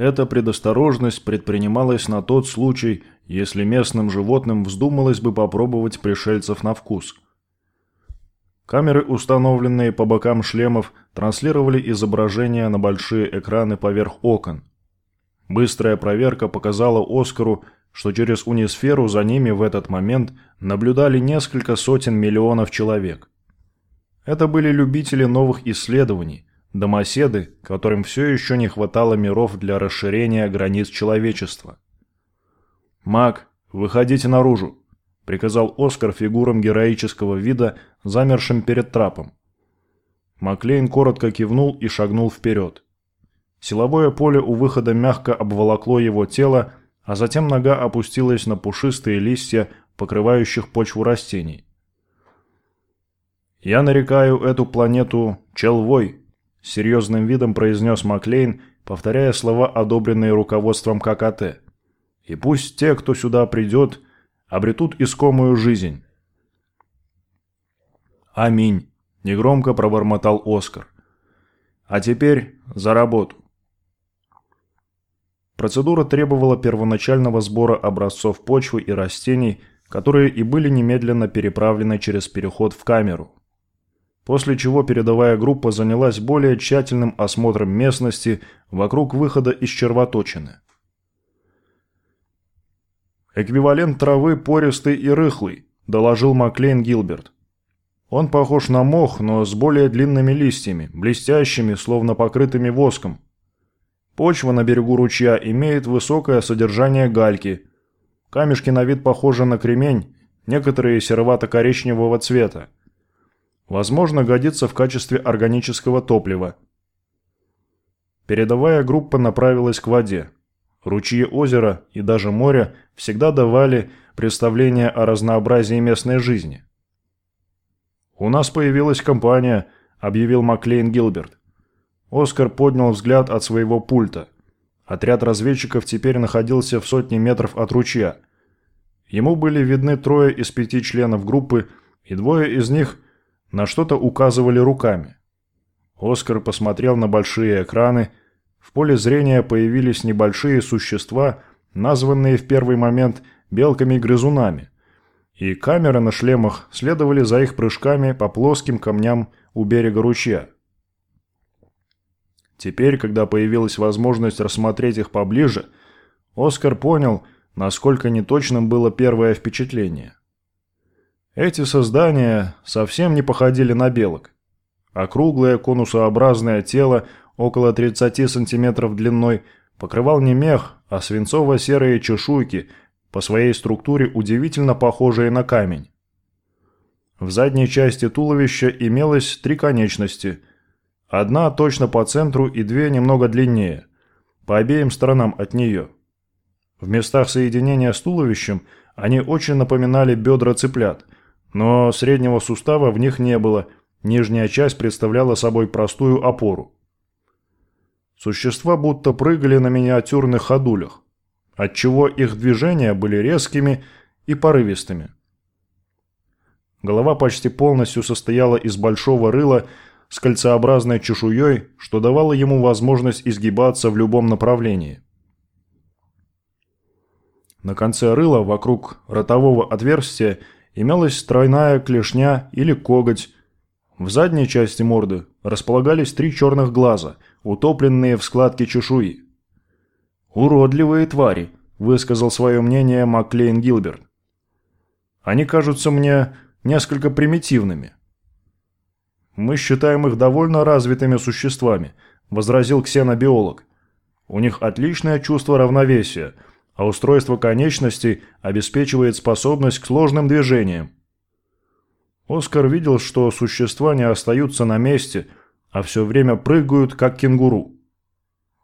Эта предосторожность предпринималась на тот случай, если местным животным вздумалось бы попробовать пришельцев на вкус. Камеры, установленные по бокам шлемов, транслировали изображения на большие экраны поверх окон. Быстрая проверка показала Оскару, что через унисферу за ними в этот момент наблюдали несколько сотен миллионов человек. Это были любители новых исследований, домоседы, которым все еще не хватало миров для расширения границ человечества. «Маг, выходите наружу!» – приказал Оскар фигурам героического вида, замершим перед трапом. Маклейн коротко кивнул и шагнул вперед. Силовое поле у выхода мягко обволокло его тело, а затем нога опустилась на пушистые листья, покрывающих почву растений. «Я нарекаю эту планету Челвой», – серьезным видом произнес Маклейн, повторяя слова, одобренные руководством ККТ. «И пусть те, кто сюда придет, обретут искомую жизнь». «Аминь», – негромко пробормотал Оскар. «А теперь за работу». Процедура требовала первоначального сбора образцов почвы и растений, которые и были немедленно переправлены через переход в камеру. После чего передовая группа занялась более тщательным осмотром местности вокруг выхода из червоточины. «Эквивалент травы пористый и рыхлый», – доложил Маклейн Гилберт. «Он похож на мох, но с более длинными листьями, блестящими, словно покрытыми воском. Почва на берегу ручья имеет высокое содержание гальки. Камешки на вид похожи на кремень, некоторые серовато-коричневого цвета. Возможно, годится в качестве органического топлива. Передовая группа направилась к воде. Ручьи озера и даже море всегда давали представление о разнообразии местной жизни. «У нас появилась компания», – объявил Маклейн Гилберт. Оскар поднял взгляд от своего пульта. Отряд разведчиков теперь находился в сотне метров от ручья. Ему были видны трое из пяти членов группы, и двое из них на что-то указывали руками. Оскар посмотрел на большие экраны. В поле зрения появились небольшие существа, названные в первый момент белками-грызунами, и камеры на шлемах следовали за их прыжками по плоским камням у берега ручья. Теперь, когда появилась возможность рассмотреть их поближе, Оскар понял, насколько неточным было первое впечатление. Эти создания совсем не походили на белок. Округлое конусообразное тело, около 30 сантиметров длиной, покрывал не мех, а свинцово-серые чешуйки, по своей структуре удивительно похожие на камень. В задней части туловища имелось три конечности – Одна точно по центру и две немного длиннее, по обеим сторонам от нее. В местах соединения с туловищем они очень напоминали бедра цыплят, но среднего сустава в них не было, нижняя часть представляла собой простую опору. Существа будто прыгали на миниатюрных ходулях, отчего их движения были резкими и порывистыми. Голова почти полностью состояла из большого рыла с кольцеобразной чешуей, что давало ему возможность изгибаться в любом направлении. На конце рыла вокруг ротового отверстия имелась тройная клешня или коготь. В задней части морды располагались три черных глаза, утопленные в складке чешуи. «Уродливые твари», – высказал свое мнение Маклейн Гилберт. «Они кажутся мне несколько примитивными». «Мы считаем их довольно развитыми существами», – возразил ксенобиолог. «У них отличное чувство равновесия, а устройство конечностей обеспечивает способность к сложным движениям». Оскар видел, что существа не остаются на месте, а все время прыгают, как кенгуру.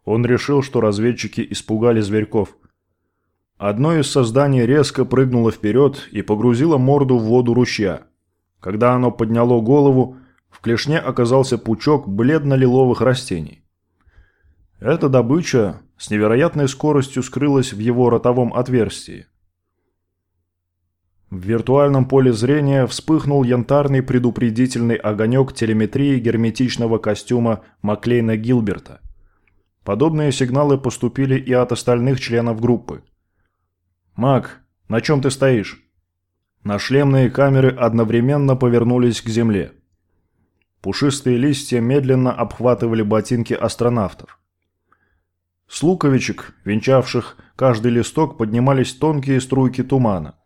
Он решил, что разведчики испугали зверьков. Одно из созданий резко прыгнуло вперед и погрузило морду в воду ручья. Когда оно подняло голову, в клешне оказался пучок бледно-лиловых растений. Эта добыча с невероятной скоростью скрылась в его ротовом отверстии. В виртуальном поле зрения вспыхнул янтарный предупредительный огонек телеметрии герметичного костюма Маклейна Гилберта. Подобные сигналы поступили и от остальных членов группы. «Мак, на чем ты стоишь?» Нашлемные камеры одновременно повернулись к земле. Пушистые листья медленно обхватывали ботинки астронавтов. С луковичек, венчавших каждый листок, поднимались тонкие струйки тумана.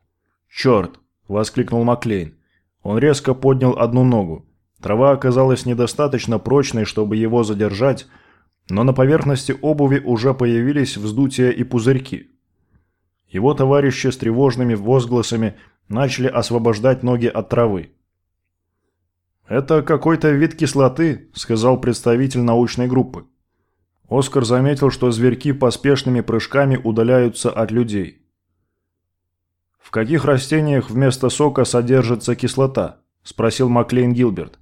«Черт!» – воскликнул Маклейн. Он резко поднял одну ногу. Трава оказалась недостаточно прочной, чтобы его задержать, но на поверхности обуви уже появились вздутия и пузырьки. Его товарищи с тревожными возгласами начали освобождать ноги от травы. «Это какой-то вид кислоты», – сказал представитель научной группы. Оскар заметил, что зверьки поспешными прыжками удаляются от людей. «В каких растениях вместо сока содержится кислота?» – спросил Маклейн Гилберт.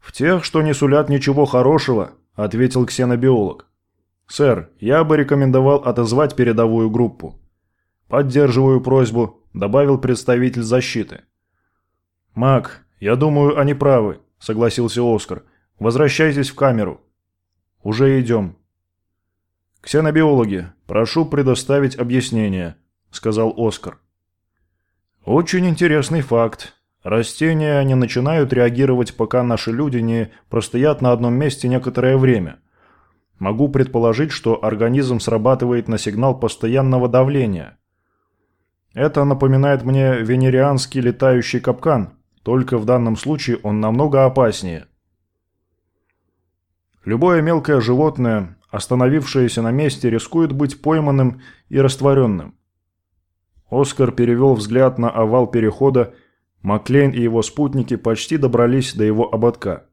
«В тех, что не сулят ничего хорошего», – ответил ксенобиолог. «Сэр, я бы рекомендовал отозвать передовую группу». «Поддерживаю просьбу», – добавил представитель защиты. «Мак, я думаю, они правы», – согласился Оскар. «Возвращайтесь в камеру». «Уже идем». «Ксенобиологи, прошу предоставить объяснение», – сказал Оскар. «Очень интересный факт. Растения не начинают реагировать, пока наши люди не простоят на одном месте некоторое время. Могу предположить, что организм срабатывает на сигнал постоянного давления. Это напоминает мне венерианский летающий капкан, только в данном случае он намного опаснее. Любое мелкое животное, остановившееся на месте, рискует быть пойманным и растворенным. Оскар перевел взгляд на овал перехода Маклейн и его спутники почти добрались до его ободка.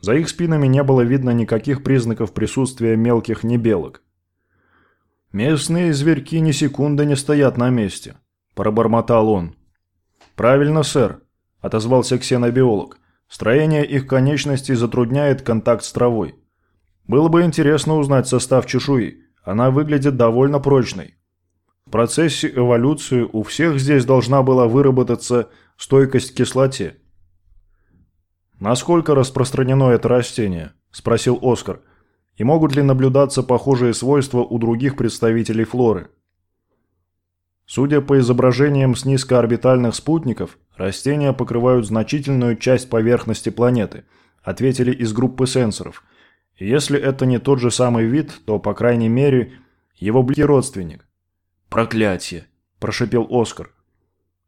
За их спинами не было видно никаких признаков присутствия мелких небелок. «Местные зверьки ни секунды не стоят на месте», – пробормотал он. «Правильно, сэр», – отозвался ксенобиолог. «Строение их конечностей затрудняет контакт с травой. Было бы интересно узнать состав чешуи. Она выглядит довольно прочной. В процессе эволюции у всех здесь должна была выработаться стойкость к кислоте. «Насколько распространено это растение?» – спросил Оскар. «И могут ли наблюдаться похожие свойства у других представителей флоры?» Судя по изображениям с низкоорбитальных спутников, растения покрывают значительную часть поверхности планеты, ответили из группы сенсоров. Если это не тот же самый вид, то, по крайней мере, его близкий родственник. «Проклятие!» – прошипел Оскар.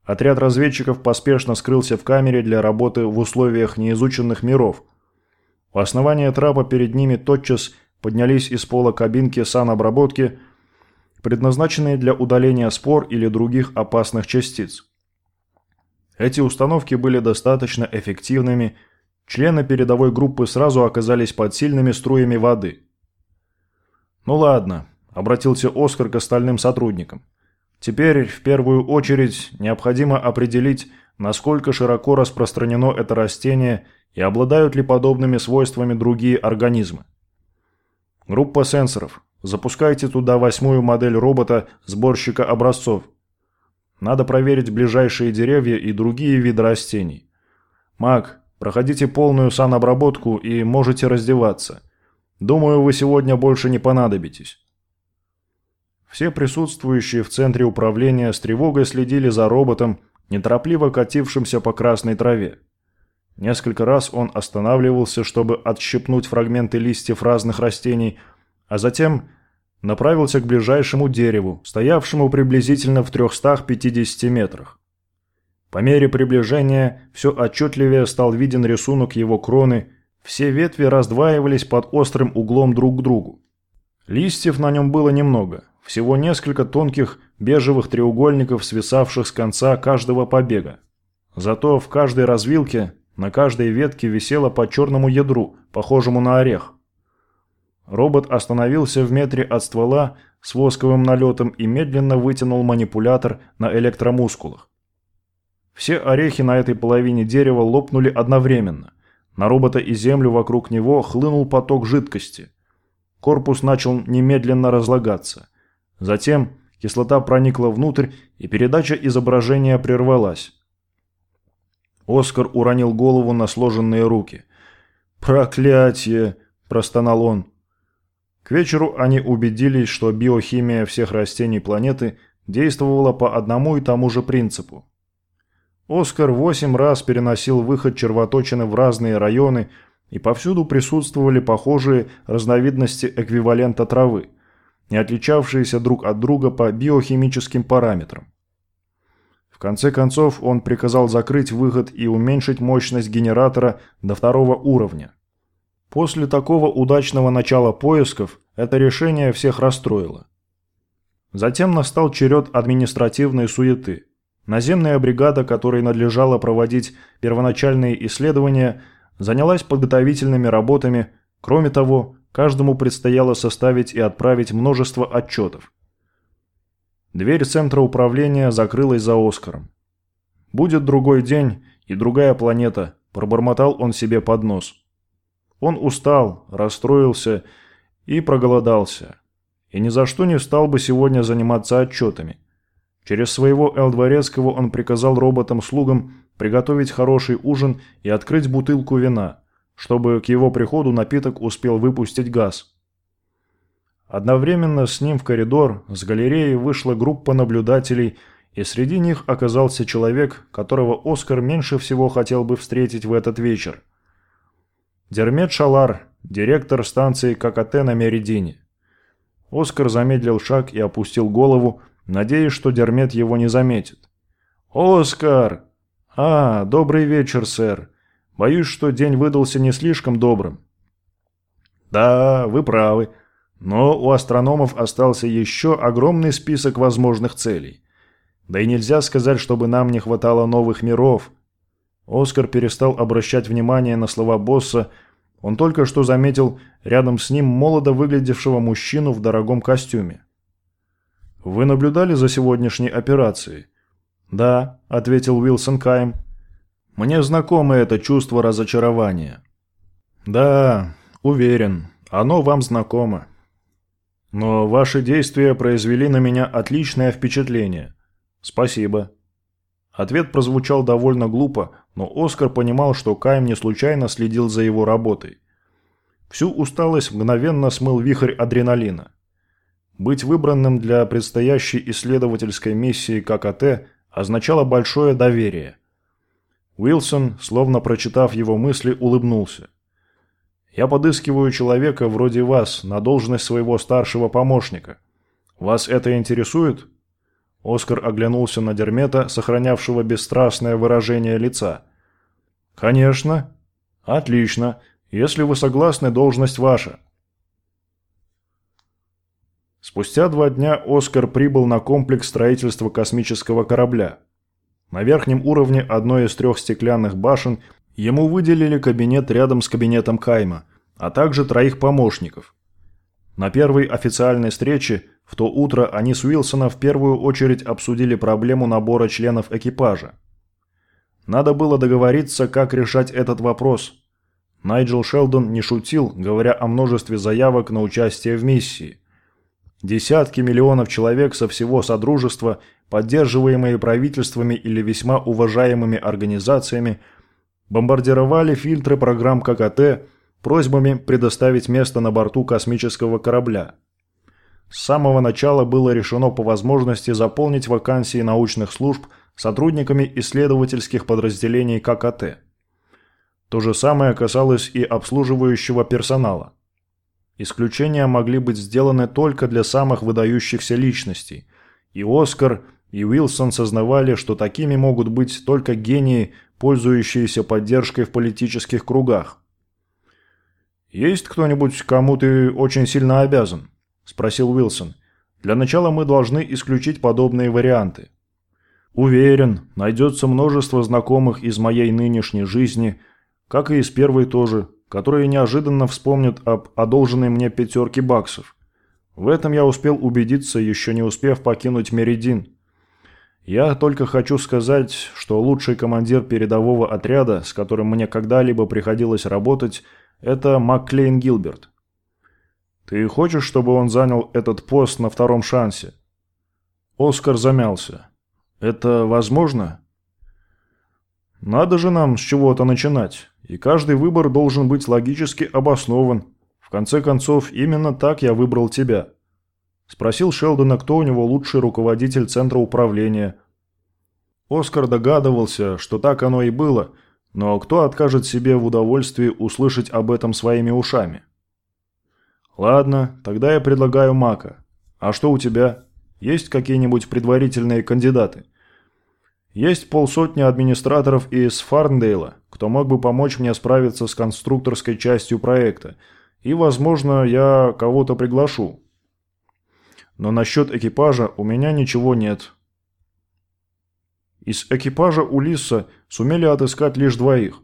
Отряд разведчиков поспешно скрылся в камере для работы в условиях неизученных миров. У основания трапа перед ними тотчас поднялись из пола кабинки санобработки, предназначенные для удаления спор или других опасных частиц. Эти установки были достаточно эффективными, члены передовой группы сразу оказались под сильными струями воды. «Ну ладно», – обратился Оскар к остальным сотрудникам. Теперь, в первую очередь, необходимо определить, насколько широко распространено это растение и обладают ли подобными свойствами другие организмы. Группа сенсоров. Запускайте туда восьмую модель робота сборщика образцов. Надо проверить ближайшие деревья и другие виды растений. Мак, проходите полную санобработку и можете раздеваться. Думаю, вы сегодня больше не понадобитесь. Все присутствующие в центре управления с тревогой следили за роботом, неторопливо катившимся по красной траве. Несколько раз он останавливался, чтобы отщипнуть фрагменты листьев разных растений, а затем направился к ближайшему дереву, стоявшему приблизительно в 350 метрах. По мере приближения все отчетливее стал виден рисунок его кроны, все ветви раздваивались под острым углом друг к другу. Листьев на нем было немного, всего несколько тонких бежевых треугольников, свисавших с конца каждого побега. Зато в каждой развилке, на каждой ветке висело по черному ядру, похожему на орех. Робот остановился в метре от ствола с восковым налетом и медленно вытянул манипулятор на электромускулах. Все орехи на этой половине дерева лопнули одновременно. На робота и землю вокруг него хлынул поток жидкости. Корпус начал немедленно разлагаться. Затем кислота проникла внутрь, и передача изображения прервалась. Оскар уронил голову на сложенные руки. «Проклятие!» – простонал он. К вечеру они убедились, что биохимия всех растений планеты действовала по одному и тому же принципу. Оскар восемь раз переносил выход червоточины в разные районы, и повсюду присутствовали похожие разновидности эквивалента травы, не отличавшиеся друг от друга по биохимическим параметрам. В конце концов, он приказал закрыть выход и уменьшить мощность генератора до второго уровня. После такого удачного начала поисков это решение всех расстроило. Затем настал черед административной суеты. Наземная бригада, которой надлежало проводить первоначальные исследования, занялась подготовительными работами. Кроме того, каждому предстояло составить и отправить множество отчетов. Дверь центра управления закрылась за Оскаром. «Будет другой день и другая планета», – пробормотал он себе под нос. Он устал, расстроился и проголодался. И ни за что не стал бы сегодня заниматься отчетами. Через своего Эл-Дворецкого он приказал роботам-слугам приготовить хороший ужин и открыть бутылку вина, чтобы к его приходу напиток успел выпустить газ. Одновременно с ним в коридор с галереи вышла группа наблюдателей, и среди них оказался человек, которого Оскар меньше всего хотел бы встретить в этот вечер. Дермет Шалар, директор станции ККТ на Меридине. Оскар замедлил шаг и опустил голову, надеясь, что Дермет его не заметит. «Оскар!» «А, добрый вечер, сэр. Боюсь, что день выдался не слишком добрым». «Да, вы правы», но у астрономов остался еще огромный список возможных целей. Да и нельзя сказать, чтобы нам не хватало новых миров. Оскар перестал обращать внимание на слова босса. Он только что заметил рядом с ним молодо выглядевшего мужчину в дорогом костюме. «Вы наблюдали за сегодняшней операцией?» «Да», — ответил Уилсон Кайм. «Мне знакомо это чувство разочарования». «Да, уверен, оно вам знакомо». Но ваши действия произвели на меня отличное впечатление. Спасибо. Ответ прозвучал довольно глупо, но Оскар понимал, что Кайм не случайно следил за его работой. Всю усталость мгновенно смыл вихрь адреналина. Быть выбранным для предстоящей исследовательской миссии ККТ означало большое доверие. Уилсон, словно прочитав его мысли, улыбнулся. Я подыскиваю человека вроде вас на должность своего старшего помощника. Вас это интересует?» Оскар оглянулся на Дермета, сохранявшего бесстрастное выражение лица. «Конечно». «Отлично. Если вы согласны, должность ваша». Спустя два дня Оскар прибыл на комплекс строительства космического корабля. На верхнем уровне одной из трех стеклянных башен Ему выделили кабинет рядом с кабинетом Кайма, а также троих помощников. На первой официальной встрече в то утро они с Уилсоном в первую очередь обсудили проблему набора членов экипажа. Надо было договориться, как решать этот вопрос. Найджел Шелдон не шутил, говоря о множестве заявок на участие в миссии. Десятки миллионов человек со всего Содружества, поддерживаемые правительствами или весьма уважаемыми организациями – бомбардировали фильтры программ ККТ просьбами предоставить место на борту космического корабля. С самого начала было решено по возможности заполнить вакансии научных служб сотрудниками исследовательских подразделений ККТ. То же самое касалось и обслуживающего персонала. Исключения могли быть сделаны только для самых выдающихся личностей, и Оскар, и Уилсон сознавали, что такими могут быть только гении, пользующиеся поддержкой в политических кругах. «Есть кто-нибудь, кому ты очень сильно обязан?» – спросил Уилсон. «Для начала мы должны исключить подобные варианты». «Уверен, найдется множество знакомых из моей нынешней жизни, как и из первой тоже, которые неожиданно вспомнят об одолженной мне пятерке баксов. В этом я успел убедиться, еще не успев покинуть Меридин». Я только хочу сказать, что лучший командир передового отряда, с которым мне когда-либо приходилось работать, это Макклейн Гилберт. Ты хочешь, чтобы он занял этот пост на втором шансе? Оскар замялся. Это возможно? Надо же нам с чего-то начинать, и каждый выбор должен быть логически обоснован. В конце концов, именно так я выбрал тебя. Спросил Шелдона, кто у него лучший руководитель центра управления. Оскар догадывался, что так оно и было, но кто откажет себе в удовольствии услышать об этом своими ушами? Ладно, тогда я предлагаю Мака. А что у тебя? Есть какие-нибудь предварительные кандидаты? Есть полсотни администраторов из Фарндейла, кто мог бы помочь мне справиться с конструкторской частью проекта. И, возможно, я кого-то приглашу. Но насчет экипажа у меня ничего нет. Из экипажа Улисса сумели отыскать лишь двоих.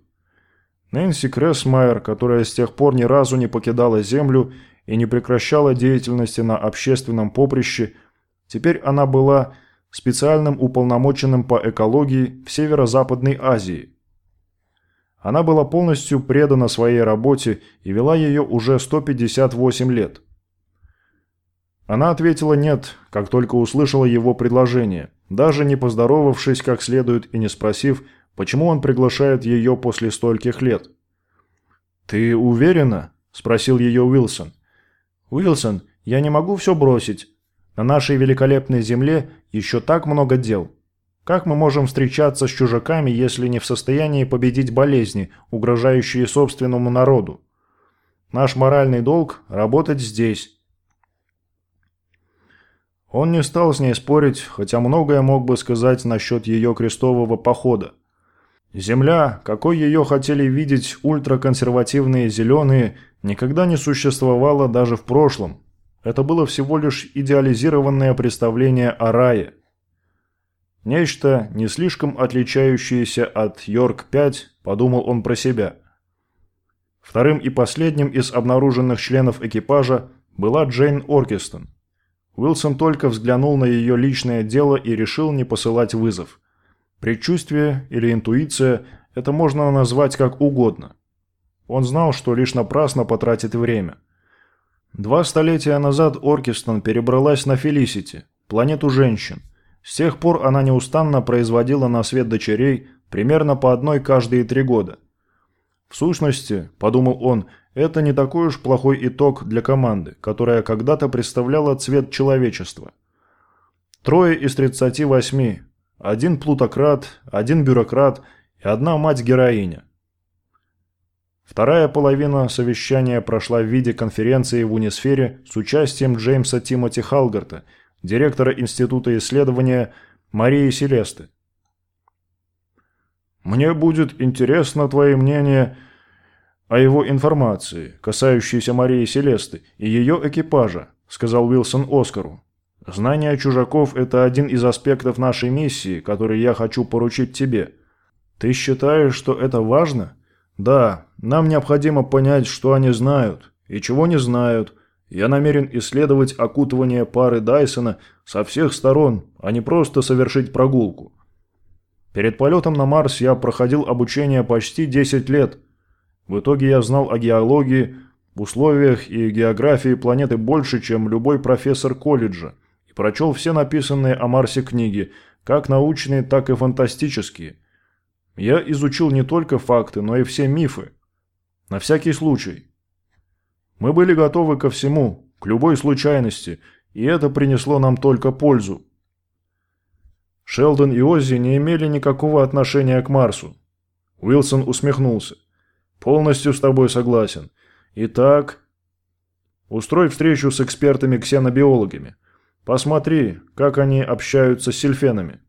Нэнси Крессмайер, которая с тех пор ни разу не покидала Землю и не прекращала деятельности на общественном поприще, теперь она была специальным уполномоченным по экологии в Северо-Западной Азии. Она была полностью предана своей работе и вела ее уже 158 лет. Она ответила «нет», как только услышала его предложение, даже не поздоровавшись как следует и не спросив, почему он приглашает ее после стольких лет. «Ты уверена?» – спросил ее Уилсон. «Уилсон, я не могу все бросить. На нашей великолепной земле еще так много дел. Как мы можем встречаться с чужаками, если не в состоянии победить болезни, угрожающие собственному народу? Наш моральный долг – работать здесь». Он не стал с ней спорить, хотя многое мог бы сказать насчет ее крестового похода. Земля, какой ее хотели видеть ультраконсервативные зеленые, никогда не существовала даже в прошлом, это было всего лишь идеализированное представление о рае. Нечто, не слишком отличающееся от Йорк-5, подумал он про себя. Вторым и последним из обнаруженных членов экипажа была Джейн Оркестон. Уилсон только взглянул на ее личное дело и решил не посылать вызов. Предчувствие или интуиция – это можно назвать как угодно. Он знал, что лишь напрасно потратит время – Два столетия назад Оркестон перебралась на Фелисити, планету женщин. С тех пор она неустанно производила на свет дочерей примерно по одной каждые три года. В сущности, подумал он, это не такой уж плохой итог для команды, которая когда-то представляла цвет человечества. Трое из 38, один плутократ, один бюрократ и одна мать-героиня. Вторая половина совещания прошла в виде конференции в Унисфере с участием Джеймса Тимоти Халгарта, директора Института исследования Марии Селесты. «Мне будет интересно твое мнение о его информации, касающейся Марии Селесты и ее экипажа», сказал Уилсон Оскару. «Знание чужаков – это один из аспектов нашей миссии, который я хочу поручить тебе. Ты считаешь, что это важно?» «Да, нам необходимо понять, что они знают и чего не знают. Я намерен исследовать окутывание пары Дайсона со всех сторон, а не просто совершить прогулку. Перед полетом на Марс я проходил обучение почти 10 лет. В итоге я знал о геологии, условиях и географии планеты больше, чем любой профессор колледжа, и прочел все написанные о Марсе книги, как научные, так и фантастические – я изучил не только факты, но и все мифы. На всякий случай. Мы были готовы ко всему, к любой случайности, и это принесло нам только пользу. Шелдон и Оззи не имели никакого отношения к Марсу. Уилсон усмехнулся. «Полностью с тобой согласен. Итак, устрой встречу с экспертами-ксенобиологами. Посмотри, как они общаются с сельфенами.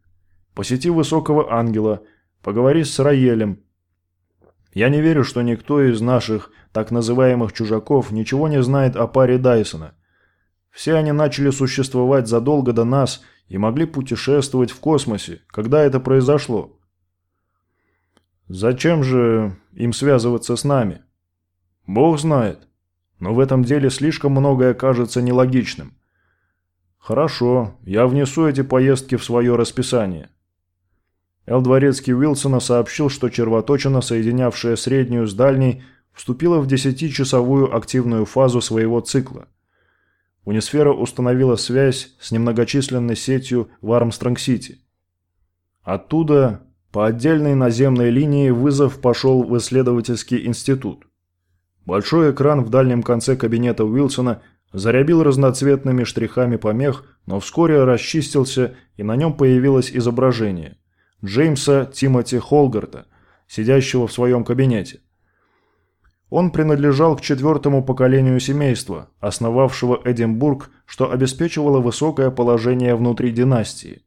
Посети высокого ангела – Поговори с Раелем. Я не верю, что никто из наших так называемых чужаков ничего не знает о паре Дайсона. Все они начали существовать задолго до нас и могли путешествовать в космосе, когда это произошло. Зачем же им связываться с нами? Бог знает. Но в этом деле слишком многое кажется нелогичным. Хорошо, я внесу эти поездки в свое расписание. Эл Дворецкий Уилсона сообщил, что червоточина, соединявшая среднюю с дальней, вступила в десятичасовую активную фазу своего цикла. Унисфера установила связь с немногочисленной сетью в Армстронг-Сити. Оттуда по отдельной наземной линии вызов пошел в исследовательский институт. Большой экран в дальнем конце кабинета Уилсона зарябил разноцветными штрихами помех, но вскоре расчистился, и на нем появилось изображение. Джеймса Тимоти Холгарта, сидящего в своем кабинете. Он принадлежал к четвертому поколению семейства, основавшего Эдинбург, что обеспечивало высокое положение внутри династии.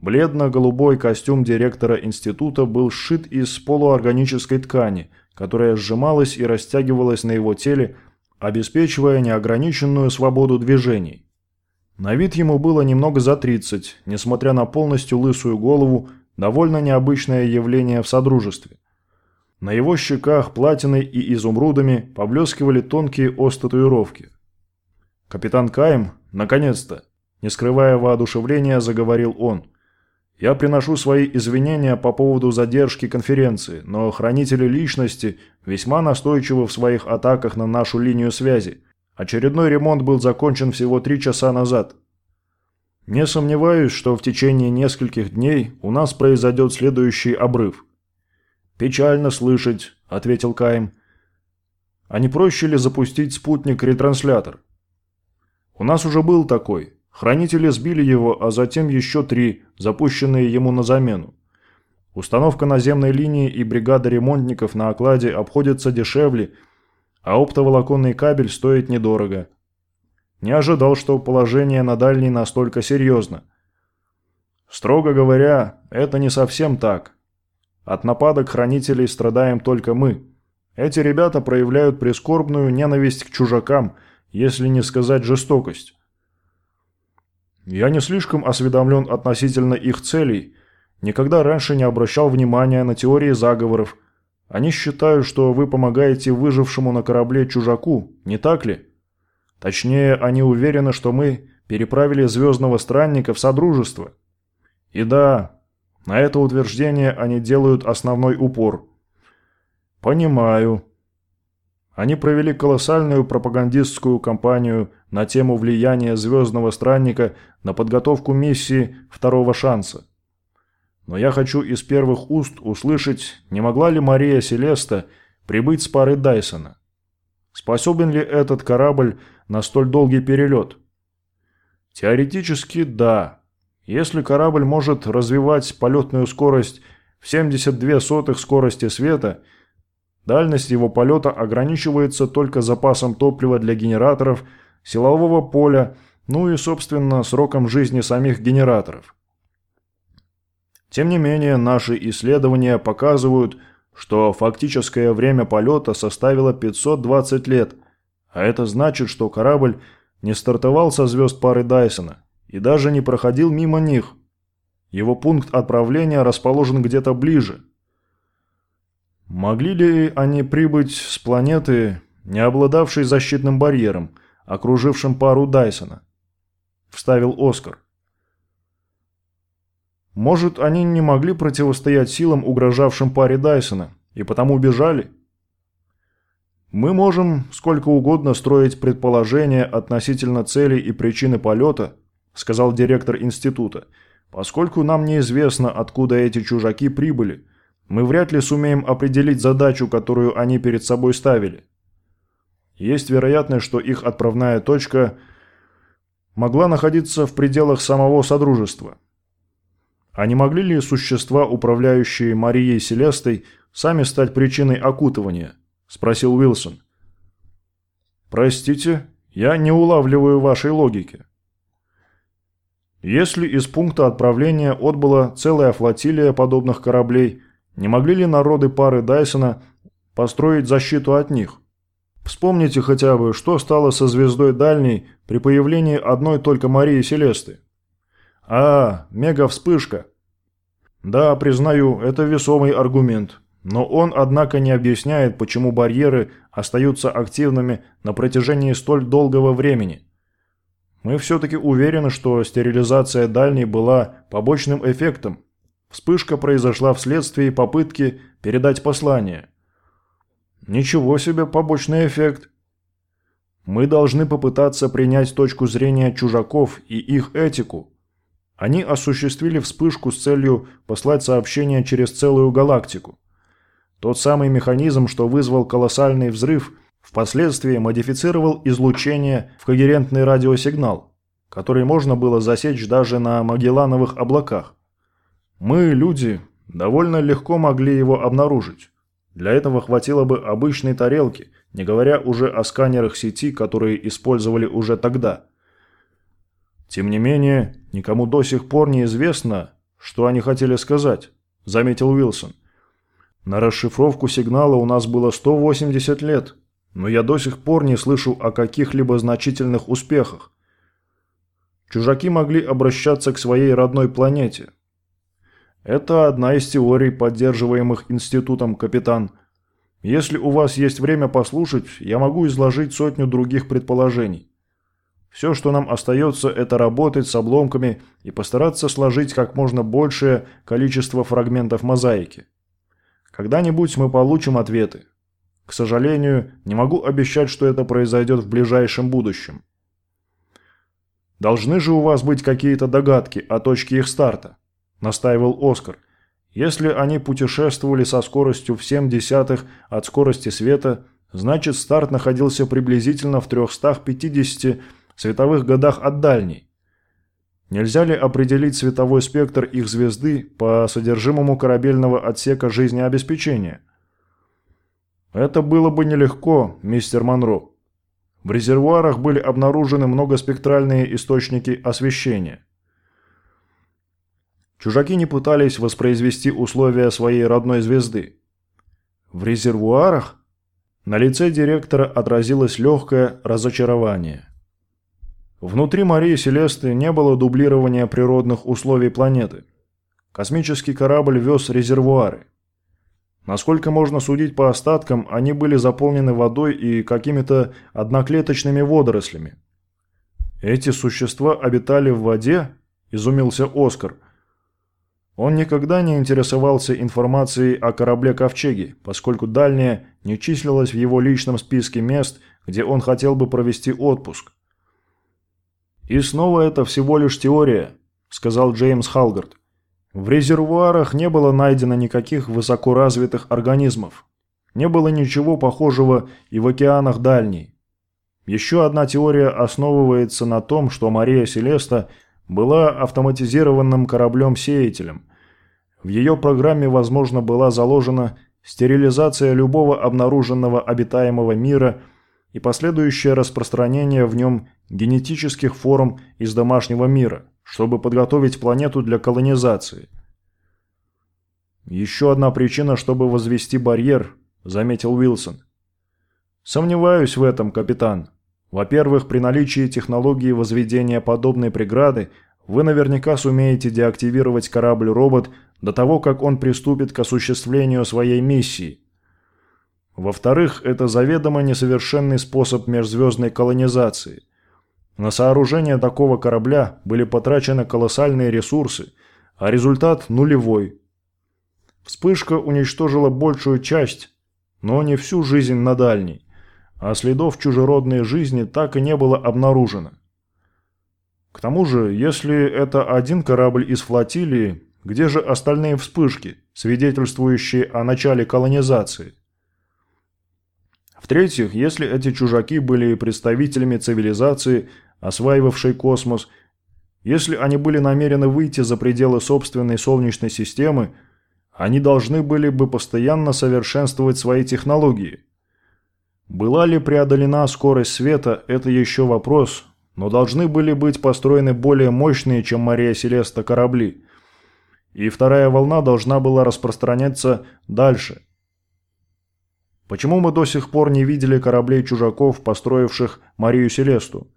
Бледно-голубой костюм директора института был сшит из полуорганической ткани, которая сжималась и растягивалась на его теле, обеспечивая неограниченную свободу движений. На вид ему было немного за 30, несмотря на полностью лысую голову, довольно необычное явление в Содружестве. На его щеках платиной и изумрудами поблескивали тонкие ос-татуировки. «Капитан Кайм, наконец-то!» Не скрывая воодушевления, заговорил он – я приношу свои извинения по поводу задержки конференции, но хранители личности весьма настойчивы в своих атаках на нашу линию связи. Очередной ремонт был закончен всего три часа назад. Не сомневаюсь, что в течение нескольких дней у нас произойдет следующий обрыв. «Печально слышать», — ответил Каим. «А не проще ли запустить спутник-ретранслятор?» «У нас уже был такой. Хранители сбили его, а затем еще три, запущенные ему на замену. Установка наземной линии и бригада ремонтников на окладе обходится дешевле, а оптоволоконный кабель стоит недорого. Не ожидал, что положение на дальней настолько серьезно. Строго говоря, это не совсем так. От нападок хранителей страдаем только мы. Эти ребята проявляют прискорбную ненависть к чужакам, если не сказать жестокость. Я не слишком осведомлен относительно их целей. Никогда раньше не обращал внимания на теории заговоров. Они считают, что вы помогаете выжившему на корабле чужаку, не так ли? Точнее, они уверены, что мы переправили звездного странника в Содружество. И да, на это утверждение они делают основной упор. Понимаю. Они провели колоссальную пропагандистскую кампанию на тему влияния звездного странника на подготовку миссии второго шанса. Но я хочу из первых уст услышать, не могла ли Мария Селеста прибыть с парой Дайсона. Способен ли этот корабль на столь долгий перелет? Теоретически да. Если корабль может развивать полетную скорость в 72 сотых скорости света – Дальность его полета ограничивается только запасом топлива для генераторов, силового поля, ну и, собственно, сроком жизни самих генераторов. Тем не менее, наши исследования показывают, что фактическое время полета составило 520 лет, а это значит, что корабль не стартовал со звезд пары Дайсона и даже не проходил мимо них. Его пункт отправления расположен где-то ближе – Могли ли они прибыть с планеты, не обладавшей защитным барьером, окружившим пару Дайсона? Вставил Оскар. Может, они не могли противостоять силам, угрожавшим паре Дайсона, и потому бежали? Мы можем сколько угодно строить предположения относительно целей и причины полета, сказал директор института, поскольку нам неизвестно, откуда эти чужаки прибыли – мы вряд ли сумеем определить задачу, которую они перед собой ставили. Есть вероятность, что их отправная точка могла находиться в пределах самого Содружества. А не могли ли существа, управляющие Марией Селестой, сами стать причиной окутывания? Спросил Уилсон. Простите, я не улавливаю вашей логики. Если из пункта отправления отбыла целая флотилия подобных кораблей – не могли ли народы пары Дайсона построить защиту от них? Вспомните хотя бы, что стало со звездой дальней при появлении одной только Марии Селесты. А, мега-вспышка. Да, признаю, это весомый аргумент. Но он, однако, не объясняет, почему барьеры остаются активными на протяжении столь долгого времени. Мы все-таки уверены, что стерилизация дальней была побочным эффектом, Вспышка произошла вследствие попытки передать послание. Ничего себе побочный эффект. Мы должны попытаться принять точку зрения чужаков и их этику. Они осуществили вспышку с целью послать сообщение через целую галактику. Тот самый механизм, что вызвал колоссальный взрыв, впоследствии модифицировал излучение в когерентный радиосигнал, который можно было засечь даже на Магеллановых облаках. Мы, люди, довольно легко могли его обнаружить. Для этого хватило бы обычной тарелки, не говоря уже о сканерах сети, которые использовали уже тогда. Тем не менее, никому до сих пор не известно, что они хотели сказать, заметил Уилсон. На расшифровку сигнала у нас было 180 лет, но я до сих пор не слышу о каких-либо значительных успехах. Чужаки могли обращаться к своей родной планете. Это одна из теорий, поддерживаемых институтом, капитан. Если у вас есть время послушать, я могу изложить сотню других предположений. Все, что нам остается, это работать с обломками и постараться сложить как можно большее количество фрагментов мозаики. Когда-нибудь мы получим ответы. К сожалению, не могу обещать, что это произойдет в ближайшем будущем. Должны же у вас быть какие-то догадки о точке их старта, настаивал Оскар. Если они путешествовали со скоростью в 7 десятых от скорости света, значит старт находился приблизительно в 350 световых годах от дальней. Нельзя ли определить световой спектр их звезды по содержимому корабельного отсека жизнеобеспечения? Это было бы нелегко, мистер Монро. В резервуарах были обнаружены многоспектральные источники освещения. Чужаки не пытались воспроизвести условия своей родной звезды. В резервуарах на лице директора отразилось легкое разочарование. Внутри Марии Селесты не было дублирования природных условий планеты. Космический корабль вез резервуары. Насколько можно судить по остаткам, они были заполнены водой и какими-то одноклеточными водорослями. «Эти существа обитали в воде?» – изумился Оскар. Он никогда не интересовался информацией о корабле «Ковчеге», поскольку дальняя не числилась в его личном списке мест, где он хотел бы провести отпуск. «И снова это всего лишь теория», – сказал Джеймс Халгард. «В резервуарах не было найдено никаких высокоразвитых организмов. Не было ничего похожего и в океанах дальней. Еще одна теория основывается на том, что Мария Селеста была автоматизированным кораблем-сеятелем. В ее программе, возможно, была заложена стерилизация любого обнаруженного обитаемого мира и последующее распространение в нем генетических форм из домашнего мира, чтобы подготовить планету для колонизации. «Еще одна причина, чтобы возвести барьер», – заметил Уилсон. «Сомневаюсь в этом, капитан. Во-первых, при наличии технологии возведения подобной преграды вы наверняка сумеете деактивировать корабль-робот до того, как он приступит к осуществлению своей миссии. Во-вторых, это заведомо несовершенный способ межзвездной колонизации. На сооружение такого корабля были потрачены колоссальные ресурсы, а результат нулевой. Вспышка уничтожила большую часть, но не всю жизнь на дальней, а следов чужеродной жизни так и не было обнаружено. К тому же, если это один корабль из флотилии, где же остальные вспышки, свидетельствующие о начале колонизации? В-третьих, если эти чужаки были представителями цивилизации, осваивавшей космос, если они были намерены выйти за пределы собственной Солнечной системы, они должны были бы постоянно совершенствовать свои технологии. Была ли преодолена скорость света – это еще вопрос, но должны были быть построены более мощные, чем Мария Селеста, корабли. И вторая волна должна была распространяться дальше. Почему мы до сих пор не видели кораблей чужаков, построивших Марию Селесту?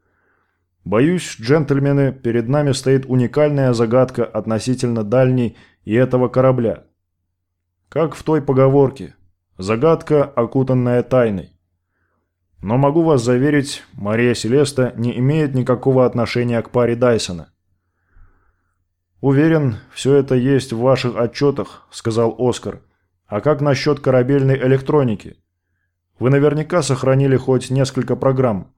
Боюсь, джентльмены, перед нами стоит уникальная загадка относительно дальней и этого корабля. Как в той поговорке. Загадка, окутанная тайной. Но могу вас заверить, Мария Селеста не имеет никакого отношения к паре Дайсона. «Уверен, все это есть в ваших отчетах», – сказал Оскар. «А как насчет корабельной электроники? Вы наверняка сохранили хоть несколько программ».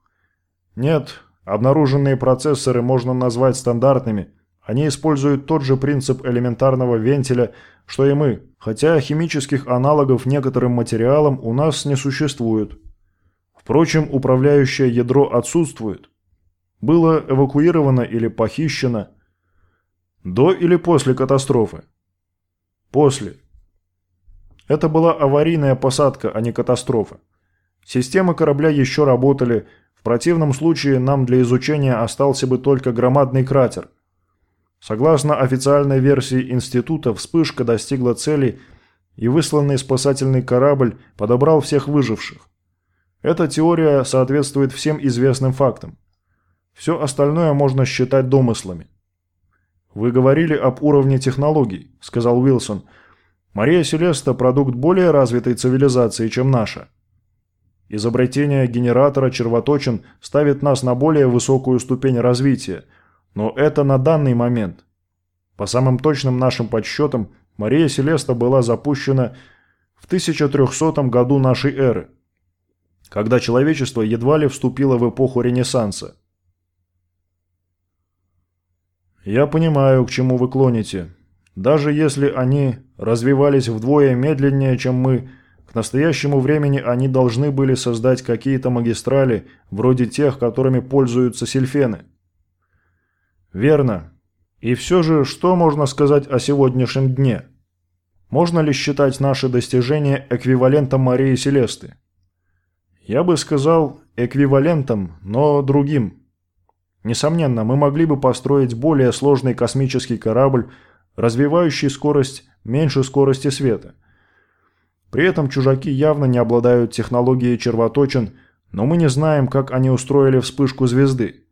«Нет, Обнаруженные процессоры можно назвать стандартными, Они используют тот же принцип элементарного вентиля, что и мы, хотя химических аналогов некоторым материалам у нас не существует. Впрочем, управляющее ядро отсутствует. Было эвакуировано или похищено. До или после катастрофы? После. Это была аварийная посадка, а не катастрофа. Системы корабля еще работали, в противном случае нам для изучения остался бы только громадный кратер. Согласно официальной версии института, вспышка достигла цели, и высланный спасательный корабль подобрал всех выживших. Эта теория соответствует всем известным фактам. Все остальное можно считать домыслами. «Вы говорили об уровне технологий», – сказал Уилсон. «Мария Селеста – продукт более развитой цивилизации, чем наша. Изобретение генератора червоточин ставит нас на более высокую ступень развития, но это на данный момент. По самым точным нашим подсчетам, Мария Селеста была запущена в 1300 году нашей эры – когда человечество едва ли вступило в эпоху Ренессанса. Я понимаю, к чему вы клоните. Даже если они развивались вдвое медленнее, чем мы, к настоящему времени они должны были создать какие-то магистрали, вроде тех, которыми пользуются сельфены. Верно. И все же, что можно сказать о сегодняшнем дне? Можно ли считать наши достижения эквивалентом Марии Селесты? Я бы сказал, эквивалентом, но другим. Несомненно, мы могли бы построить более сложный космический корабль, развивающий скорость меньше скорости света. При этом чужаки явно не обладают технологией червоточин, но мы не знаем, как они устроили вспышку звезды.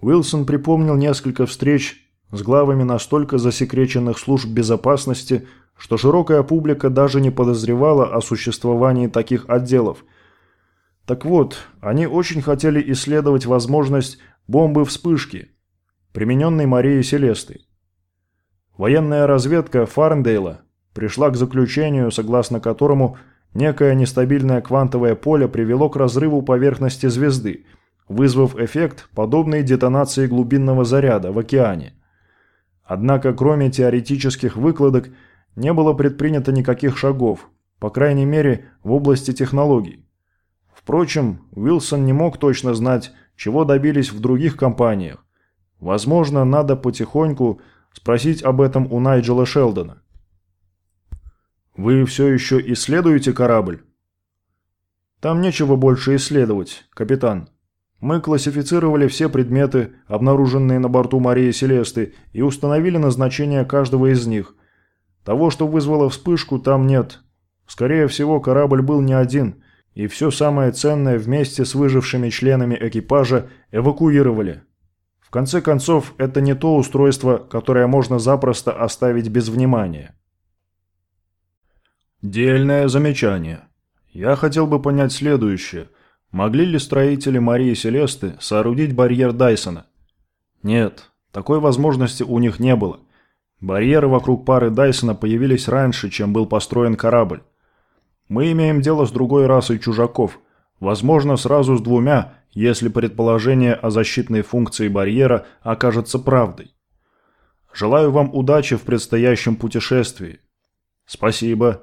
Уилсон припомнил несколько встреч с главами настолько засекреченных служб безопасности, что широкая публика даже не подозревала о существовании таких отделов. Так вот, они очень хотели исследовать возможность бомбы-вспышки, примененной Марией Селестой. Военная разведка Фарндейла пришла к заключению, согласно которому некое нестабильное квантовое поле привело к разрыву поверхности звезды, вызвав эффект, подобный детонации глубинного заряда в океане. Однако, кроме теоретических выкладок, не было предпринято никаких шагов, по крайней мере, в области технологий. Впрочем, Уилсон не мог точно знать, чего добились в других компаниях. Возможно, надо потихоньку спросить об этом у Найджела Шелдона. «Вы все еще исследуете корабль?» «Там нечего больше исследовать, капитан. Мы классифицировали все предметы, обнаруженные на борту Марии Селесты, и установили назначение каждого из них – того, что вызвало вспышку, там нет. Скорее всего, корабль был не один, и все самое ценное вместе с выжившими членами экипажа эвакуировали. В конце концов, это не то устройство, которое можно запросто оставить без внимания. Дельное замечание. Я хотел бы понять следующее. Могли ли строители Марии Селесты соорудить барьер Дайсона? Нет, такой возможности у них не было. Барьеры вокруг пары Дайсона появились раньше, чем был построен корабль. Мы имеем дело с другой расой чужаков, возможно, сразу с двумя, если предположение о защитной функции барьера окажется правдой. Желаю вам удачи в предстоящем путешествии. Спасибо.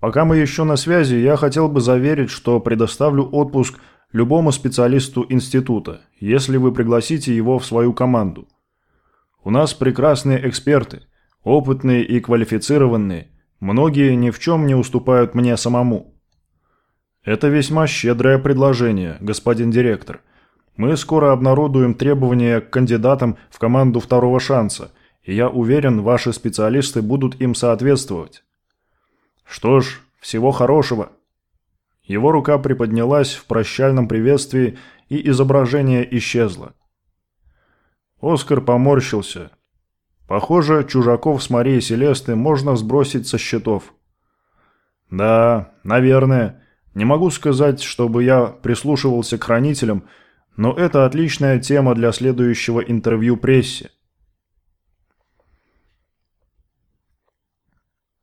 Пока мы еще на связи, я хотел бы заверить, что предоставлю отпуск любому специалисту института, если вы пригласите его в свою команду. У нас прекрасные эксперты, опытные и квалифицированные. Многие ни в чем не уступают мне самому. Это весьма щедрое предложение, господин директор. Мы скоро обнародуем требования к кандидатам в команду второго шанса, и я уверен, ваши специалисты будут им соответствовать. Что ж, всего хорошего. Его рука приподнялась в прощальном приветствии, и изображение исчезло. Оскар поморщился. Похоже, чужаков с Марией Селесты можно сбросить со счетов. Да, наверное. Не могу сказать, чтобы я прислушивался к хранителям, но это отличная тема для следующего интервью прессе.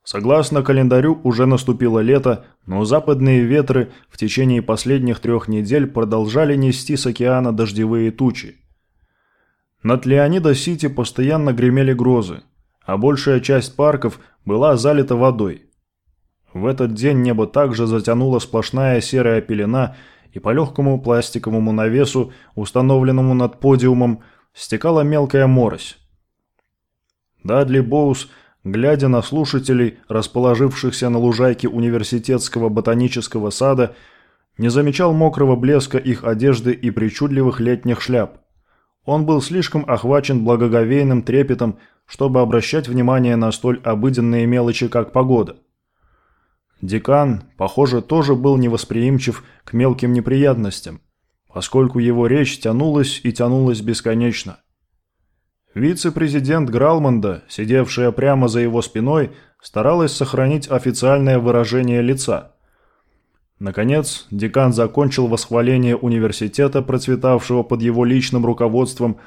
Согласно календарю, уже наступило лето, но западные ветры в течение последних трех недель продолжали нести с океана дождевые тучи. Над Леонида-Сити постоянно гремели грозы, а большая часть парков была залита водой. В этот день небо также затянула сплошная серая пелена, и по легкому пластиковому навесу, установленному над подиумом, стекала мелкая морось. Дадли Боус, глядя на слушателей, расположившихся на лужайке университетского ботанического сада, не замечал мокрого блеска их одежды и причудливых летних шляп. Он был слишком охвачен благоговейным трепетом, чтобы обращать внимание на столь обыденные мелочи, как погода. Декан, похоже, тоже был невосприимчив к мелким неприятностям, поскольку его речь тянулась и тянулась бесконечно. Вице-президент Гралмонда, сидевшая прямо за его спиной, старалась сохранить официальное выражение лица – Наконец, декан закончил восхваление университета, процветавшего под его личным руководством,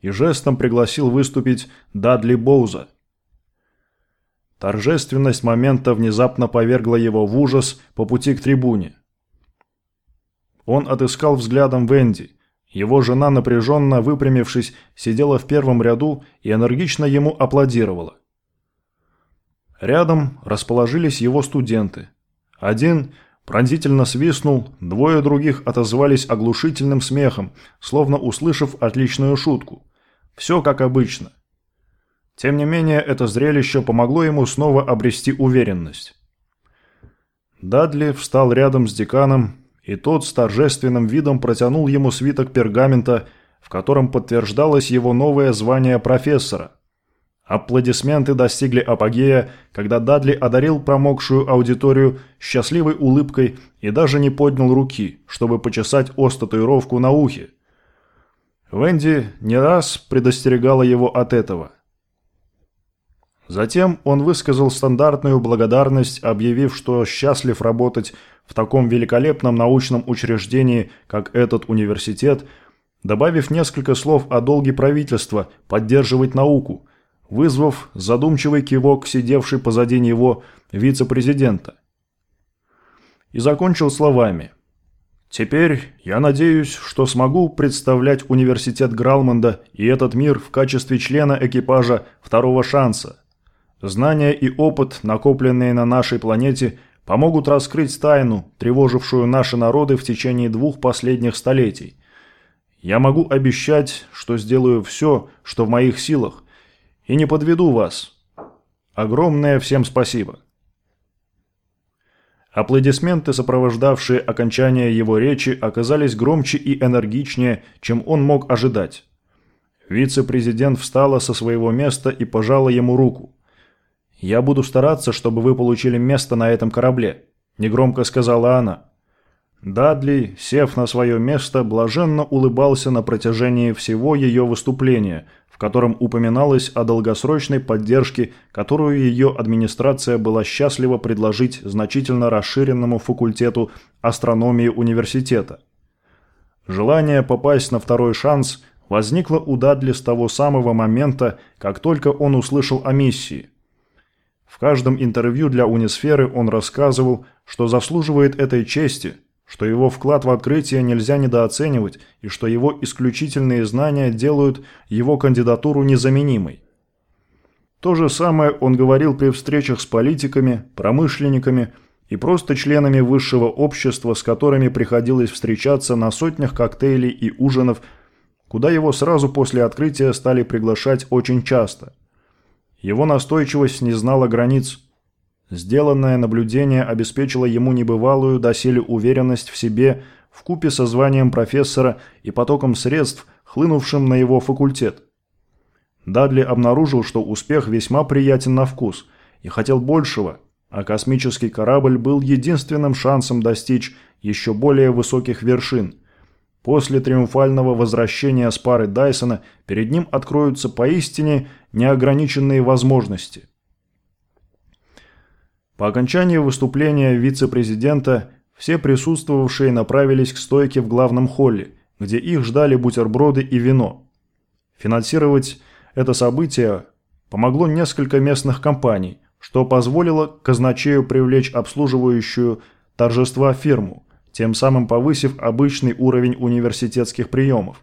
и жестом пригласил выступить Дадли Боуза. Торжественность момента внезапно повергла его в ужас по пути к трибуне. Он отыскал взглядом Венди. Его жена, напряженно выпрямившись, сидела в первом ряду и энергично ему аплодировала. Рядом расположились его студенты. Один – Пронзительно свистнул, двое других отозвались оглушительным смехом, словно услышав отличную шутку. Все как обычно. Тем не менее, это зрелище помогло ему снова обрести уверенность. Дадли встал рядом с деканом, и тот с торжественным видом протянул ему свиток пергамента, в котором подтверждалось его новое звание профессора. Аплодисменты достигли апогея, когда Дадли одарил промокшую аудиторию счастливой улыбкой и даже не поднял руки, чтобы почесать ос татуировку на ухе. Венди не раз предостерегала его от этого. Затем он высказал стандартную благодарность, объявив, что счастлив работать в таком великолепном научном учреждении, как этот университет, добавив несколько слов о долге правительства поддерживать науку – вызвав задумчивый кивок сидевший позади него вице-президента. И закончил словами. «Теперь я надеюсь, что смогу представлять университет Гралмонда и этот мир в качестве члена экипажа второго шанса. Знания и опыт, накопленные на нашей планете, помогут раскрыть тайну, тревожившую наши народы в течение двух последних столетий. Я могу обещать, что сделаю все, что в моих силах, и не подведу вас. Огромное всем спасибо. Аплодисменты, сопровождавшие окончание его речи, оказались громче и энергичнее, чем он мог ожидать. Вице-президент встала со своего места и пожала ему руку. «Я буду стараться, чтобы вы получили место на этом корабле», – негромко сказала она. Дадли, сев на свое место, блаженно улыбался на протяжении всего ее выступления, в котором упоминалось о долгосрочной поддержке, которую ее администрация была счастлива предложить значительно расширенному факультету астрономии университета. Желание попасть на второй шанс возникло у Дадли с того самого момента, как только он услышал о миссии. В каждом интервью для Унисферы он рассказывал, что заслуживает этой чести – что его вклад в открытие нельзя недооценивать и что его исключительные знания делают его кандидатуру незаменимой. То же самое он говорил при встречах с политиками, промышленниками и просто членами высшего общества, с которыми приходилось встречаться на сотнях коктейлей и ужинов, куда его сразу после открытия стали приглашать очень часто. Его настойчивость не знала границ – Сделанное наблюдение обеспечило ему небывалую доселе уверенность в себе в купе со званием профессора и потоком средств, хлынувшим на его факультет. Дадли обнаружил, что успех весьма приятен на вкус и хотел большего, а космический корабль был единственным шансом достичь еще более высоких вершин. После триумфального возвращения с пары Дайсона перед ним откроются поистине неограниченные возможности – по окончании выступления вице-президента все присутствовавшие направились к стойке в главном холле, где их ждали бутерброды и вино. Финансировать это событие помогло несколько местных компаний, что позволило казначею привлечь обслуживающую торжества фирму, тем самым повысив обычный уровень университетских приемов.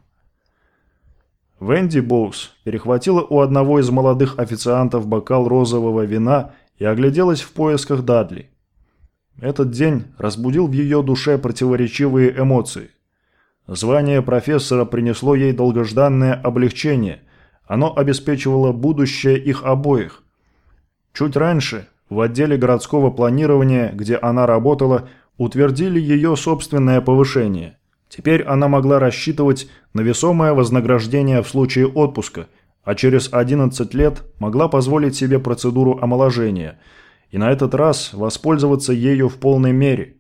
Венди Боус перехватила у одного из молодых официантов бокал розового вина и огляделась в поисках Дадли. Этот день разбудил в ее душе противоречивые эмоции. Звание профессора принесло ей долгожданное облегчение. Оно обеспечивало будущее их обоих. Чуть раньше, в отделе городского планирования, где она работала, утвердили ее собственное повышение. Теперь она могла рассчитывать на весомое вознаграждение в случае отпуска, а через 11 лет могла позволить себе процедуру омоложения и на этот раз воспользоваться ею в полной мере.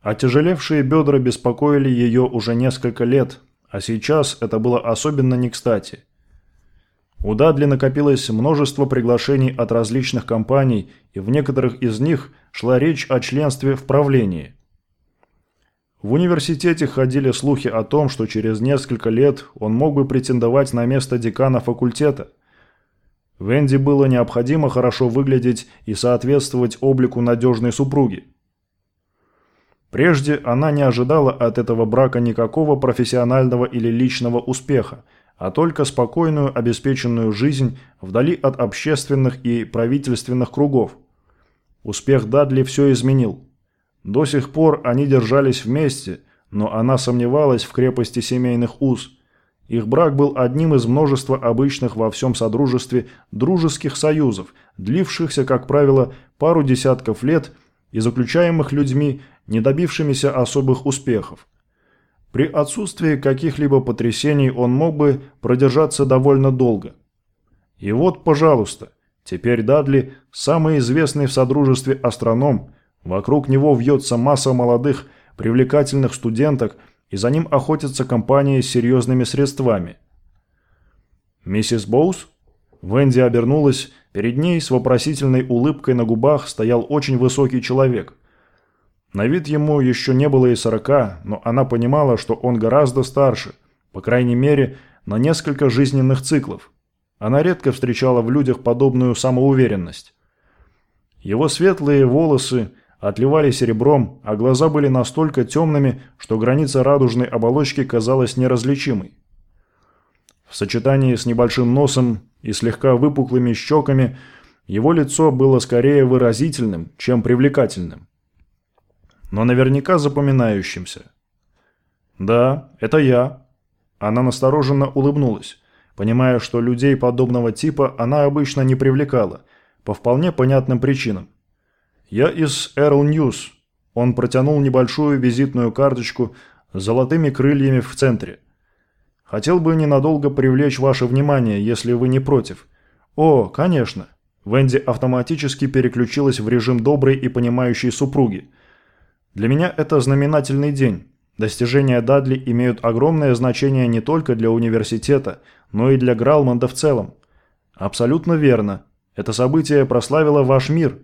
Отяжелевшие бедра беспокоили ее уже несколько лет, а сейчас это было особенно не кстати. У Дадли накопилось множество приглашений от различных компаний, и в некоторых из них шла речь о членстве в правлении. В университете ходили слухи о том, что через несколько лет он мог бы претендовать на место декана факультета. Венди было необходимо хорошо выглядеть и соответствовать облику надежной супруги. Прежде она не ожидала от этого брака никакого профессионального или личного успеха, а только спокойную обеспеченную жизнь вдали от общественных и правительственных кругов. Успех Дадли все изменил. До сих пор они держались вместе, но она сомневалась в крепости семейных уз. Их брак был одним из множества обычных во всем содружестве дружеских союзов, длившихся, как правило, пару десятков лет и заключаемых людьми, не добившимися особых успехов. При отсутствии каких-либо потрясений он мог бы продержаться довольно долго. И вот, пожалуйста, теперь Дадли – самый известный в Содружестве астроном, вокруг него вьется масса молодых, привлекательных студенток, и за ним охотятся компании с серьезными средствами. «Миссис Боус?» Венди обернулась, перед ней с вопросительной улыбкой на губах стоял очень высокий человек – на вид ему еще не было и сорока, но она понимала, что он гораздо старше, по крайней мере, на несколько жизненных циклов. Она редко встречала в людях подобную самоуверенность. Его светлые волосы отливали серебром, а глаза были настолько темными, что граница радужной оболочки казалась неразличимой. В сочетании с небольшим носом и слегка выпуклыми щеками его лицо было скорее выразительным, чем привлекательным но наверняка запоминающимся. «Да, это я». Она настороженно улыбнулась, понимая, что людей подобного типа она обычно не привлекала, по вполне понятным причинам. «Я из Эрл Ньюс». Он протянул небольшую визитную карточку с золотыми крыльями в центре. «Хотел бы ненадолго привлечь ваше внимание, если вы не против». «О, конечно». Венди автоматически переключилась в режим доброй и понимающей супруги – для меня это знаменательный день. Достижения Дадли имеют огромное значение не только для университета, но и для Гралмонда в целом. Абсолютно верно. Это событие прославило ваш мир.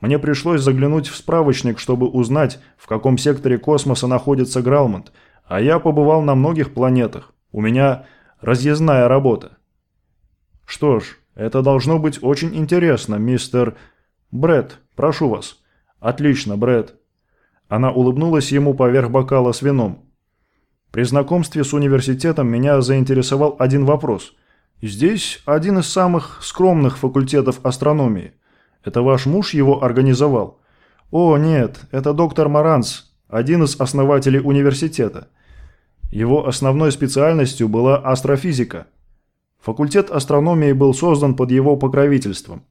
Мне пришлось заглянуть в справочник, чтобы узнать, в каком секторе космоса находится Гралмонд, а я побывал на многих планетах. У меня разъездная работа. Что ж, это должно быть очень интересно, мистер... Брэд, прошу вас. Отлично, Брэд. Она улыбнулась ему поверх бокала с вином. При знакомстве с университетом меня заинтересовал один вопрос. Здесь один из самых скромных факультетов астрономии. Это ваш муж его организовал? О, нет, это доктор Маранс, один из основателей университета. Его основной специальностью была астрофизика. Факультет астрономии был создан под его покровительством.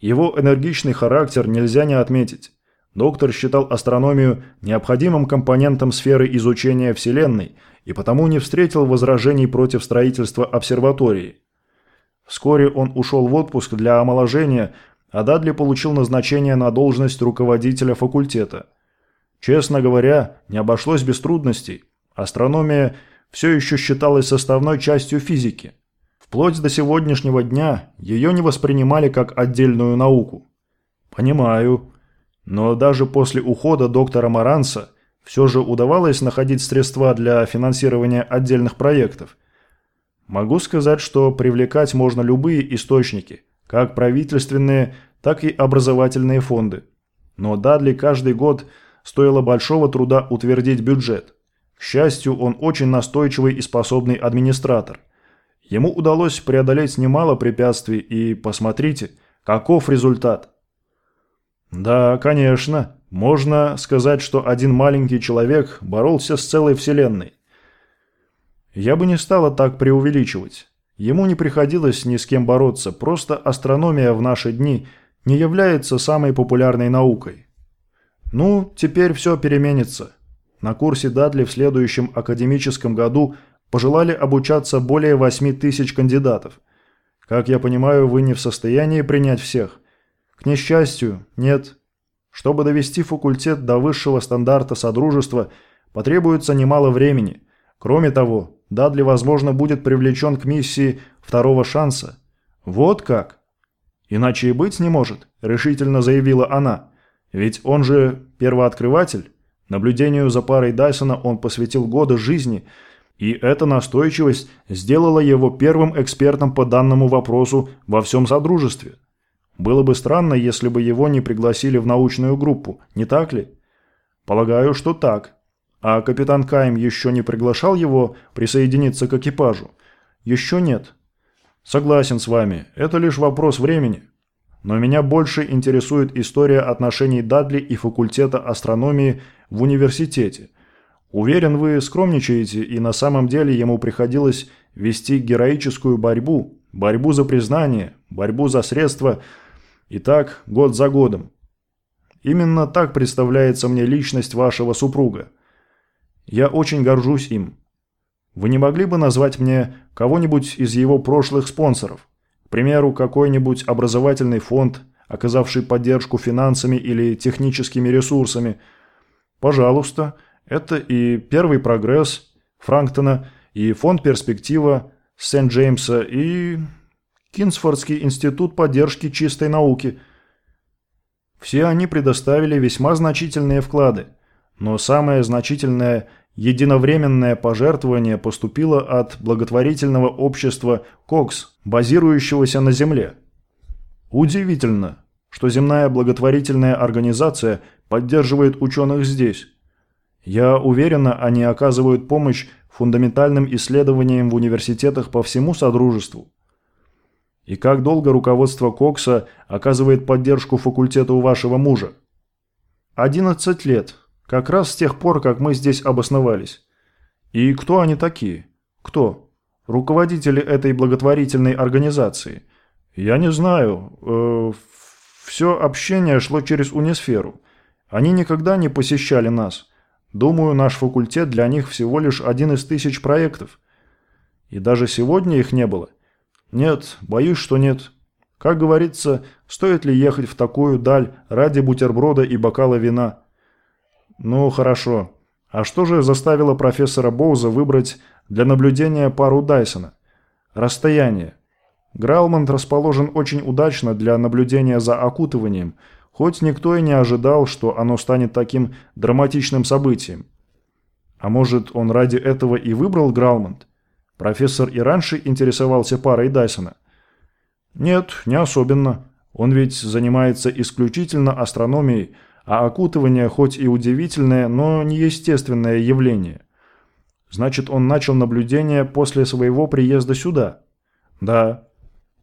Его энергичный характер нельзя не отметить. Доктор считал астрономию необходимым компонентом сферы изучения Вселенной и потому не встретил возражений против строительства обсерватории. Вскоре он ушел в отпуск для омоложения, а Дадли получил назначение на должность руководителя факультета. Честно говоря, не обошлось без трудностей. Астрономия все еще считалась составной частью физики. Вплоть до сегодняшнего дня ее не воспринимали как отдельную науку. «Понимаю», но даже после ухода доктора Маранса все же удавалось находить средства для финансирования отдельных проектов. Могу сказать, что привлекать можно любые источники, как правительственные, так и образовательные фонды. Но Дадли каждый год стоило большого труда утвердить бюджет. К счастью, он очень настойчивый и способный администратор. Ему удалось преодолеть немало препятствий, и посмотрите, каков результат. Да, конечно, можно сказать, что один маленький человек боролся с целой вселенной. Я бы не стала так преувеличивать. Ему не приходилось ни с кем бороться, просто астрономия в наши дни не является самой популярной наукой. Ну, теперь все переменится. На курсе Дадли в следующем академическом году пожелали обучаться более 8 тысяч кандидатов. Как я понимаю, вы не в состоянии принять всех. К несчастью, нет. Чтобы довести факультет до высшего стандарта Содружества, потребуется немало времени. Кроме того, Дадли, возможно, будет привлечен к миссии второго шанса. Вот как? Иначе и быть не может, решительно заявила она. Ведь он же первооткрыватель. Наблюдению за парой Дайсона он посвятил годы жизни – и эта настойчивость сделала его первым экспертом по данному вопросу во всем Содружестве. Было бы странно, если бы его не пригласили в научную группу, не так ли? Полагаю, что так. А капитан Кайм еще не приглашал его присоединиться к экипажу? Еще нет. Согласен с вами, это лишь вопрос времени. Но меня больше интересует история отношений Дадли и факультета астрономии в университете – Уверен, вы скромничаете, и на самом деле ему приходилось вести героическую борьбу, борьбу за признание, борьбу за средства, и так год за годом. Именно так представляется мне личность вашего супруга. Я очень горжусь им. Вы не могли бы назвать мне кого-нибудь из его прошлых спонсоров? К примеру, какой-нибудь образовательный фонд, оказавший поддержку финансами или техническими ресурсами? Пожалуйста, это и первый прогресс Франктона, и фонд «Перспектива» Сент-Джеймса, и Кинсфордский институт поддержки чистой науки. Все они предоставили весьма значительные вклады, но самое значительное единовременное пожертвование поступило от благотворительного общества «Кокс», базирующегося на Земле. Удивительно, что земная благотворительная организация поддерживает ученых здесь. Я уверена, они оказывают помощь фундаментальным исследованиям в университетах по всему Содружеству. И как долго руководство Кокса оказывает поддержку факультету вашего мужа? 11 лет. Как раз с тех пор, как мы здесь обосновались. И кто они такие? Кто? Руководители этой благотворительной организации? Я не знаю. Э, все общение шло через унисферу. Они никогда не посещали нас. Думаю, наш факультет для них всего лишь один из тысяч проектов. И даже сегодня их не было. Нет, боюсь, что нет. Как говорится, стоит ли ехать в такую даль ради бутерброда и бокала вина? Ну, хорошо. А что же заставило профессора Боуза выбрать для наблюдения пару Дайсона? Расстояние. Граумонт расположен очень удачно для наблюдения за окутыванием – Хоть никто и не ожидал, что оно станет таким драматичным событием. А может, он ради этого и выбрал Граумонт? Профессор и раньше интересовался парой Дайсона. Нет, не особенно. Он ведь занимается исключительно астрономией, а окутывание хоть и удивительное, но неестественное явление. Значит, он начал наблюдение после своего приезда сюда? Да.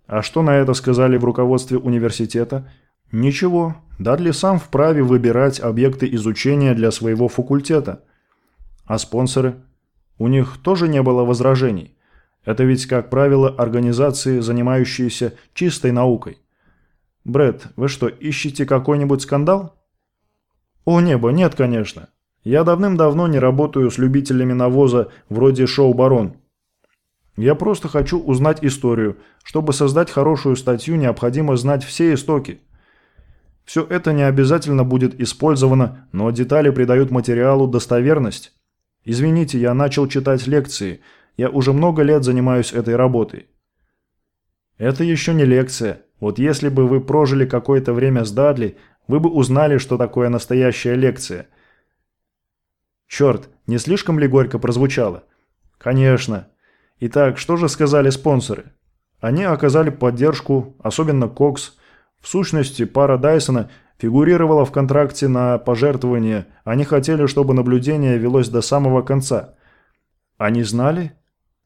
А что на это сказали в руководстве университета? Ничего, Дадли сам вправе выбирать объекты изучения для своего факультета. А спонсоры? У них тоже не было возражений. Это ведь, как правило, организации, занимающиеся чистой наукой. Бред, вы что, ищете какой-нибудь скандал? О небо, нет, конечно. Я давным-давно не работаю с любителями навоза вроде шоу «Барон». Я просто хочу узнать историю. Чтобы создать хорошую статью, необходимо знать все истоки. Все это не обязательно будет использовано, но детали придают материалу достоверность. Извините, я начал читать лекции. Я уже много лет занимаюсь этой работой. Это еще не лекция. Вот если бы вы прожили какое-то время с Дадли, вы бы узнали, что такое настоящая лекция. Черт, не слишком ли горько прозвучало? Конечно. Итак, что же сказали спонсоры? Они оказали поддержку, особенно Кокс, в сущности, пара Дайсона фигурировала в контракте на пожертвование. Они хотели, чтобы наблюдение велось до самого конца. Они знали?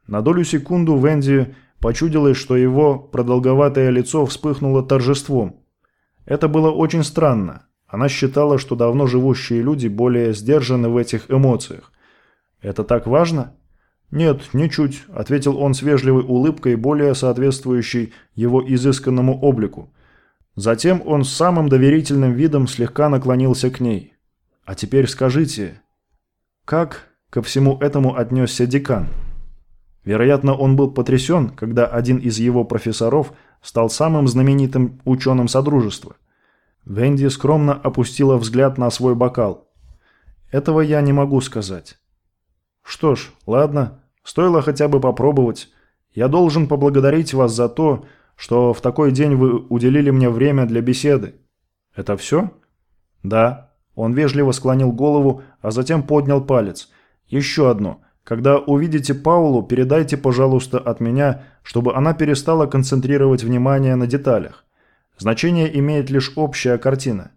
На долю секунду Венди почудилось, что его продолговатое лицо вспыхнуло торжеством. Это было очень странно. Она считала, что давно живущие люди более сдержаны в этих эмоциях. «Это так важно?» «Нет, ничуть», – ответил он с вежливой улыбкой, более соответствующей его изысканному облику. Затем он с самым доверительным видом слегка наклонился к ней. «А теперь скажите, как ко всему этому отнесся декан?» Вероятно, он был потрясен, когда один из его профессоров стал самым знаменитым ученым Содружества. Венди скромно опустила взгляд на свой бокал. «Этого я не могу сказать». «Что ж, ладно, стоило хотя бы попробовать. Я должен поблагодарить вас за то, что в такой день вы уделили мне время для беседы». «Это все?» «Да». Он вежливо склонил голову, а затем поднял палец. «Еще одно. Когда увидите Паулу, передайте, пожалуйста, от меня, чтобы она перестала концентрировать внимание на деталях. Значение имеет лишь общая картина.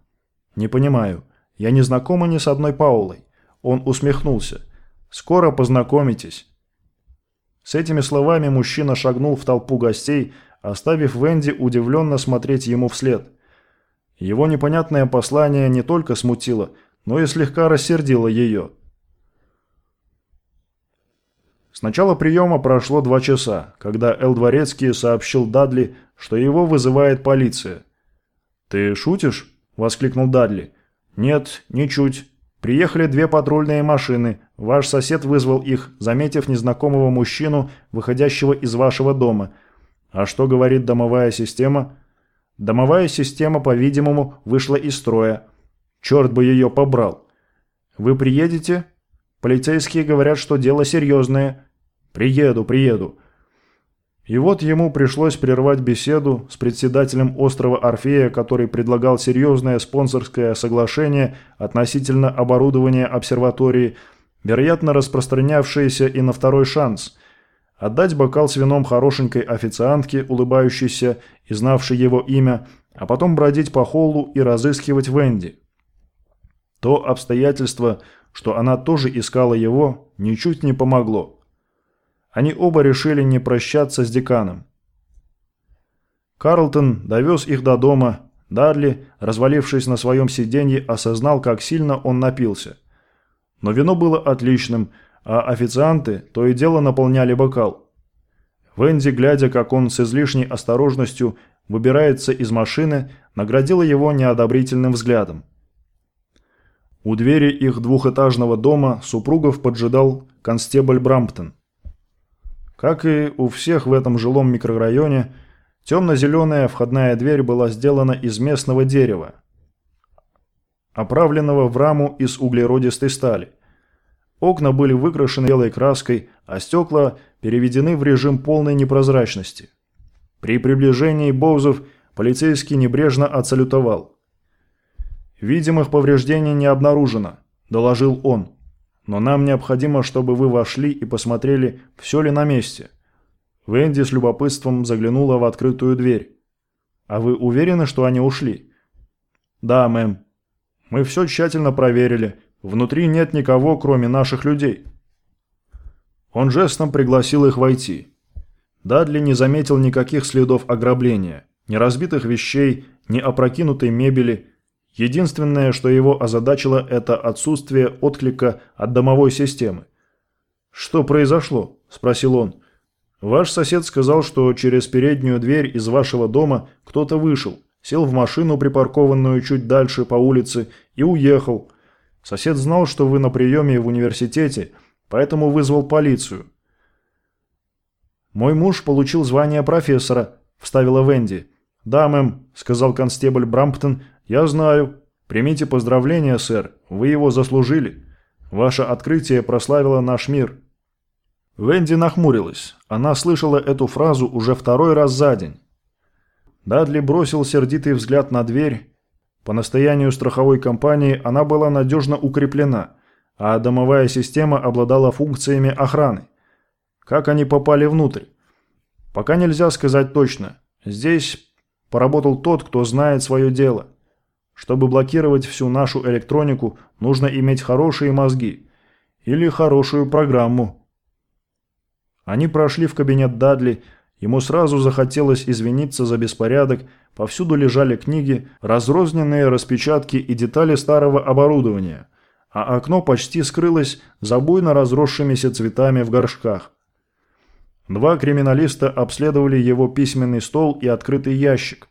Не понимаю. Я не знакома ни с одной Паулой. Он усмехнулся. Скоро познакомитесь. С этими словами мужчина шагнул в толпу гостей, оставив Венди удивленно смотреть ему вслед. Его непонятное послание не только смутило, но и слегка рассердило ее. С начала приема прошло два часа, когда Эл Дворецкий сообщил Дадли, что его вызывает полиция. «Ты шутишь?» – воскликнул Дадли. «Нет, ничуть. Приехали две патрульные машины. Ваш сосед вызвал их, заметив незнакомого мужчину, выходящего из вашего дома. А что говорит домовая система?» «Домовая система, по-видимому, вышла из строя. Черт бы ее побрал. Вы приедете?» Полицейские говорят, что дело серьезное. Приеду, приеду. И вот ему пришлось прервать беседу с председателем острова Орфея, который предлагал серьезное спонсорское соглашение относительно оборудования обсерватории, вероятно распространявшееся и на второй шанс – отдать бокал с вином хорошенькой официантке, улыбающейся и знавшей его имя, а потом бродить по холлу и разыскивать Венди. То обстоятельство, что она тоже искала его, ничуть не помогло. Они оба решили не прощаться с деканом. Карлтон довез их до дома. Дарли, развалившись на своем сиденье, осознал, как сильно он напился. Но вино было отличным, а официанты то и дело наполняли бокал. Венди, глядя, как он с излишней осторожностью выбирается из машины, наградила его неодобрительным взглядом. У двери их двухэтажного дома супругов поджидал констебль Брамптон. Как и у всех в этом жилом микрорайоне, темно-зеленая входная дверь была сделана из местного дерева, оправленного в раму из углеродистой стали. Окна были выкрашены белой краской, а стекла переведены в режим полной непрозрачности. При приближении Боузов полицейский небрежно отсалютовал. «Видимых повреждений не обнаружено», – доложил он. «Но нам необходимо, чтобы вы вошли и посмотрели, все ли на месте». Венди с любопытством заглянула в открытую дверь. «А вы уверены, что они ушли?» «Да, мэм. Мы все тщательно проверили. Внутри нет никого, кроме наших людей». Он жестом пригласил их войти. Дадли не заметил никаких следов ограбления, ни разбитых вещей, ни опрокинутой мебели, Единственное, что его озадачило, это отсутствие отклика от домовой системы. «Что произошло?» – спросил он. «Ваш сосед сказал, что через переднюю дверь из вашего дома кто-то вышел, сел в машину, припаркованную чуть дальше по улице, и уехал. Сосед знал, что вы на приеме в университете, поэтому вызвал полицию». «Мой муж получил звание профессора», – вставила Венди. «Да, мэм», – сказал констебль Брамптон «Я знаю. Примите поздравления, сэр. Вы его заслужили. Ваше открытие прославило наш мир». Венди нахмурилась. Она слышала эту фразу уже второй раз за день. Дадли бросил сердитый взгляд на дверь. По настоянию страховой компании она была надежно укреплена, а домовая система обладала функциями охраны. Как они попали внутрь? Пока нельзя сказать точно. Здесь поработал тот, кто знает свое дело. Чтобы блокировать всю нашу электронику, нужно иметь хорошие мозги. Или хорошую программу. Они прошли в кабинет Дадли. Ему сразу захотелось извиниться за беспорядок, повсюду лежали книги, разрозненные распечатки и детали старого оборудования, а окно почти скрылось за буйно разросшимися цветами в горшках. Два криминалиста обследовали его письменный стол и открытый ящик.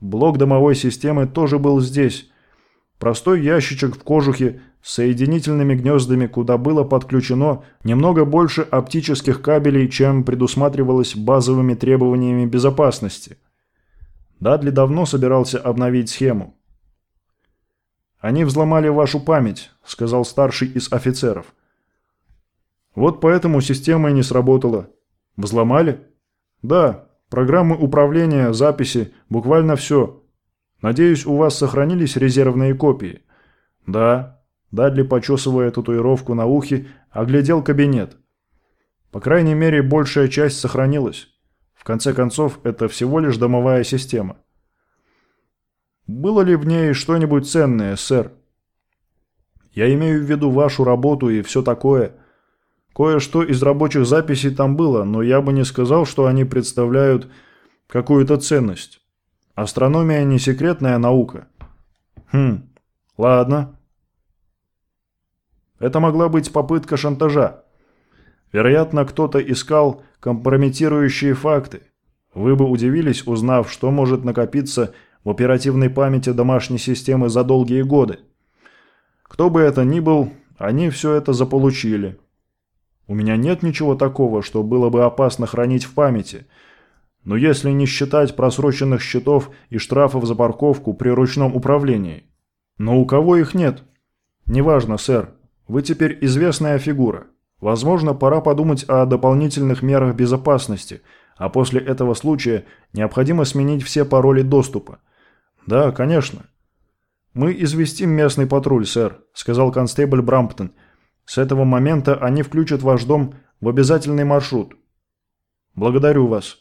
Блок домовой системы тоже был здесь. Простой ящичек в кожухе соединительными гнездами, куда было подключено немного больше оптических кабелей, чем предусматривалось базовыми требованиями безопасности. Дадли давно собирался обновить схему. «Они взломали вашу память», — сказал старший из офицеров. «Вот поэтому система и не сработала. Взломали?» «Да, программы управления, записи, буквально все. Надеюсь, у вас сохранились резервные копии?» «Да». Дадли, почесывая татуировку на ухе, оглядел кабинет. По крайней мере, большая часть сохранилась. В конце концов, это всего лишь домовая система. Было ли в ней что-нибудь ценное, сэр? Я имею в виду вашу работу и все такое. Кое-что из рабочих записей там было, но я бы не сказал, что они представляют какую-то ценность. Астрономия не секретная наука. Хм, ладно. Это могла быть попытка шантажа. Вероятно, кто-то искал компрометирующие факты. Вы бы удивились, узнав, что может накопиться в оперативной памяти домашней системы за долгие годы. Кто бы это ни был, они все это заполучили. У меня нет ничего такого, что было бы опасно хранить в памяти. Но если не считать просроченных счетов и штрафов за парковку при ручном управлении. Но у кого их нет? Неважно, сэр. Вы теперь известная фигура. Возможно, пора подумать о дополнительных мерах безопасности, а после этого случая необходимо сменить все пароли доступа. Да, конечно. Мы известим местный патруль, сэр, сказал констебль Брамптон – с этого момента они включат ваш дом в обязательный маршрут. Благодарю вас.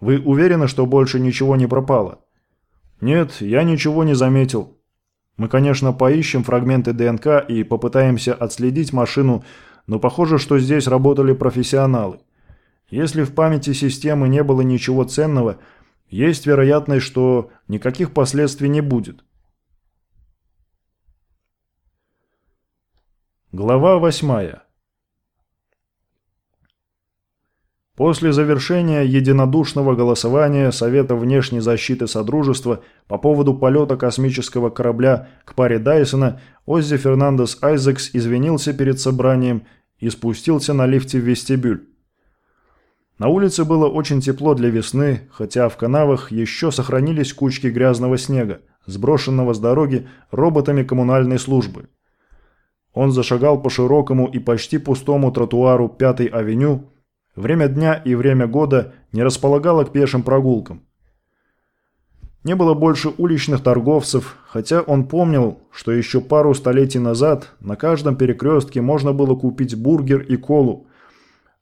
Вы уверены, что больше ничего не пропало? Нет, я ничего не заметил. Мы, конечно, поищем фрагменты ДНК и попытаемся отследить машину, но похоже, что здесь работали профессионалы. Если в памяти системы не было ничего ценного, есть вероятность, что никаких последствий не будет. Глава восьмая. После завершения единодушного голосования Совета внешней защиты Содружества по поводу полета космического корабля к паре Дайсона, Оззи Фернандес Айзекс извинился перед собранием и спустился на лифте в вестибюль. На улице было очень тепло для весны, хотя в канавах еще сохранились кучки грязного снега, сброшенного с дороги роботами коммунальной службы. Он зашагал по широкому и почти пустому тротуару Пятой авеню. Время дня и время года не располагало к пешим прогулкам. Не было больше уличных торговцев, хотя он помнил, что еще пару столетий назад на каждом перекрестке можно было купить бургер и колу,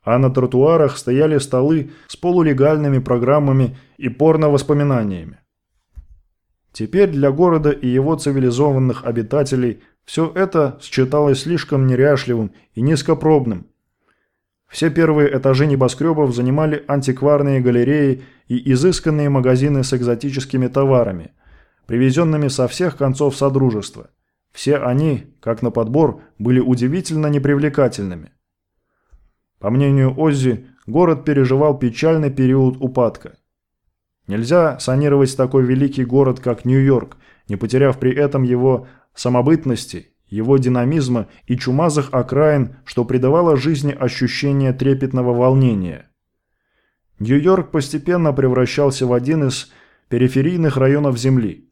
а на тротуарах стояли столы с полулегальными программами и порно-воспоминаниями. Теперь для города и его цивилизованных обитателей все это считалось слишком неряшливым и низкопробным. Все первые этажи небоскребов занимали антикварные галереи и изысканные магазины с экзотическими товарами, привезенными со всех концов Содружества. Все они, как на подбор, были удивительно непривлекательными. По мнению Оззи, город переживал печальный период упадка. Нельзя санировать такой великий город, как Нью-Йорк, не потеряв при этом его самобытности, его динамизма и чумазых окраин, что придавало жизни ощущение трепетного волнения. Нью-Йорк постепенно превращался в один из периферийных районов Земли.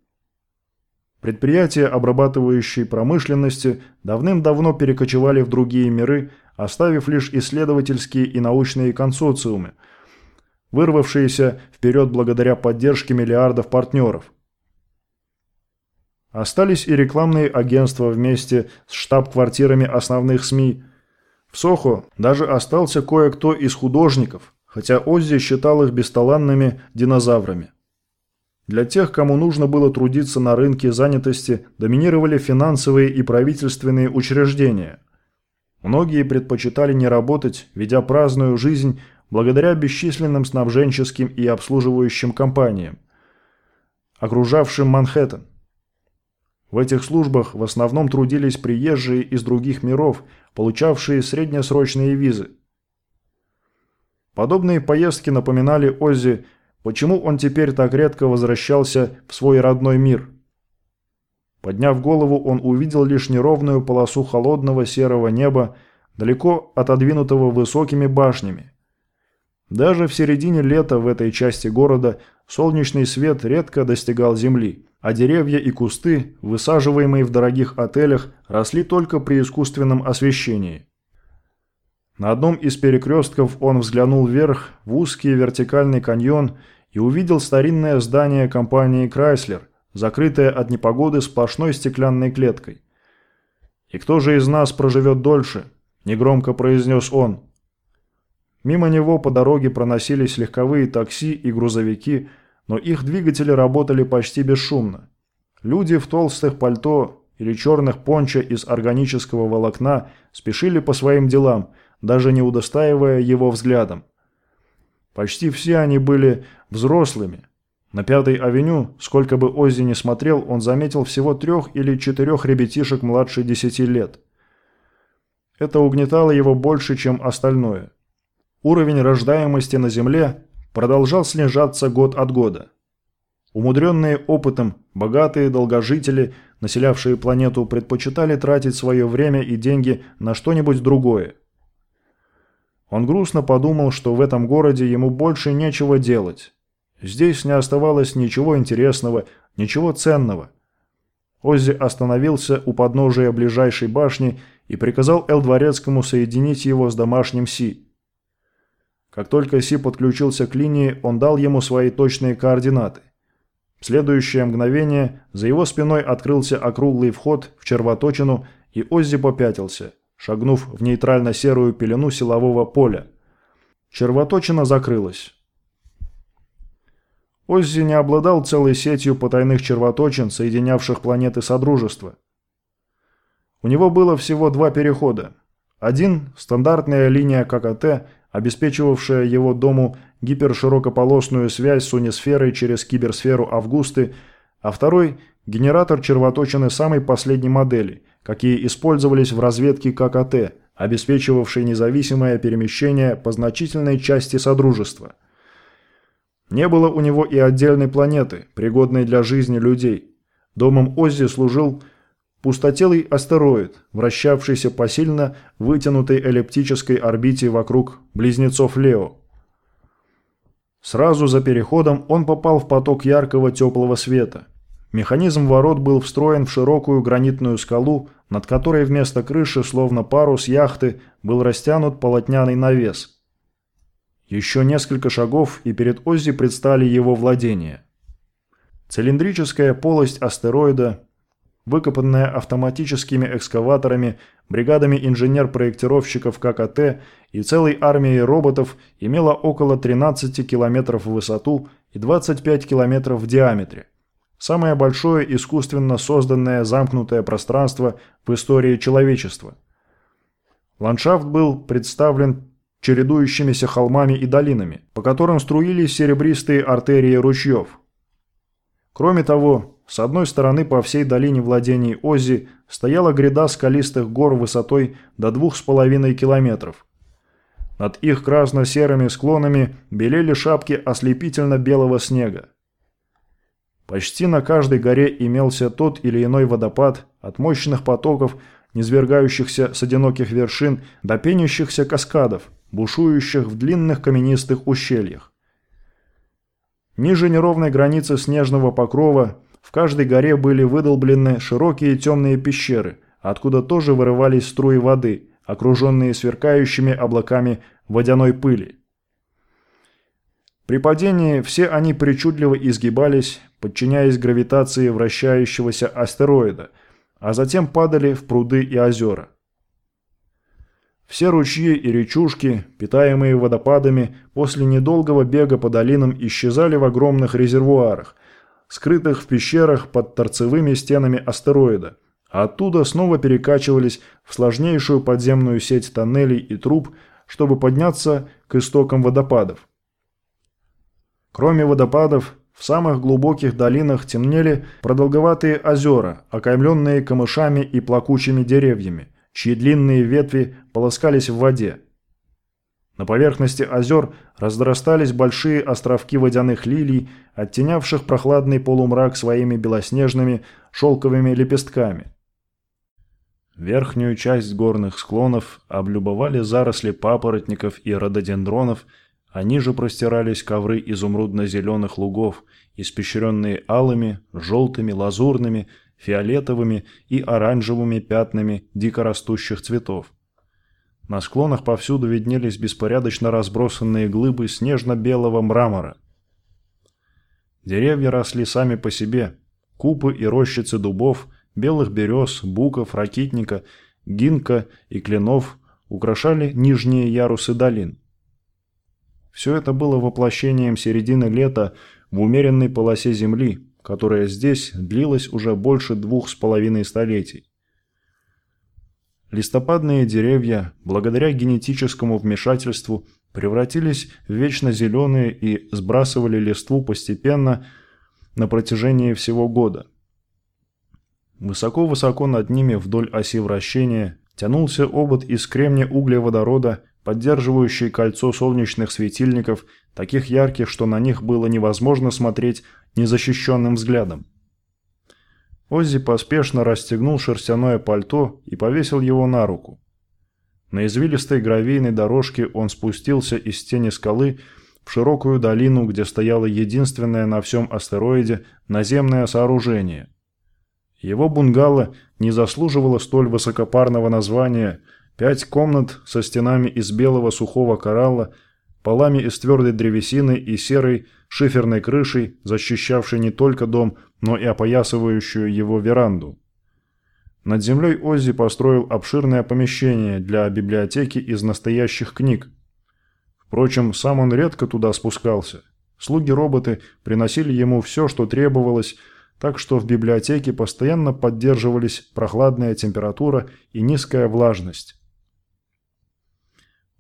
Предприятия обрабатывающие промышленности давным-давно перекочевали в другие миры, оставив лишь исследовательские и научные консорциумы, вырвавшиеся вперед благодаря поддержке миллиардов партнеров. Остались и рекламные агентства вместе с штаб-квартирами основных СМИ. В Сохо даже остался кое-кто из художников, хотя Оззи считал их бесталанными динозаврами. Для тех, кому нужно было трудиться на рынке занятости, доминировали финансовые и правительственные учреждения. Многие предпочитали не работать, ведя праздную жизнь благодаря бесчисленным снабженческим и обслуживающим компаниям, окружавшим Манхэттен. В этих службах в основном трудились приезжие из других миров, получавшие среднесрочные визы. Подобные поездки напоминали Оззи, почему он теперь так редко возвращался в свой родной мир. Подняв голову, он увидел лишь неровную полосу холодного серого неба, далеко отодвинутого высокими башнями. Даже в середине лета в этой части города солнечный свет редко достигал земли, а деревья и кусты, высаживаемые в дорогих отелях, росли только при искусственном освещении. На одном из перекрестков он взглянул вверх в узкий вертикальный каньон и увидел старинное здание компании «Крайслер», закрытое от непогоды сплошной стеклянной клеткой. «И кто же из нас проживет дольше?» – негромко произнес он. Мимо него по дороге проносились легковые такси и грузовики, но их двигатели работали почти бесшумно. Люди в толстых пальто или черных пончо из органического волокна спешили по своим делам, даже не удостаивая его взглядом. Почти все они были взрослыми. На Пятой авеню, сколько бы Оззи не смотрел, он заметил всего трех или четырех ребятишек младше десяти лет. Это угнетало его больше, чем остальное. Уровень рождаемости на Земле продолжал снижаться год от года. Умудренные опытом, богатые долгожители, населявшие планету, предпочитали тратить свое время и деньги на что-нибудь другое. Он грустно подумал, что в этом городе ему больше нечего делать. Здесь не оставалось ничего интересного, ничего ценного. Оззи остановился у подножия ближайшей башни и приказал Эл Дворецкому соединить его с домашним Си. Как только Си подключился к линии, он дал ему свои точные координаты. В следующее мгновение за его спиной открылся округлый вход в червоточину, и Оззи попятился, шагнув в нейтрально-серую пелену силового поля. Червоточина закрылась. Оззи не обладал целой сетью потайных червоточин, соединявших планеты Содружества. У него было всего два перехода. Один – стандартная линия ККТ, обеспечивавшая его дому гиперширокополосную связь с унисферой через киберсферу Августы, а второй – генератор червоточины самой последней модели, какие использовались в разведке ККТ, обеспечивавший независимое перемещение по значительной части Содружества. Не было у него и отдельной планеты, пригодной для жизни людей. Домом Оззи служил Пустотелый астероид, вращавшийся по сильно вытянутой эллиптической орбите вокруг близнецов Лео. Сразу за переходом он попал в поток яркого теплого света. Механизм ворот был встроен в широкую гранитную скалу, над которой вместо крыши, словно парус яхты, был растянут полотняный навес. Еще несколько шагов, и перед Оззи предстали его владения. Цилиндрическая полость астероида выкопанная автоматическими экскаваторами, бригадами инженер-проектировщиков ККТ и целой армией роботов, имела около 13 километров в высоту и 25 километров в диаметре. Самое большое искусственно созданное замкнутое пространство в истории человечества. Ландшафт был представлен чередующимися холмами и долинами, по которым струились серебристые артерии ручьев. Кроме того, с одной стороны по всей долине владений Оззи стояла гряда скалистых гор высотой до двух с половиной километров. Над их красно-серыми склонами белели шапки ослепительно-белого снега. Почти на каждой горе имелся тот или иной водопад от мощных потоков, низвергающихся с одиноких вершин до пенящихся каскадов, бушующих в длинных каменистых ущельях. Ниже неровной границы снежного покрова в каждой горе были выдолблены широкие темные пещеры, откуда тоже вырывались струи воды, окруженные сверкающими облаками водяной пыли. При падении все они причудливо изгибались, подчиняясь гравитации вращающегося астероида, а затем падали в пруды и озера. Все ручьи и речушки, питаемые водопадами, после недолгого бега по долинам исчезали в огромных резервуарах, скрытых в пещерах под торцевыми стенами астероида, а оттуда снова перекачивались в сложнейшую подземную сеть тоннелей и труб, чтобы подняться к истокам водопадов. Кроме водопадов, в самых глубоких долинах темнели продолговатые озера, окаймленные камышами и плакучими деревьями, чьи длинные ветви полоскались в воде. На поверхности озер разрастались большие островки водяных лилий, оттенявших прохладный полумрак своими белоснежными шелковыми лепестками. Верхнюю часть горных склонов облюбовали заросли папоротников и рододендронов, а ниже простирались ковры изумрудно-зеленых лугов, испещренные алыми, желтыми, лазурными, фиолетовыми и оранжевыми пятнами дикорастущих цветов. На склонах повсюду виднелись беспорядочно разбросанные глыбы снежно-белого мрамора. Деревья росли сами по себе. Купы и рощицы дубов, белых берез, буков, ракитника, гинка и кленов украшали нижние ярусы долин. Все это было воплощением середины лета в умеренной полосе земли, которая здесь длилась уже больше двух с половиной столетий. Листопадные деревья, благодаря генетическому вмешательству, превратились в вечно зеленые и сбрасывали листву постепенно на протяжении всего года. Высоко-высоко над ними вдоль оси вращения тянулся обод из кремния углеводорода, поддерживающий кольцо солнечных светильников, таких ярких, что на них было невозможно смотреть незащищенным взглядом. Оззи поспешно расстегнул шерстяное пальто и повесил его на руку. На извилистой гравийной дорожке он спустился из тени скалы в широкую долину, где стояло единственное на всем астероиде наземное сооружение. Его бунгало не заслуживало столь высокопарного названия «Пять комнат со стенами из белого сухого коралла, полами из твердой древесины и серой шиферной крышей, защищавшей не только дом, но и опоясывающую его веранду. Над землей Оззи построил обширное помещение для библиотеки из настоящих книг. Впрочем, сам он редко туда спускался. Слуги-роботы приносили ему все, что требовалось, так что в библиотеке постоянно поддерживались прохладная температура и низкая влажность.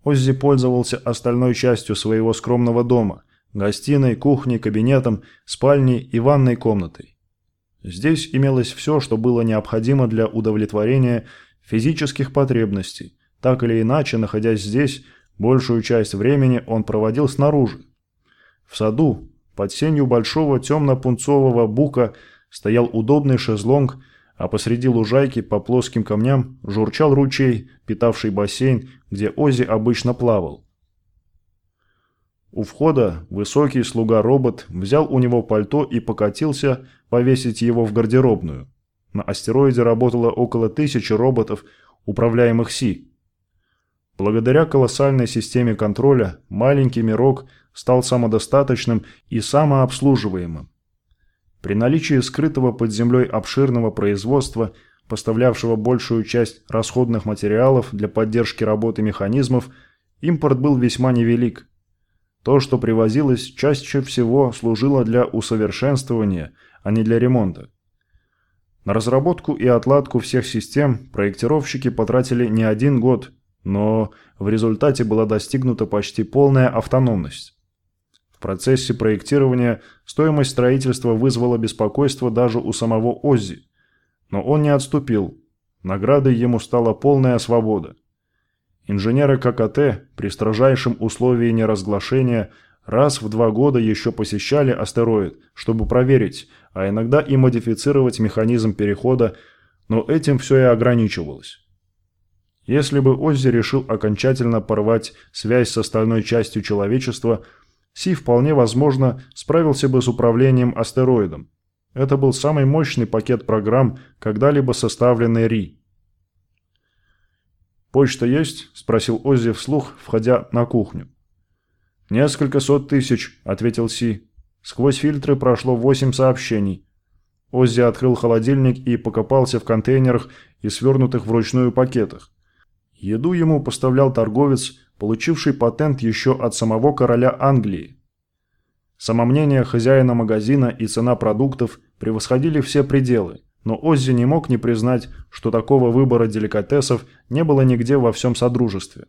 Оззи пользовался остальной частью своего скромного дома – гостиной, кухней, кабинетом, спальней и ванной комнатой. Здесь имелось все, что было необходимо для удовлетворения физических потребностей. Так или иначе, находясь здесь, большую часть времени он проводил снаружи. В саду, под сенью большого темно-пунцового бука, стоял удобный шезлонг – а посреди лужайки по плоским камням журчал ручей, питавший бассейн, где Ози обычно плавал. У входа высокий слуга-робот взял у него пальто и покатился повесить его в гардеробную. На астероиде работало около тысячи роботов, управляемых Си. Благодаря колоссальной системе контроля маленький мирок стал самодостаточным и самообслуживаемым. При наличии скрытого под землей обширного производства, поставлявшего большую часть расходных материалов для поддержки работы механизмов, импорт был весьма невелик. То, что привозилось, чаще всего служило для усовершенствования, а не для ремонта. На разработку и отладку всех систем проектировщики потратили не один год, но в результате была достигнута почти полная автономность процессе проектирования стоимость строительства вызвала беспокойство даже у самого Оззи. Но он не отступил. Наградой ему стала полная свобода. Инженеры ККТ при строжайшем условии неразглашения раз в два года еще посещали астероид, чтобы проверить, а иногда и модифицировать механизм перехода, но этим все и ограничивалось. Если бы Оззи решил окончательно порвать связь с остальной частью человечества – Си вполне возможно справился бы с управлением астероидом. Это был самый мощный пакет программ, когда-либо составленный Ри. «Почта есть?» – спросил Оззи вслух, входя на кухню. «Несколько сот тысяч», – ответил Си. Сквозь фильтры прошло восемь сообщений. Оззи открыл холодильник и покопался в контейнерах и свернутых вручную пакетах. Еду ему поставлял торговец, получивший патент еще от самого короля Англии. Самомнение хозяина магазина и цена продуктов превосходили все пределы, но Оззи не мог не признать, что такого выбора деликатесов не было нигде во всем Содружестве.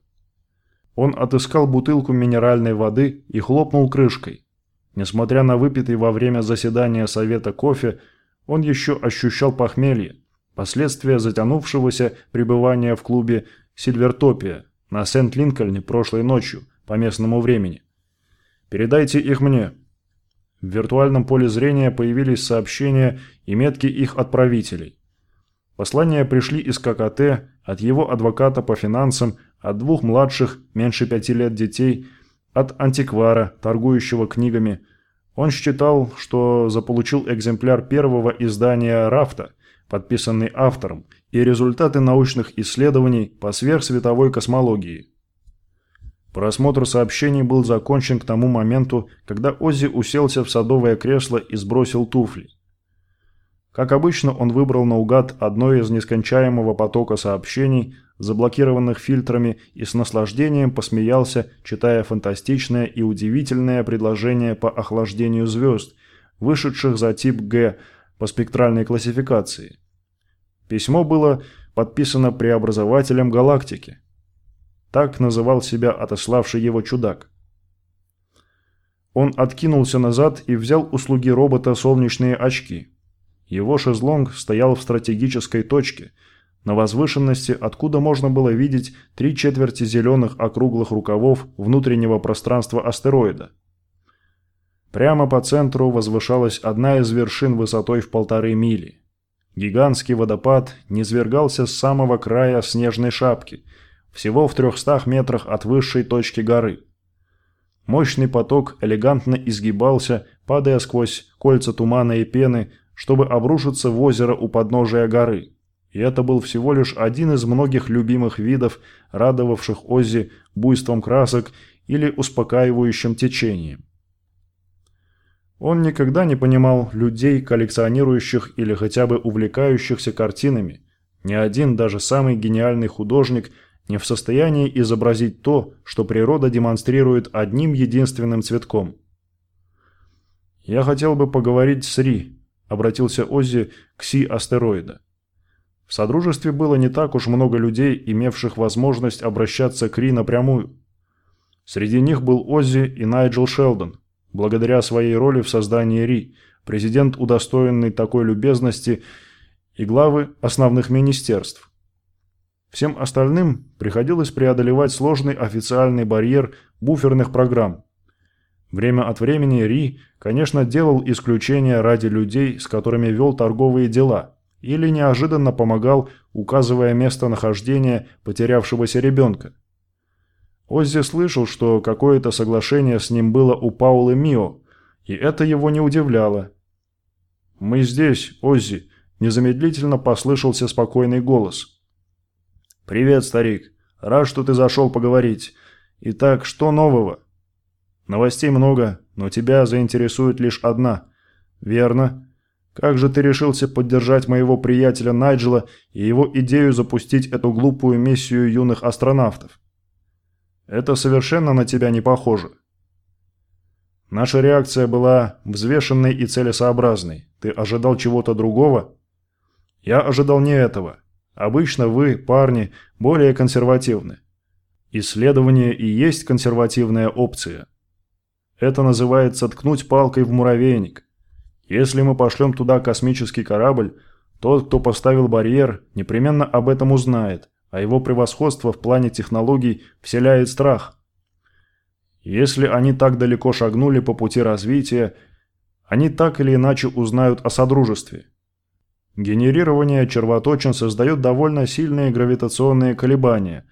Он отыскал бутылку минеральной воды и хлопнул крышкой. Несмотря на выпитый во время заседания совета кофе, он еще ощущал похмелье, последствия затянувшегося пребывания в клубе «Сильвертопия» на Сент-Линкольне прошлой ночью по местному времени. «Передайте их мне». В виртуальном поле зрения появились сообщения и метки их отправителей. Послания пришли из ККТ, от его адвоката по финансам, от двух младших, меньше пяти лет детей, от антиквара, торгующего книгами. Он считал, что заполучил экземпляр первого издания «Рафта», подписанный автором, и результаты научных исследований по сверхсветовой космологии. Просмотр сообщений был закончен к тому моменту, когда Оззи уселся в садовое кресло и сбросил туфли. Как обычно, он выбрал наугад одно из нескончаемого потока сообщений, заблокированных фильтрами, и с наслаждением посмеялся, читая фантастичное и удивительное предложение по охлаждению звезд, вышедших за тип Г по спектральной классификации. Письмо было подписано преобразователем галактики. Так называл себя отославший его чудак. Он откинулся назад и взял услуги робота солнечные очки – его шезлонг стоял в стратегической точке, на возвышенности, откуда можно было видеть три четверти зеленых округлых рукавов внутреннего пространства астероида. Прямо по центру возвышалась одна из вершин высотой в полторы мили. Гигантский водопад низвергался с самого края снежной шапки, всего в трехстах метрах от высшей точки горы. Мощный поток элегантно изгибался, падая сквозь кольца тумана и пены чтобы обрушиться в озеро у подножия горы. И это был всего лишь один из многих любимых видов, радовавших Оззи буйством красок или успокаивающим течением. Он никогда не понимал людей, коллекционирующих или хотя бы увлекающихся картинами. Ни один, даже самый гениальный художник, не в состоянии изобразить то, что природа демонстрирует одним единственным цветком. «Я хотел бы поговорить с Ри», – обратился Оззи к Си-астероида. В Содружестве было не так уж много людей, имевших возможность обращаться к Ри напрямую. Среди них был Оззи и Найджел Шелдон, благодаря своей роли в создании Ри, президент, удостоенный такой любезности, и главы основных министерств. Всем остальным приходилось преодолевать сложный официальный барьер буферных программ, Время от времени Ри, конечно, делал исключения ради людей, с которыми вел торговые дела, или неожиданно помогал, указывая местонахождение потерявшегося ребенка. Оззи слышал, что какое-то соглашение с ним было у Паулы Мио, и это его не удивляло. «Мы здесь, Оззи», – незамедлительно послышался спокойный голос. «Привет, старик. Рад, что ты зашел поговорить. Итак, что нового?» Новостей много, но тебя заинтересует лишь одна. Верно. Как же ты решился поддержать моего приятеля Найджела и его идею запустить эту глупую миссию юных астронавтов? Это совершенно на тебя не похоже. Наша реакция была взвешенной и целесообразной. Ты ожидал чего-то другого? Я ожидал не этого. Обычно вы, парни, более консервативны. Исследование и есть консервативная опция – это называется ткнуть палкой в муравейник. Если мы пошлем туда космический корабль, тот, кто поставил барьер, непременно об этом узнает, а его превосходство в плане технологий вселяет страх. Если они так далеко шагнули по пути развития, они так или иначе узнают о Содружестве. Генерирование червоточин создает довольно сильные гравитационные колебания,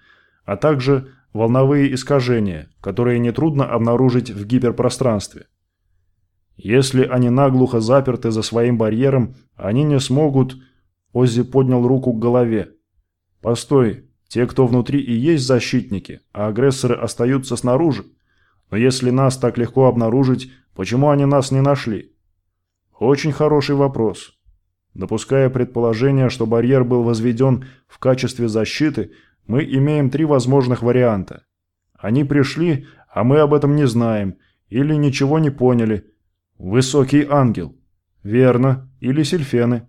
а также волновые искажения, которые нетрудно обнаружить в гиперпространстве. Если они наглухо заперты за своим барьером, они не смогут... Оззи поднял руку к голове. Постой, те, кто внутри и есть защитники, а агрессоры остаются снаружи. Но если нас так легко обнаружить, почему они нас не нашли? Очень хороший вопрос. Допуская предположение, что барьер был возведен в качестве защиты, мы имеем три возможных варианта. Они пришли, а мы об этом не знаем, или ничего не поняли. Высокий ангел. Верно. Или сильфены.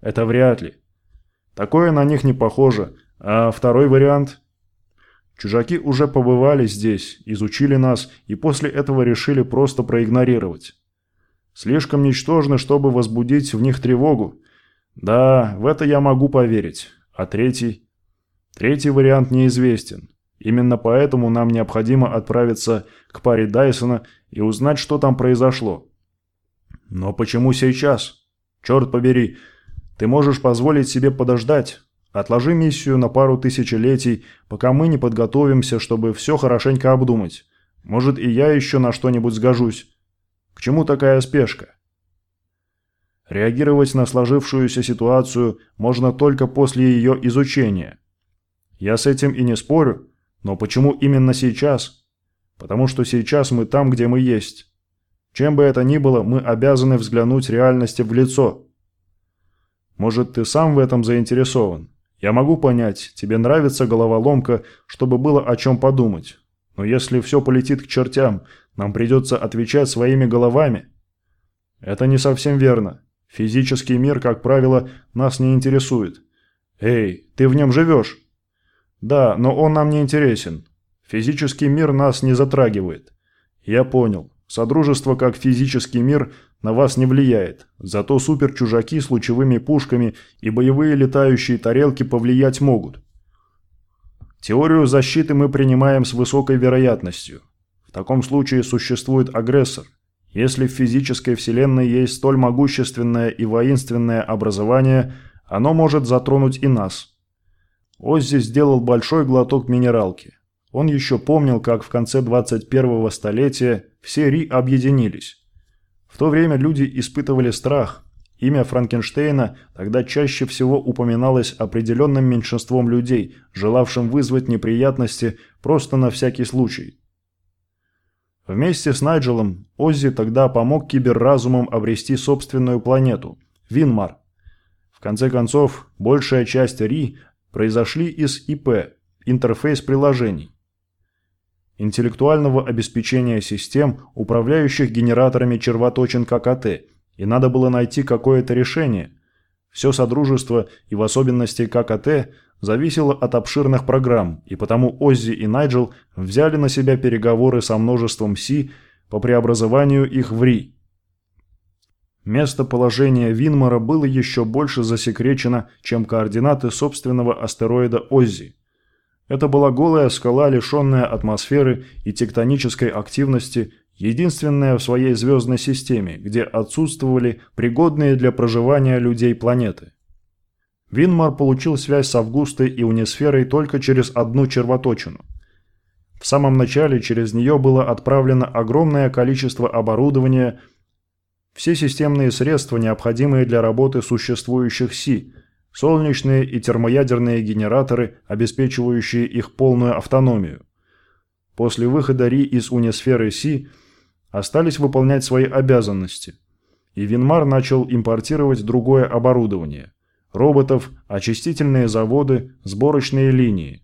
Это вряд ли. Такое на них не похоже. А второй вариант? Чужаки уже побывали здесь, изучили нас и после этого решили просто проигнорировать. Слишком ничтожны, чтобы возбудить в них тревогу. Да, в это я могу поверить. А третий? Третий вариант неизвестен. Именно поэтому нам необходимо отправиться к паре Дайсона и узнать, что там произошло. Но почему сейчас? Черт побери, ты можешь позволить себе подождать. Отложи миссию на пару тысячелетий, пока мы не подготовимся, чтобы все хорошенько обдумать. Может, и я еще на что-нибудь сгожусь. К чему такая спешка? Реагировать на сложившуюся ситуацию можно только после ее изучения. Я с этим и не спорю, но почему именно сейчас? Потому что сейчас мы там, где мы есть. Чем бы это ни было, мы обязаны взглянуть реальности в лицо. Может, ты сам в этом заинтересован? Я могу понять, тебе нравится головоломка, чтобы было о чем подумать. Но если все полетит к чертям, нам придется отвечать своими головами. Это не совсем верно. Физический мир, как правило, нас не интересует. Эй, ты в нем живешь? Да, но он нам не интересен. Физический мир нас не затрагивает. Я понял. Содружество как физический мир на вас не влияет. Зато суперчужаки с лучевыми пушками и боевые летающие тарелки повлиять могут. Теорию защиты мы принимаем с высокой вероятностью. В таком случае существует агрессор. Если в физической вселенной есть столь могущественное и воинственное образование, оно может затронуть и нас. Оззи сделал большой глоток минералки. Он еще помнил, как в конце 21-го столетия все Ри объединились. В то время люди испытывали страх. Имя Франкенштейна тогда чаще всего упоминалось определенным меньшинством людей, желавшим вызвать неприятности просто на всякий случай. Вместе с Найджелом Оззи тогда помог киберразумам обрести собственную планету – Винмар. В конце концов, большая часть Ри произошли из ИП – интерфейс приложений интеллектуального обеспечения систем, управляющих генераторами червоточин ККТ, и надо было найти какое-то решение. Все Содружество, и в особенности ККТ, зависело от обширных программ, и потому Оззи и Найджел взяли на себя переговоры со множеством Си по преобразованию их в Ри. Местоположение Винмара было еще больше засекречено, чем координаты собственного астероида Оззи. Это была голая скала, лишенная атмосферы и тектонической активности, единственная в своей звездной системе, где отсутствовали пригодные для проживания людей планеты. Винмар получил связь с Августой и Унисферой только через одну червоточину. В самом начале через нее было отправлено огромное количество оборудования, все системные средства, необходимые для работы существующих СИ – солнечные и термоядерные генераторы, обеспечивающие их полную автономию. После выхода Ри из унисферы Си остались выполнять свои обязанности, и Винмар начал импортировать другое оборудование – роботов, очистительные заводы, сборочные линии.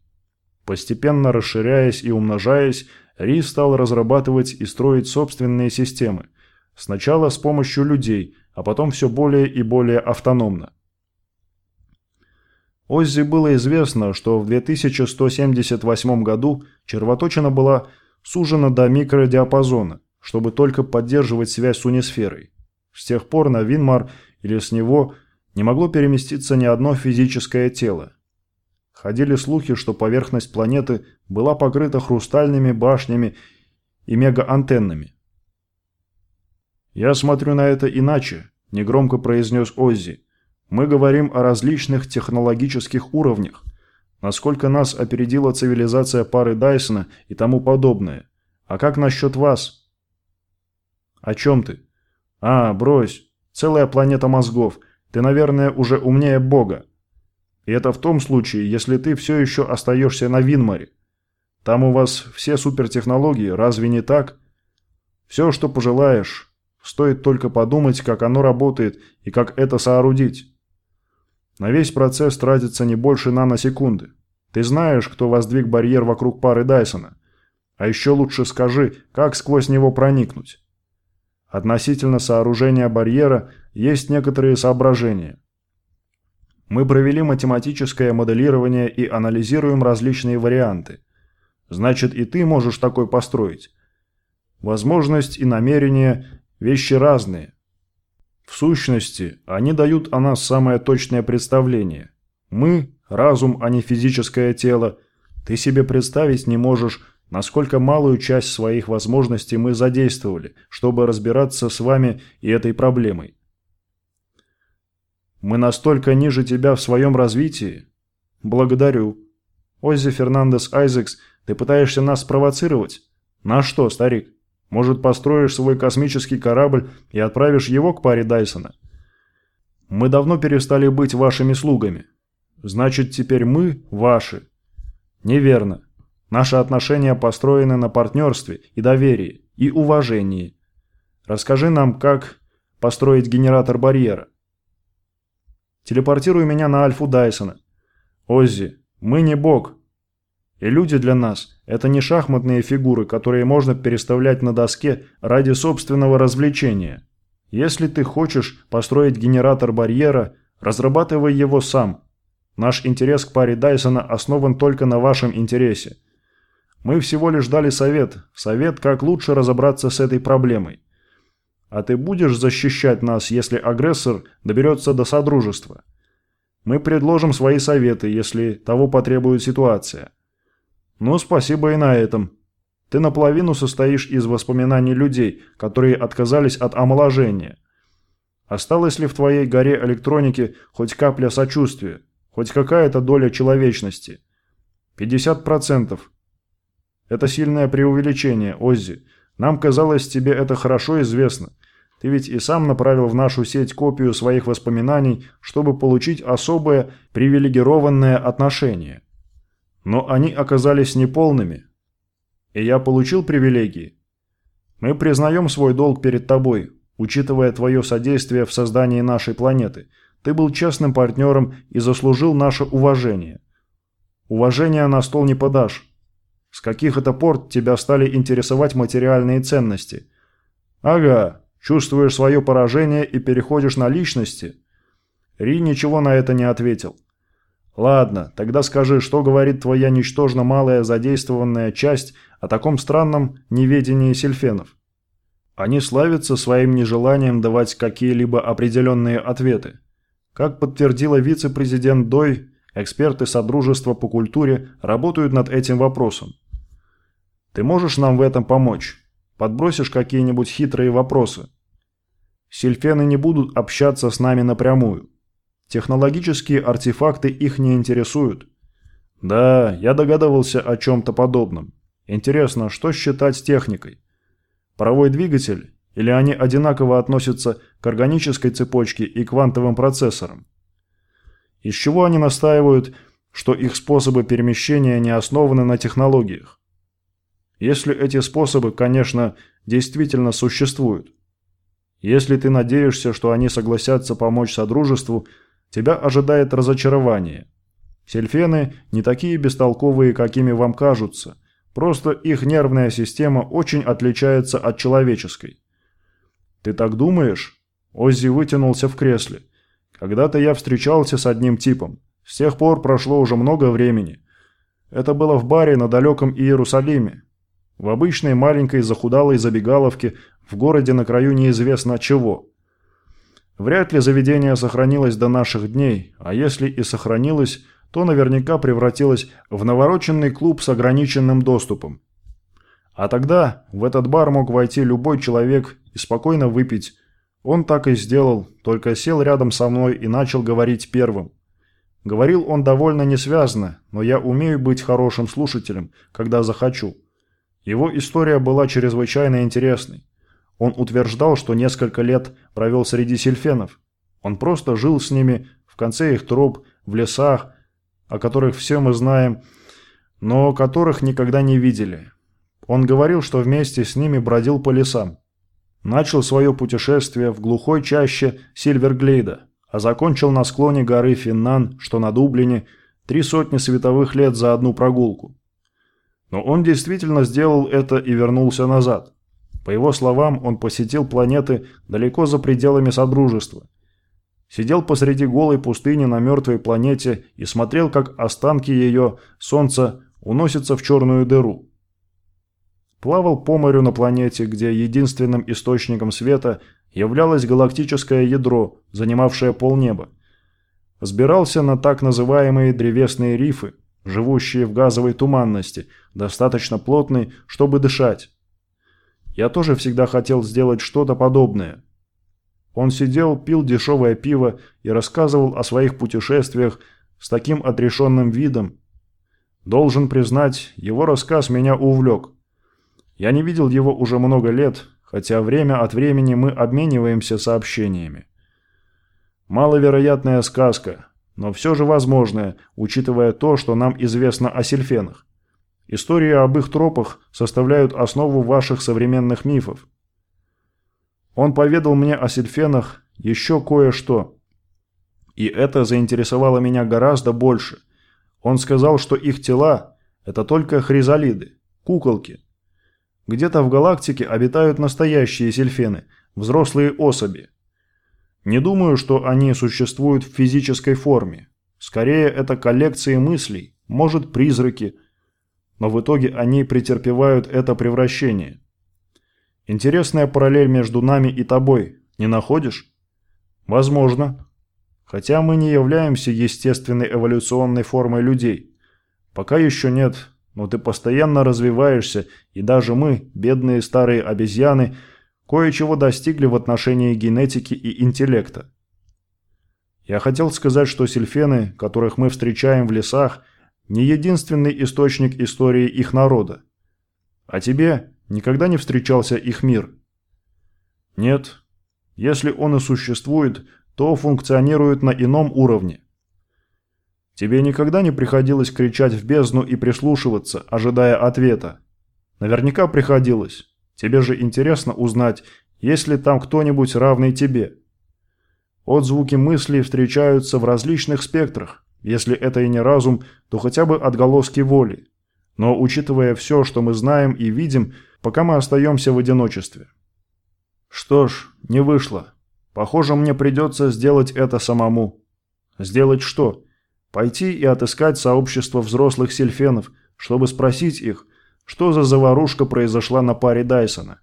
Постепенно расширяясь и умножаясь, Ри стал разрабатывать и строить собственные системы. Сначала с помощью людей, а потом все более и более автономно. Оззи было известно, что в 2178 году червоточина была сужена до микродиапазона, чтобы только поддерживать связь с унисферой. С тех пор на Винмар или с него не могло переместиться ни одно физическое тело. Ходили слухи, что поверхность планеты была покрыта хрустальными башнями и мегаантеннами. «Я смотрю на это иначе», – негромко произнес Оззи. Мы говорим о различных технологических уровнях, насколько нас опередила цивилизация пары Дайсона и тому подобное. А как насчет вас? О чем ты? А, брось. Целая планета мозгов. Ты, наверное, уже умнее Бога. И это в том случае, если ты все еще остаешься на Винмаре. Там у вас все супертехнологии, разве не так? Все, что пожелаешь. Стоит только подумать, как оно работает и как это соорудить. На весь процесс тратится не больше наносекунды. Ты знаешь, кто воздвиг барьер вокруг пары Дайсона. А еще лучше скажи, как сквозь него проникнуть. Относительно сооружения барьера есть некоторые соображения. Мы провели математическое моделирование и анализируем различные варианты. Значит, и ты можешь такой построить. Возможность и намерение – вещи разные. В сущности, они дают о нас самое точное представление. Мы – разум, а не физическое тело. Ты себе представить не можешь, насколько малую часть своих возможностей мы задействовали, чтобы разбираться с вами и этой проблемой. Мы настолько ниже тебя в своем развитии? Благодарю. Оззи Фернандес Айзекс, ты пытаешься нас спровоцировать? На что, старик? Может, построишь свой космический корабль и отправишь его к паре Дайсона? Мы давно перестали быть вашими слугами. Значит, теперь мы ваши. Неверно. Наши отношения построены на партнерстве и доверии, и уважении. Расскажи нам, как построить генератор барьера. Телепортируй меня на Альфу Дайсона. Оззи, мы не бог. И люди для нас – это не шахматные фигуры, которые можно переставлять на доске ради собственного развлечения. Если ты хочешь построить генератор барьера, разрабатывай его сам. Наш интерес к паре Дайсона основан только на вашем интересе. Мы всего лишь дали совет. Совет, как лучше разобраться с этой проблемой. А ты будешь защищать нас, если агрессор доберется до Содружества? Мы предложим свои советы, если того потребует ситуация. Ну, спасибо и на этом. Ты наполовину состоишь из воспоминаний людей, которые отказались от омоложения. Осталась ли в твоей горе электроники хоть капля сочувствия, хоть какая-то доля человечности? 50%. Это сильное преувеличение, Оззи. Нам казалось, тебе это хорошо известно. Ты ведь и сам направил в нашу сеть копию своих воспоминаний, чтобы получить особое привилегированное отношение. Но они оказались неполными. И я получил привилегии. Мы признаем свой долг перед тобой, учитывая твое содействие в создании нашей планеты. Ты был честным партнером и заслужил наше уважение. Уважение на стол не подашь. С каких это пор тебя стали интересовать материальные ценности? Ага, чувствуешь свое поражение и переходишь на личности? Ри ничего на это не ответил. Ладно, тогда скажи, что говорит твоя ничтожно малая задействованная часть о таком странном неведении сельфенов? Они славятся своим нежеланием давать какие-либо определенные ответы. Как подтвердила вице-президент Дой, эксперты Содружества по культуре работают над этим вопросом. Ты можешь нам в этом помочь? Подбросишь какие-нибудь хитрые вопросы? Сильфены не будут общаться с нами напрямую. Технологические артефакты их не интересуют. Да, я догадывался о чем-то подобном. Интересно, что считать техникой? Паровой двигатель? Или они одинаково относятся к органической цепочке и квантовым процессорам? Из чего они настаивают, что их способы перемещения не основаны на технологиях? Если эти способы, конечно, действительно существуют. Если ты надеешься, что они согласятся помочь Содружеству, тебя ожидает разочарование. Сельфены не такие бестолковые, какими вам кажутся. Просто их нервная система очень отличается от человеческой. Ты так думаешь? Оззи вытянулся в кресле. Когда-то я встречался с одним типом. С тех пор прошло уже много времени. Это было в баре на далеком Иерусалиме. В обычной маленькой захудалой забегаловке в городе на краю неизвестно чего. Вряд ли заведение сохранилось до наших дней, а если и сохранилось, то наверняка превратилось в навороченный клуб с ограниченным доступом. А тогда в этот бар мог войти любой человек и спокойно выпить. Он так и сделал, только сел рядом со мной и начал говорить первым. Говорил он довольно несвязно, но я умею быть хорошим слушателем, когда захочу. Его история была чрезвычайно интересной. Он утверждал, что несколько лет провел среди сельфенов. Он просто жил с ними в конце их троп, в лесах, о которых все мы знаем, но которых никогда не видели. Он говорил, что вместе с ними бродил по лесам. Начал свое путешествие в глухой чаще Сильверглейда, а закончил на склоне горы Финнан, что на Дублине, три сотни световых лет за одну прогулку. Но он действительно сделал это и вернулся назад. По его словам, он посетил планеты далеко за пределами Содружества. Сидел посреди голой пустыни на мертвой планете и смотрел, как останки ее, Солнца, уносится в черную дыру. Плавал по морю на планете, где единственным источником света являлось галактическое ядро, занимавшее полнеба. Сбирался на так называемые древесные рифы, живущие в газовой туманности, достаточно плотной, чтобы дышать. Я тоже всегда хотел сделать что-то подобное. Он сидел, пил дешевое пиво и рассказывал о своих путешествиях с таким отрешенным видом. Должен признать, его рассказ меня увлек. Я не видел его уже много лет, хотя время от времени мы обмениваемся сообщениями. Маловероятная сказка, но все же возможная, учитывая то, что нам известно о сельфенах. Истории об их тропах составляют основу ваших современных мифов. Он поведал мне о сельфенах еще кое-что. И это заинтересовало меня гораздо больше. Он сказал, что их тела – это только хризалиды, куколки. Где-то в галактике обитают настоящие сельфены, взрослые особи. Не думаю, что они существуют в физической форме. Скорее, это коллекции мыслей, может, призраки, но в итоге они претерпевают это превращение. Интересная параллель между нами и тобой, не находишь? Возможно. Хотя мы не являемся естественной эволюционной формой людей. Пока еще нет, но ты постоянно развиваешься, и даже мы, бедные старые обезьяны, кое-чего достигли в отношении генетики и интеллекта. Я хотел сказать, что сельфены, которых мы встречаем в лесах, не единственный источник истории их народа. А тебе никогда не встречался их мир? Нет. Если он и существует, то функционирует на ином уровне. Тебе никогда не приходилось кричать в бездну и прислушиваться, ожидая ответа? Наверняка приходилось. Тебе же интересно узнать, есть ли там кто-нибудь равный тебе. Отзвуки мыслей встречаются в различных спектрах. Если это и не разум, то хотя бы отголоски воли. Но учитывая все, что мы знаем и видим, пока мы остаемся в одиночестве. Что ж, не вышло. Похоже, мне придется сделать это самому. Сделать что? Пойти и отыскать сообщество взрослых сельфенов, чтобы спросить их, что за заварушка произошла на паре Дайсона.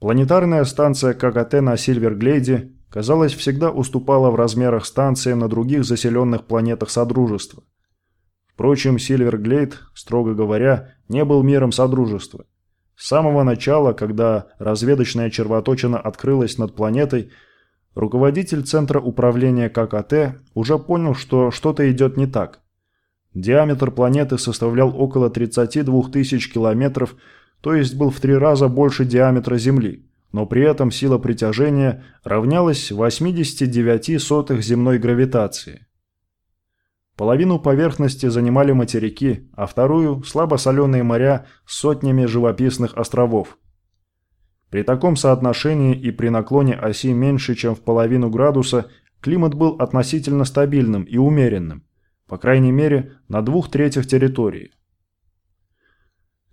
Планетарная станция ККТ на Сильверглейде казалось, всегда уступала в размерах станциям на других заселенных планетах Содружества. Впрочем, Сильверглейд, строго говоря, не был миром Содружества. С самого начала, когда разведочная червоточина открылась над планетой, руководитель Центра управления ККТ уже понял, что что-то идет не так. Диаметр планеты составлял около 32 тысяч километров, то есть был в три раза больше диаметра Земли но при этом сила притяжения равнялась 89 сотых земной гравитации. Половину поверхности занимали материки, а вторую – слабосоленые моря с сотнями живописных островов. При таком соотношении и при наклоне оси меньше, чем в половину градуса, климат был относительно стабильным и умеренным, по крайней мере, на двух третьих территории.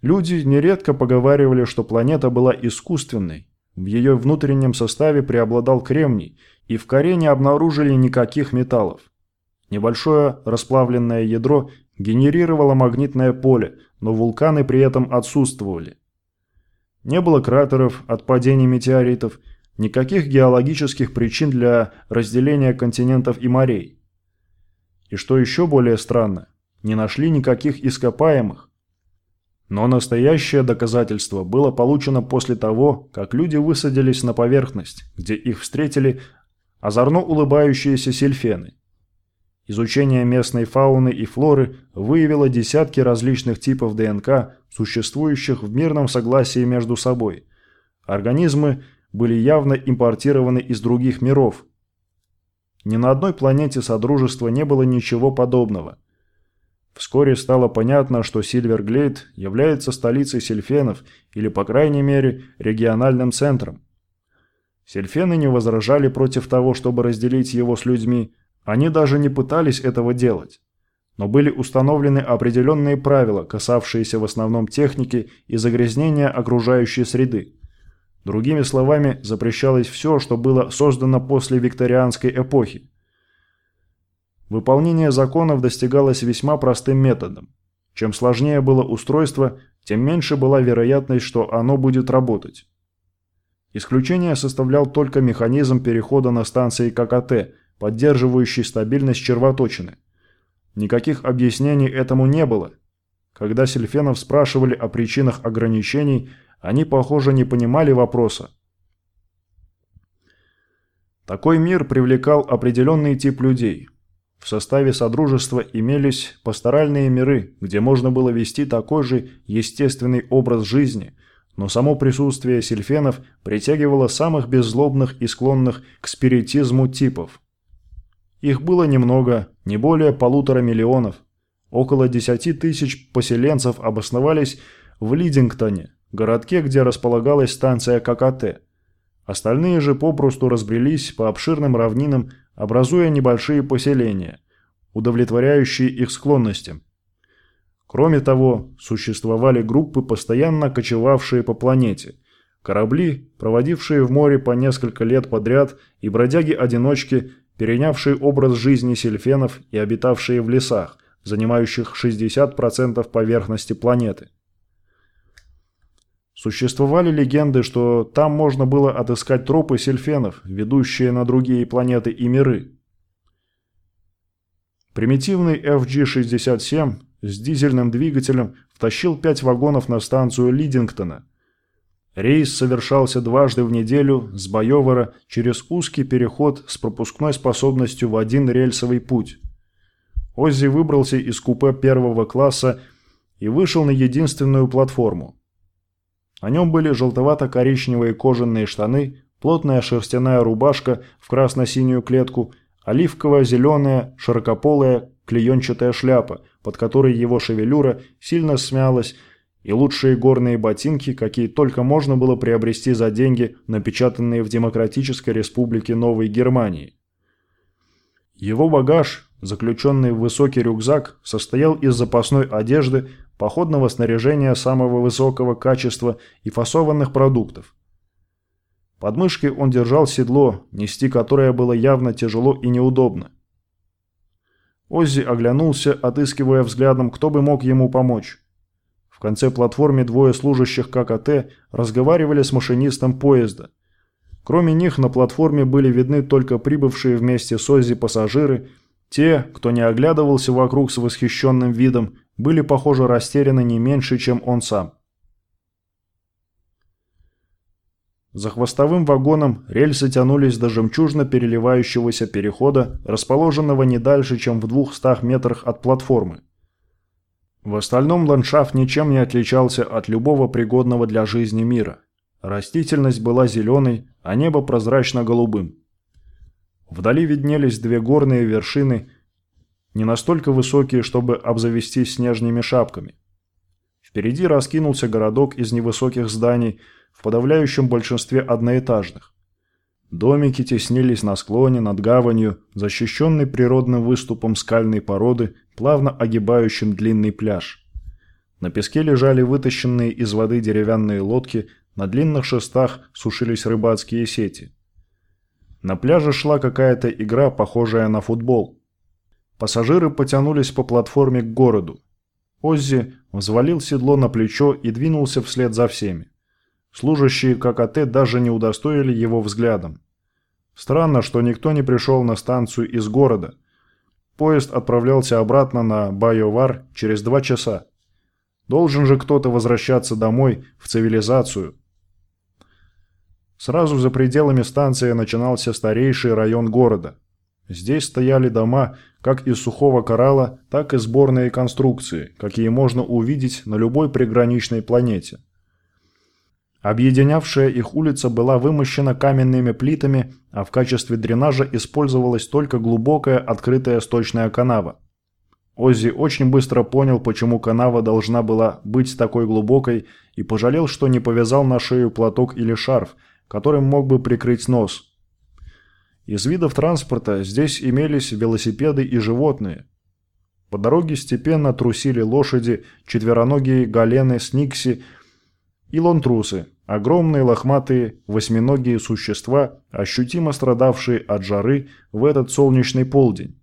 Люди нередко поговаривали, что планета была искусственной, в ее внутреннем составе преобладал кремний, и в коре не обнаружили никаких металлов. Небольшое расплавленное ядро генерировало магнитное поле, но вулканы при этом отсутствовали. Не было кратеров от падений метеоритов, никаких геологических причин для разделения континентов и морей. И что еще более странно, не нашли никаких ископаемых, но настоящее доказательство было получено после того, как люди высадились на поверхность, где их встретили озорно улыбающиеся сельфены. Изучение местной фауны и флоры выявило десятки различных типов ДНК, существующих в мирном согласии между собой. Организмы были явно импортированы из других миров. Ни на одной планете Содружества не было ничего подобного. Вскоре стало понятно, что Сильверглейд является столицей сельфенов или, по крайней мере, региональным центром. Сельфены не возражали против того, чтобы разделить его с людьми, они даже не пытались этого делать. Но были установлены определенные правила, касавшиеся в основном техники и загрязнения окружающей среды. Другими словами, запрещалось все, что было создано после викторианской эпохи. Выполнение законов достигалось весьма простым методом. Чем сложнее было устройство, тем меньше была вероятность, что оно будет работать. Исключение составлял только механизм перехода на станции ККТ, поддерживающий стабильность червоточины. Никаких объяснений этому не было. Когда Сильфенов спрашивали о причинах ограничений, они, похоже, не понимали вопроса. Такой мир привлекал определенный тип людей. В составе Содружества имелись пасторальные миры, где можно было вести такой же естественный образ жизни, но само присутствие сильфенов притягивало самых беззлобных и склонных к спиритизму типов. Их было немного, не более полутора миллионов. Около десяти тысяч поселенцев обосновались в Лидингтоне, городке, где располагалась станция ККТ. Остальные же попросту разбрелись по обширным равнинам, образуя небольшие поселения, удовлетворяющие их склонностям. Кроме того, существовали группы, постоянно кочевавшие по планете, корабли, проводившие в море по несколько лет подряд, и бродяги-одиночки, перенявшие образ жизни сельфенов и обитавшие в лесах, занимающих 60% поверхности планеты. Существовали легенды, что там можно было отыскать тропы сельфенов, ведущие на другие планеты и миры. Примитивный FG-67 с дизельным двигателем втащил пять вагонов на станцию Лидингтона. Рейс совершался дважды в неделю с Байовара через узкий переход с пропускной способностью в один рельсовый путь. Оззи выбрался из купе первого класса и вышел на единственную платформу. На нем были желтовато-коричневые кожаные штаны, плотная шерстяная рубашка в красно-синюю клетку, оливково-зеленая, широкополая, клеенчатая шляпа, под которой его шевелюра сильно смялась, и лучшие горные ботинки, какие только можно было приобрести за деньги, напечатанные в Демократической Республике Новой Германии. Его багаж, заключенный в высокий рюкзак, состоял из запасной одежды, походного снаряжения самого высокого качества и фасованных продуктов. Под мышкой он держал седло, нести которое было явно тяжело и неудобно. Оззи оглянулся, отыскивая взглядом, кто бы мог ему помочь. В конце платформы двое служащих ККТ разговаривали с машинистом поезда. Кроме них на платформе были видны только прибывшие вместе с Оззи пассажиры, те, кто не оглядывался вокруг с восхищенным видом, были, похоже, растеряны не меньше, чем он сам. За хвостовым вагоном рельсы тянулись до жемчужно переливающегося перехода, расположенного не дальше, чем в двухстах метрах от платформы. В остальном ландшафт ничем не отличался от любого пригодного для жизни мира. Растительность была зеленой, а небо прозрачно-голубым. Вдали виднелись две горные вершины, не настолько высокие, чтобы обзавестись снежными шапками. Впереди раскинулся городок из невысоких зданий, в подавляющем большинстве одноэтажных. Домики теснились на склоне над гаванью, защищенной природным выступом скальной породы, плавно огибающим длинный пляж. На песке лежали вытащенные из воды деревянные лодки, на длинных шестах сушились рыбацкие сети. На пляже шла какая-то игра, похожая на футбол. Пассажиры потянулись по платформе к городу. Оззи взвалил седло на плечо и двинулся вслед за всеми. Служащие ККТ даже не удостоили его взглядом. Странно, что никто не пришел на станцию из города. Поезд отправлялся обратно на Байовар через два часа. Должен же кто-то возвращаться домой, в цивилизацию. Сразу за пределами станции начинался старейший район города. Здесь стояли дома как из сухого коралла, так и сборные конструкции, какие можно увидеть на любой приграничной планете. Объединявшая их улица была вымощена каменными плитами, а в качестве дренажа использовалась только глубокая открытая сточная канава. Оззи очень быстро понял, почему канава должна была быть такой глубокой, и пожалел, что не повязал на шею платок или шарф, которым мог бы прикрыть нос. Из видов транспорта здесь имелись велосипеды и животные. По дороге степенно трусили лошади, четвероногие галены, сникси и лонтрусы, Огромные лохматые восьминогие существа, ощутимо страдавшие от жары в этот солнечный полдень.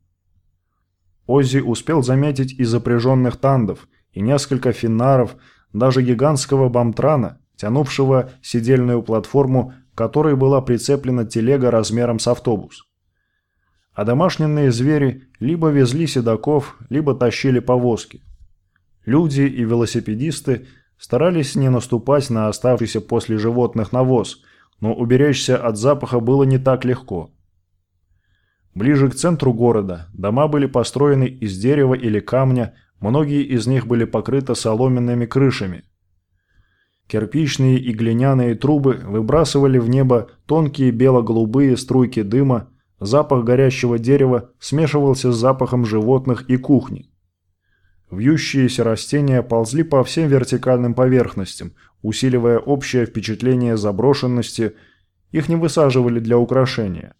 Оззи успел заметить и запряженных тандов, и несколько финнаров, даже гигантского бамтрана, тянувшего сидельную платформу, которой была прицеплена телега размером с автобус. А домашние звери либо везли седаков, либо тащили повозки. Люди и велосипедисты старались не наступать на оставшийся после животных навоз, но уберечься от запаха было не так легко. Ближе к центру города дома были построены из дерева или камня, многие из них были покрыты соломенными крышами. Кирпичные и глиняные трубы выбрасывали в небо тонкие бело-голубые струйки дыма, запах горящего дерева смешивался с запахом животных и кухни. Вьющиеся растения ползли по всем вертикальным поверхностям, усиливая общее впечатление заброшенности, их не высаживали для украшения.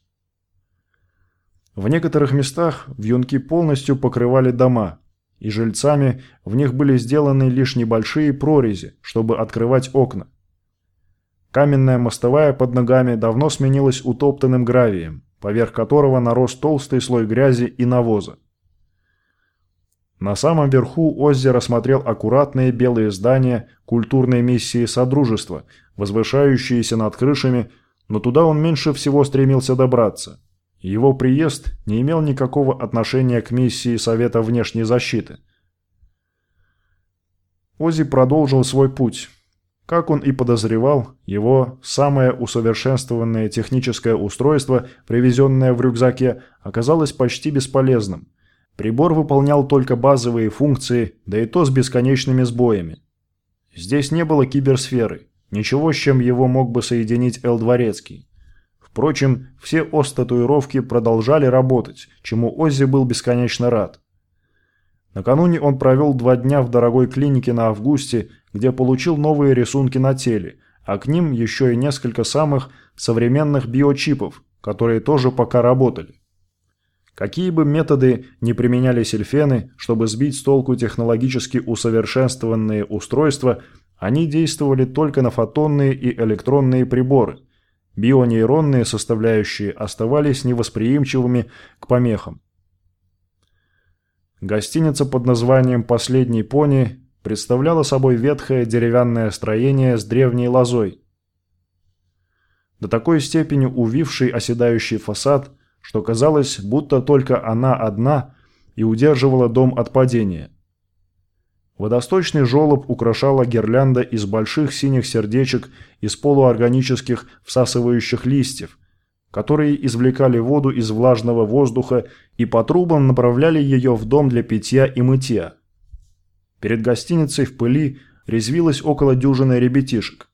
В некоторых местах вьюнки полностью покрывали дома, и жильцами в них были сделаны лишь небольшие прорези, чтобы открывать окна. Каменная мостовая под ногами давно сменилась утоптанным гравием, поверх которого нарос толстый слой грязи и навоза. На самом верху Оззи рассмотрел аккуратные белые здания культурной миссии Содружества, возвышающиеся над крышами, но туда он меньше всего стремился добраться – его приезд не имел никакого отношения к миссии Совета внешней защиты. Ози продолжил свой путь. Как он и подозревал, его самое усовершенствованное техническое устройство, привезенное в рюкзаке, оказалось почти бесполезным. Прибор выполнял только базовые функции, да и то с бесконечными сбоями. Здесь не было киберсферы, ничего, с чем его мог бы соединить Эл Дворецкий. Впрочем, все ос-татуировки продолжали работать, чему Оззи был бесконечно рад. Накануне он провел два дня в дорогой клинике на Августе, где получил новые рисунки на теле, а к ним еще и несколько самых современных биочипов, которые тоже пока работали. Какие бы методы не применяли сельфены, чтобы сбить с толку технологически усовершенствованные устройства, они действовали только на фотонные и электронные приборы – Бионейронные составляющие оставались невосприимчивыми к помехам. Гостиница под названием «Последний пони» представляла собой ветхое деревянное строение с древней лозой. До такой степени увивший оседающий фасад, что казалось, будто только она одна и удерживала дом от падения – Водосточный желоб украшала гирлянда из больших синих сердечек из полуорганических всасывающих листьев, которые извлекали воду из влажного воздуха и по трубам направляли ее в дом для питья и мытья. Перед гостиницей в пыли резвилось около дюжины ребятишек.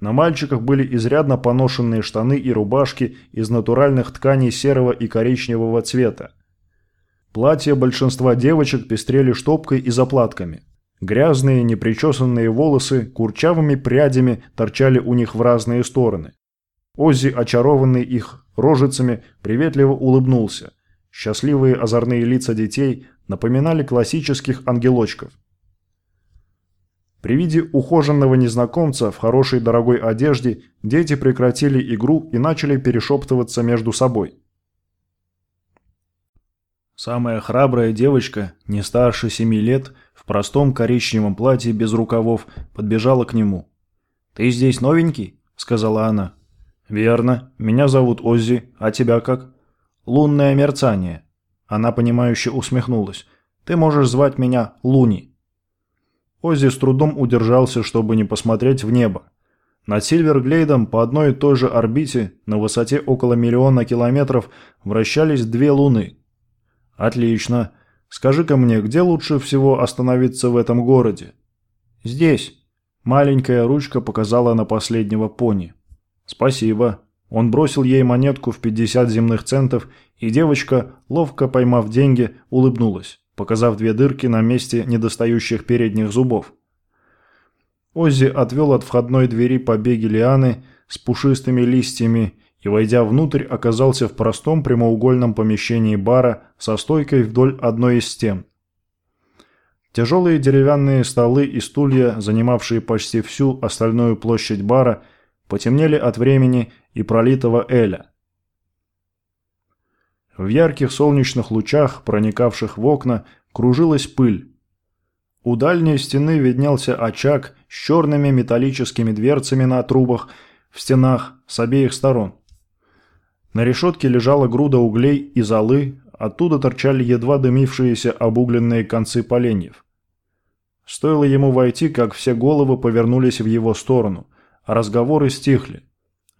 На мальчиках были изрядно поношенные штаны и рубашки из натуральных тканей серого и коричневого цвета. Платья большинства девочек пестрели штопкой и заплатками. Грязные, непричесанные волосы курчавыми прядями торчали у них в разные стороны. Оззи, очарованный их рожицами, приветливо улыбнулся. Счастливые озорные лица детей напоминали классических ангелочков. При виде ухоженного незнакомца в хорошей дорогой одежде дети прекратили игру и начали перешептываться между собой. Самая храбрая девочка, не старше семи лет, в простом коричневом платье без рукавов, подбежала к нему. «Ты здесь новенький?» – сказала она. «Верно. Меня зовут Оззи. А тебя как?» «Лунное мерцание». Она, понимающе усмехнулась. «Ты можешь звать меня Луни». Оззи с трудом удержался, чтобы не посмотреть в небо. Над Сильверглейдом по одной и той же орбите на высоте около миллиона километров вращались две луны – «Отлично. Скажи-ка мне, где лучше всего остановиться в этом городе?» «Здесь». Маленькая ручка показала на последнего пони. «Спасибо». Он бросил ей монетку в 50 земных центов, и девочка, ловко поймав деньги, улыбнулась, показав две дырки на месте недостающих передних зубов. Оззи отвел от входной двери побеги лианы с пушистыми листьями войдя внутрь, оказался в простом прямоугольном помещении бара со стойкой вдоль одной из стен. Тяжелые деревянные столы и стулья, занимавшие почти всю остальную площадь бара, потемнели от времени и пролитого эля. В ярких солнечных лучах, проникавших в окна, кружилась пыль. У дальней стены виднелся очаг с черными металлическими дверцами на трубах в стенах с обеих сторон. На решетке лежала груда углей и золы, оттуда торчали едва дымившиеся обугленные концы поленьев. Стоило ему войти, как все головы повернулись в его сторону, а разговоры стихли.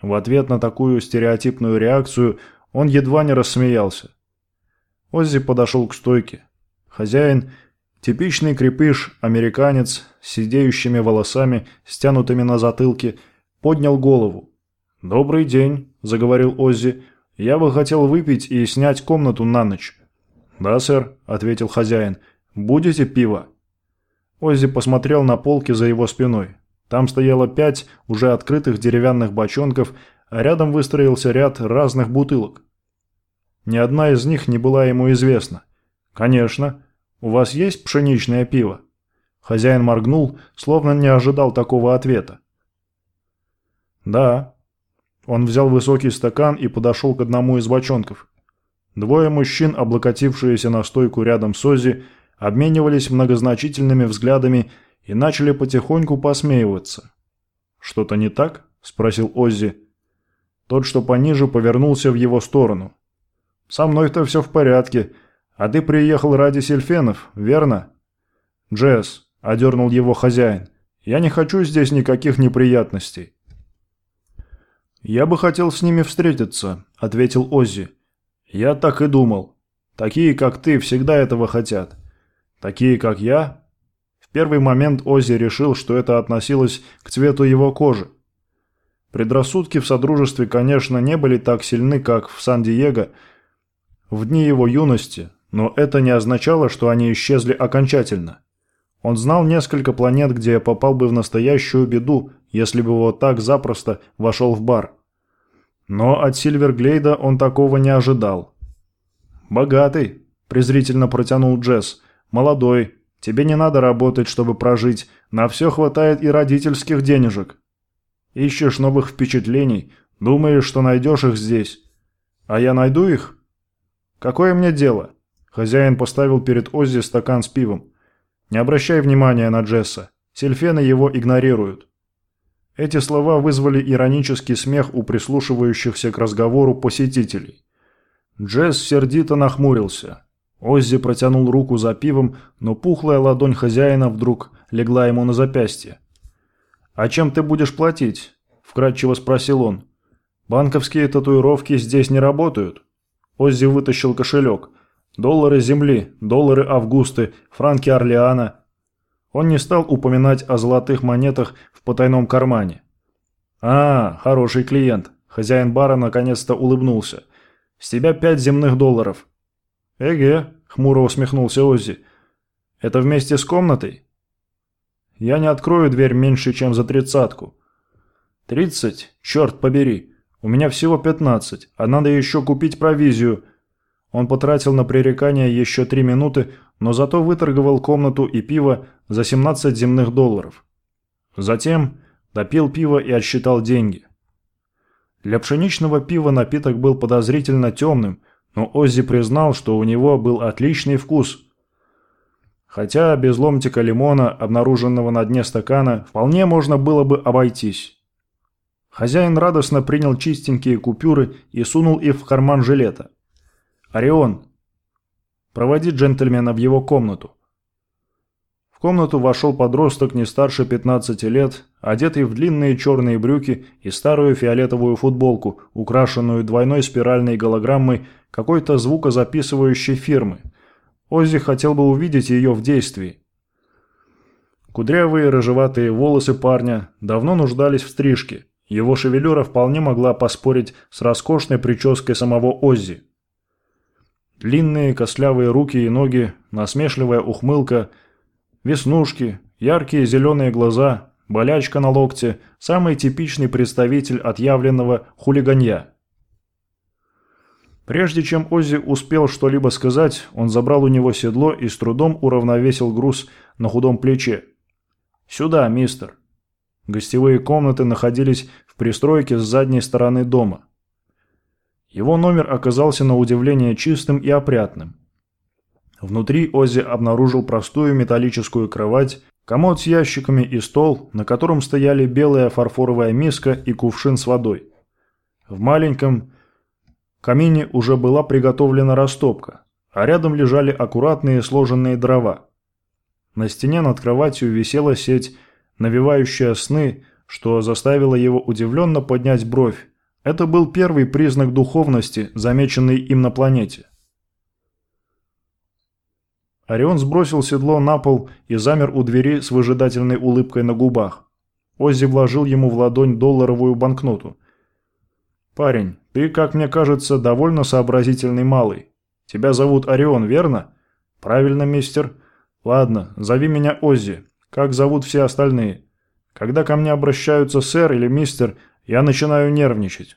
В ответ на такую стереотипную реакцию он едва не рассмеялся. Оззи подошел к стойке. Хозяин, типичный крепыш, американец, с сидеющими волосами, стянутыми на затылке, поднял голову. «Добрый день», – заговорил Оззи. «Я бы хотел выпить и снять комнату на ночь». «Да, сэр», – ответил хозяин. «Будете пиво?» Оззи посмотрел на полки за его спиной. Там стояло пять уже открытых деревянных бочонков, а рядом выстроился ряд разных бутылок. Ни одна из них не была ему известна. «Конечно. У вас есть пшеничное пиво?» Хозяин моргнул, словно не ожидал такого ответа. «Да». Он взял высокий стакан и подошел к одному из бочонков. Двое мужчин, облокотившиеся на стойку рядом с Ози, обменивались многозначительными взглядами и начали потихоньку посмеиваться. «Что-то не так?» – спросил Оззи. Тот, что пониже, повернулся в его сторону. «Со мной-то все в порядке. А ты приехал ради сельфенов, верно?» «Джесс», – одернул его хозяин, – «я не хочу здесь никаких неприятностей». «Я бы хотел с ними встретиться», – ответил Оззи. «Я так и думал. Такие, как ты, всегда этого хотят. Такие, как я?» В первый момент Оззи решил, что это относилось к цвету его кожи. Предрассудки в Содружестве, конечно, не были так сильны, как в Сан-Диего в дни его юности, но это не означало, что они исчезли окончательно. Он знал несколько планет, где попал бы в настоящую беду, если бы вот так запросто вошел в бар. Но от Сильверглейда он такого не ожидал. «Богатый», – презрительно протянул Джесс, – «молодой, тебе не надо работать, чтобы прожить, на все хватает и родительских денежек. Ищешь новых впечатлений, думаешь, что найдешь их здесь. А я найду их? Какое мне дело?» Хозяин поставил перед Оззи стакан с пивом. Не обращай внимания на Джесса. Сильфены его игнорируют. Эти слова вызвали иронический смех у прислушивающихся к разговору посетителей. Джесс сердито нахмурился. Оззи протянул руку за пивом, но пухлая ладонь хозяина вдруг легла ему на запястье. «А чем ты будешь платить?» – вкратчиво спросил он. «Банковские татуировки здесь не работают?» Оззи вытащил кошелек. Доллары земли, доллары Августы, франки Орлеана. Он не стал упоминать о золотых монетах в потайном кармане. «А, хороший клиент». Хозяин бара наконец-то улыбнулся. «С тебя пять земных долларов». «Эге», — хмуро усмехнулся Оззи. «Это вместе с комнатой?» «Я не открою дверь меньше, чем за тридцатку». «Тридцать? Черт побери! У меня всего пятнадцать, а надо еще купить провизию, он потратил на пререкание еще три минуты, но зато выторговал комнату и пиво за 17 земных долларов. Затем допил пиво и отсчитал деньги. Для пшеничного пива напиток был подозрительно темным, но Оззи признал, что у него был отличный вкус. Хотя без ломтика лимона, обнаруженного на дне стакана, вполне можно было бы обойтись. Хозяин радостно принял чистенькие купюры и сунул их в карман жилета. «Орион! Проводи джентльмена в его комнату». В комнату вошел подросток не старше 15 лет, одетый в длинные черные брюки и старую фиолетовую футболку, украшенную двойной спиральной голограммой какой-то звукозаписывающей фирмы. Оззи хотел бы увидеть ее в действии. Кудрявые рыжеватые волосы парня давно нуждались в стрижке. Его шевелюра вполне могла поспорить с роскошной прической самого Оззи. Длинные костлявые руки и ноги, насмешливая ухмылка, веснушки, яркие зеленые глаза, болячка на локте – самый типичный представитель отъявленного хулиганья. Прежде чем Оззи успел что-либо сказать, он забрал у него седло и с трудом уравновесил груз на худом плече. «Сюда, мистер». Гостевые комнаты находились в пристройке с задней стороны дома. Его номер оказался на удивление чистым и опрятным. Внутри Оззи обнаружил простую металлическую кровать, комод с ящиками и стол, на котором стояли белая фарфоровая миска и кувшин с водой. В маленьком камине уже была приготовлена растопка, а рядом лежали аккуратные сложенные дрова. На стене над кроватью висела сеть, навевающая сны, что заставило его удивленно поднять бровь. Это был первый признак духовности, замеченный им на планете. Орион сбросил седло на пол и замер у двери с выжидательной улыбкой на губах. Оззи вложил ему в ладонь долларовую банкноту. «Парень, ты, как мне кажется, довольно сообразительный малый. Тебя зовут Орион, верно?» «Правильно, мистер. Ладно, зови меня Оззи. Как зовут все остальные?» «Когда ко мне обращаются сэр или мистер, я начинаю нервничать.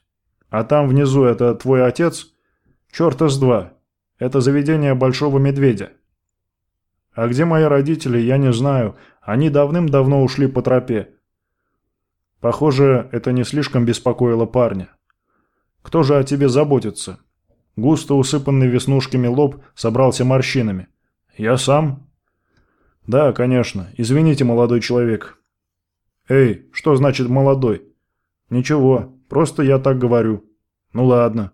А там внизу это твой отец? Чёрта с два. Это заведение Большого Медведя». А где мои родители, я не знаю. Они давным-давно ушли по тропе. Похоже, это не слишком беспокоило парня. Кто же о тебе заботится? Густо усыпанный веснушками лоб собрался морщинами. Я сам? Да, конечно. Извините, молодой человек. Эй, что значит молодой? Ничего, просто я так говорю. Ну ладно.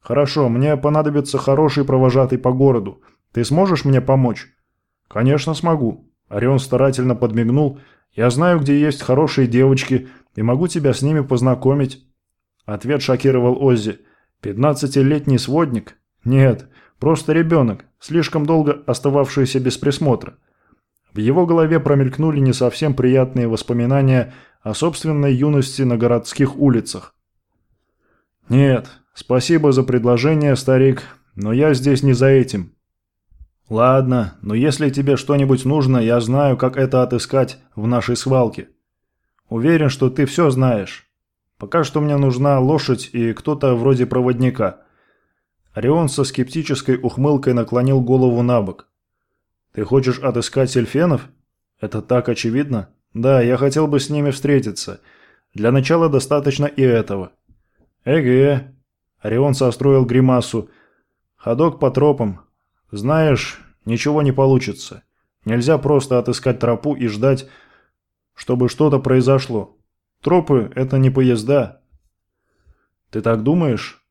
Хорошо, мне понадобится хороший провожатый по городу. Ты сможешь мне помочь? «Конечно смогу». Орион старательно подмигнул. «Я знаю, где есть хорошие девочки, и могу тебя с ними познакомить». Ответ шокировал Оззи. «Пятнадцатилетний сводник? Нет, просто ребенок, слишком долго остававшийся без присмотра». В его голове промелькнули не совсем приятные воспоминания о собственной юности на городских улицах. «Нет, спасибо за предложение, старик, но я здесь не за этим. «Ладно, но если тебе что-нибудь нужно, я знаю, как это отыскать в нашей свалке. Уверен, что ты все знаешь. Пока что мне нужна лошадь и кто-то вроде проводника». Орион со скептической ухмылкой наклонил голову на бок. «Ты хочешь отыскать сельфенов? Это так очевидно? Да, я хотел бы с ними встретиться. Для начала достаточно и этого». «Эге». Орион состроил гримасу. «Ходок по тропам, знаешь, ничего не получится. Нельзя просто отыскать тропу и ждать, чтобы что-то произошло. Тропы – это не поезда. Ты так думаешь?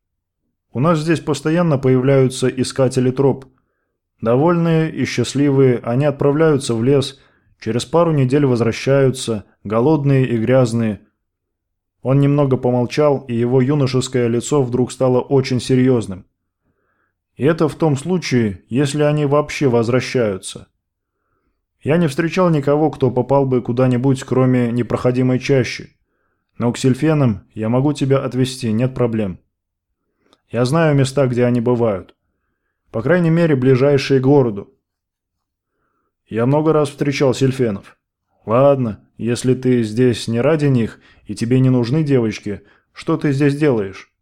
У нас здесь постоянно появляются искатели троп. Довольные и счастливые, они отправляются в лес, через пару недель возвращаются, голодные и грязные. Он немного помолчал, и его юношеское лицо вдруг стало очень серьезным. И это в том случае, если они вообще возвращаются. Я не встречал никого, кто попал бы куда-нибудь, кроме непроходимой чащи. Но к сельфенам я могу тебя отвезти, нет проблем. Я знаю места, где они бывают. По крайней мере, ближайшие к городу. Я много раз встречал сельфенов. Ладно, если ты здесь не ради них, и тебе не нужны девочки, что ты здесь делаешь?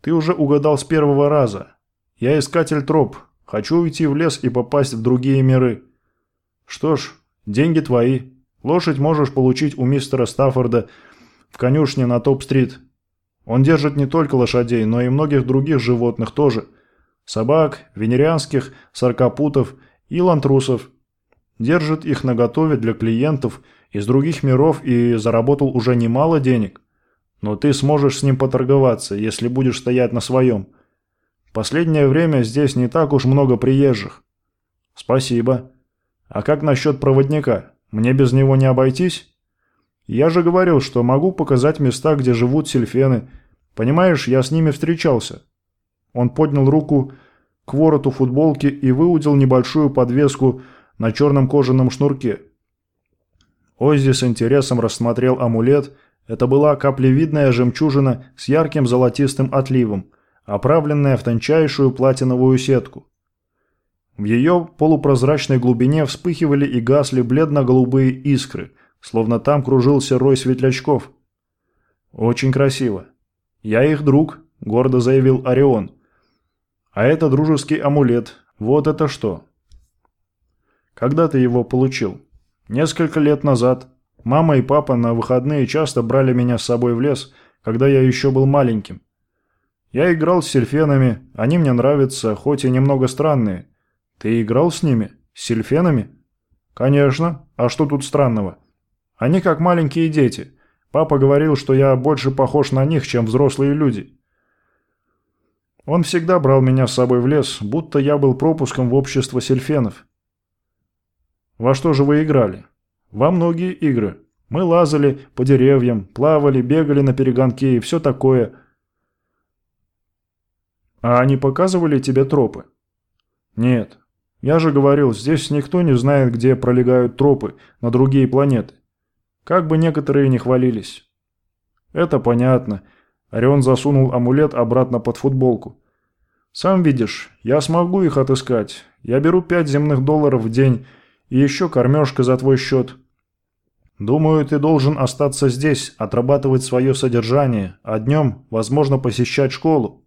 Ты уже угадал с первого раза. Я искатель троп. Хочу уйти в лес и попасть в другие миры. Что ж, деньги твои. Лошадь можешь получить у мистера Стаффорда в конюшне на Топ-стрит. Он держит не только лошадей, но и многих других животных тоже. Собак, венерианских, саркопутов и лантрусов. Держит их наготове для клиентов из других миров и заработал уже немало денег. Но ты сможешь с ним поторговаться, если будешь стоять на своем. Последнее время здесь не так уж много приезжих. Спасибо. А как насчет проводника? Мне без него не обойтись? Я же говорил, что могу показать места, где живут сельфены. Понимаешь, я с ними встречался. Он поднял руку к вороту футболки и выудил небольшую подвеску на черном кожаном шнурке. Оззи с интересом рассмотрел амулет это была каплевидная жемчужина с ярким золотистым отливом, оправленная в тончайшую платиновую сетку. В ее полупрозрачной глубине вспыхивали и гасли бледно-голубые искры, словно там кружился рой светлячков. «Очень красиво. Я их друг», – гордо заявил Орион. «А это дружеский амулет. Вот это что?» «Когда ты его получил?» «Несколько лет назад», Мама и папа на выходные часто брали меня с собой в лес, когда я еще был маленьким. Я играл с сельфенами, они мне нравятся, хоть и немного странные. Ты играл с ними? С сельфенами? Конечно. А что тут странного? Они как маленькие дети. Папа говорил, что я больше похож на них, чем взрослые люди. Он всегда брал меня с собой в лес, будто я был пропуском в общество сельфенов. Во что же вы играли? Во многие игры. Мы лазали по деревьям, плавали, бегали на перегонке и все такое. А они показывали тебе тропы? Нет. Я же говорил, здесь никто не знает, где пролегают тропы на другие планеты. Как бы некоторые не хвалились. Это понятно. Орион засунул амулет обратно под футболку. «Сам видишь, я смогу их отыскать. Я беру пять земных долларов в день и еще кормежка за твой счет. Думаю, ты должен остаться здесь, отрабатывать свое содержание, а днем, возможно, посещать школу.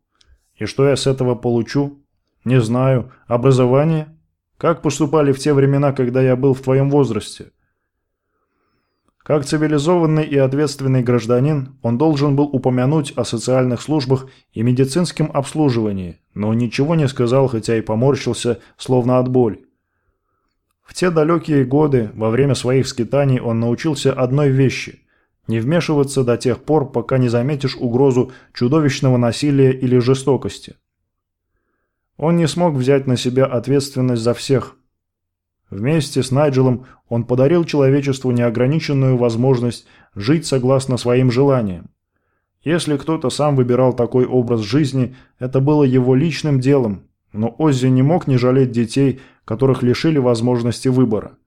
И что я с этого получу? Не знаю. Образование? Как поступали в те времена, когда я был в твоем возрасте? Как цивилизованный и ответственный гражданин, он должен был упомянуть о социальных службах и медицинском обслуживании, но ничего не сказал, хотя и поморщился, словно от боли. В те далекие годы, во время своих скитаний, он научился одной вещи – не вмешиваться до тех пор, пока не заметишь угрозу чудовищного насилия или жестокости. Он не смог взять на себя ответственность за всех – Вместе с Найджелом он подарил человечеству неограниченную возможность жить согласно своим желаниям. Если кто-то сам выбирал такой образ жизни, это было его личным делом, но Оззи не мог не жалеть детей, которых лишили возможности выбора.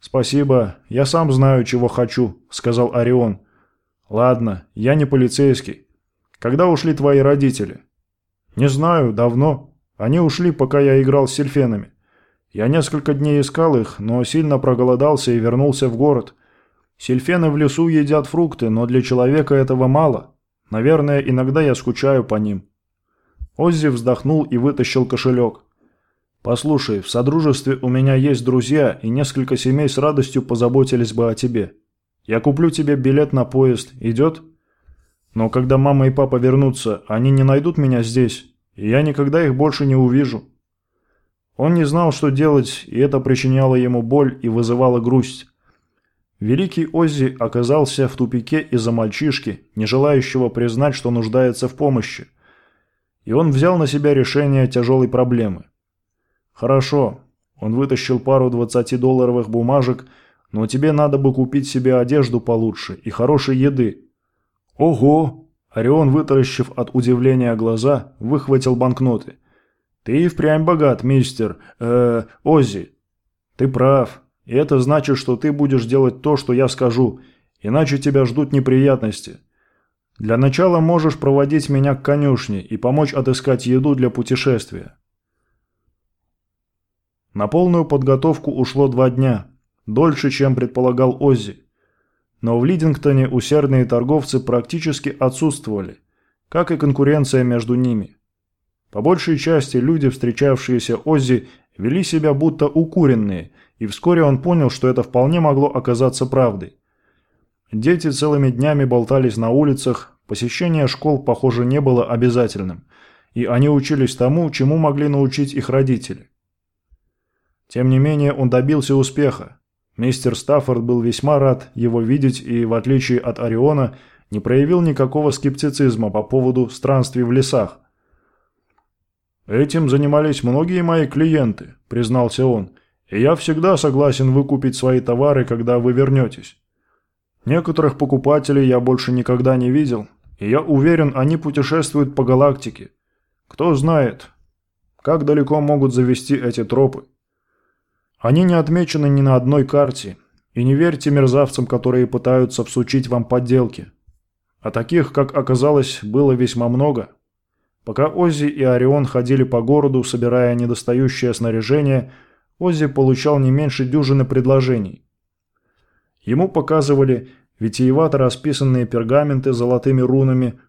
«Спасибо, я сам знаю, чего хочу», — сказал Орион. «Ладно, я не полицейский. Когда ушли твои родители?» «Не знаю, давно. Они ушли, пока я играл с сельфенами. Я несколько дней искал их, но сильно проголодался и вернулся в город. Сельфены в лесу едят фрукты, но для человека этого мало. Наверное, иногда я скучаю по ним». Оззи вздохнул и вытащил кошелек. «Послушай, в Содружестве у меня есть друзья, и несколько семей с радостью позаботились бы о тебе. Я куплю тебе билет на поезд. Идет? Но когда мама и папа вернутся, они не найдут меня здесь, и я никогда их больше не увижу. Он не знал, что делать, и это причиняло ему боль и вызывало грусть. Великий Оззи оказался в тупике из-за мальчишки, не желающего признать, что нуждается в помощи. И он взял на себя решение тяжелой проблемы. «Хорошо». Он вытащил пару 20-долларовых бумажек, но тебе надо бы купить себе одежду получше и хорошей еды. Ого! Орион, вытаращив от удивления глаза, выхватил банкноты. «Ты и впрямь богат, мистер... э Оззи. Ты прав. И это значит, что ты будешь делать то, что я скажу, иначе тебя ждут неприятности. Для начала можешь проводить меня к конюшне и помочь отыскать еду для путешествия». На полную подготовку ушло два дня, дольше, чем предполагал Оззи. Но в Лидингтоне усердные торговцы практически отсутствовали, как и конкуренция между ними – по большей части люди, встречавшиеся Оззи, вели себя будто укуренные, и вскоре он понял, что это вполне могло оказаться правдой. Дети целыми днями болтались на улицах, посещение школ, похоже, не было обязательным, и они учились тому, чему могли научить их родители. Тем не менее, он добился успеха. Мистер Стаффорд был весьма рад его видеть и, в отличие от Ориона, не проявил никакого скептицизма по поводу странствий в лесах, «Этим занимались многие мои клиенты», – признался он, – «и я всегда согласен выкупить свои товары, когда вы вернетесь. Некоторых покупателей я больше никогда не видел, и я уверен, они путешествуют по галактике. Кто знает, как далеко могут завести эти тропы. Они не отмечены ни на одной карте, и не верьте мерзавцам, которые пытаются всучить вам подделки. А таких, как оказалось, было весьма много». Пока Оззи и Орион ходили по городу, собирая недостающее снаряжение, Оззи получал не меньше дюжины предложений. Ему показывали витиевато расписанные пергаменты золотыми рунами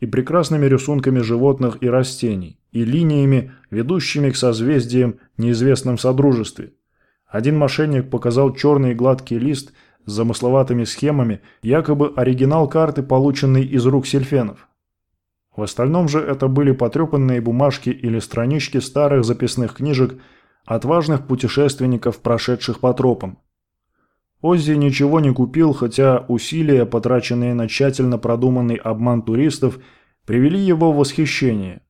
и прекрасными рисунками животных и растений, и линиями, ведущими к созвездиям неизвестном содружестве. Один мошенник показал черный гладкий лист с замысловатыми схемами, якобы оригинал карты, полученный из рук сельфенов. В остальном же это были потрепанные бумажки или странички старых записных книжек отважных путешественников, прошедших по тропам. Оззи ничего не купил, хотя усилия, потраченные на тщательно продуманный обман туристов, привели его в восхищение.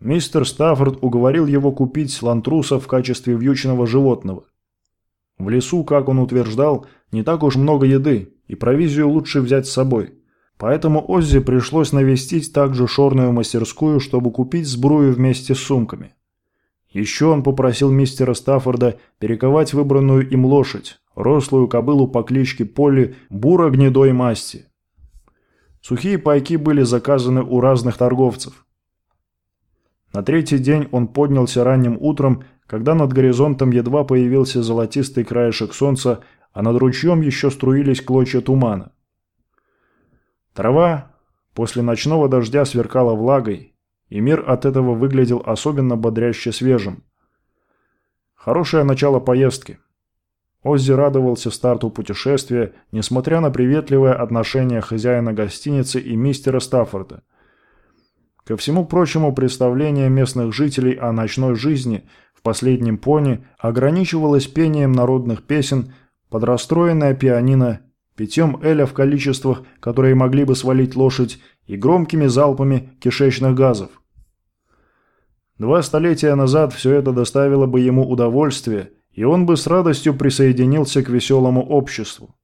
Мистер Стаффорд уговорил его купить лантруса в качестве вьючного животного. В лесу, как он утверждал, не так уж много еды, и провизию лучше взять с собой. Поэтому Оззи пришлось навестить также шорную мастерскую, чтобы купить сбрую вместе с сумками. Еще он попросил мистера Стаффорда перековать выбранную им лошадь, рослую кобылу по кличке Полли, буро-гнедой масти. Сухие пайки были заказаны у разных торговцев. На третий день он поднялся ранним утром, когда над горизонтом едва появился золотистый краешек солнца, а над ручьем еще струились клочья тумана. Трава после ночного дождя сверкала влагой, и мир от этого выглядел особенно бодряще свежим. Хорошее начало поездки. Оззи радовался старту путешествия, несмотря на приветливое отношение хозяина гостиницы и мистера Стаффорда. Ко всему прочему, представление местных жителей о ночной жизни в последнем пони ограничивалось пением народных песен под расстроенное пианино, питьем эля в количествах, которые могли бы свалить лошадь, и громкими залпами кишечных газов. Два столетия назад все это доставило бы ему удовольствие, и он бы с радостью присоединился к веселому обществу.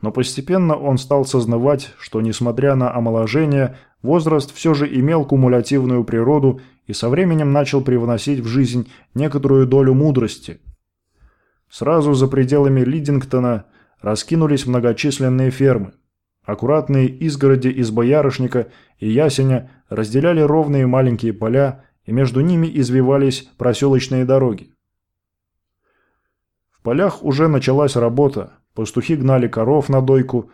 Но постепенно он стал сознавать, что, несмотря на омоложение, возраст все же имел кумулятивную природу и со временем начал привносить в жизнь некоторую долю мудрости. Сразу за пределами Лидингтона раскинулись многочисленные фермы. Аккуратные изгороди из боярышника и ясеня разделяли ровные маленькие поля, и между ними извивались проселочные дороги. В полях уже началась работа, пастухи гнали коров на дойку,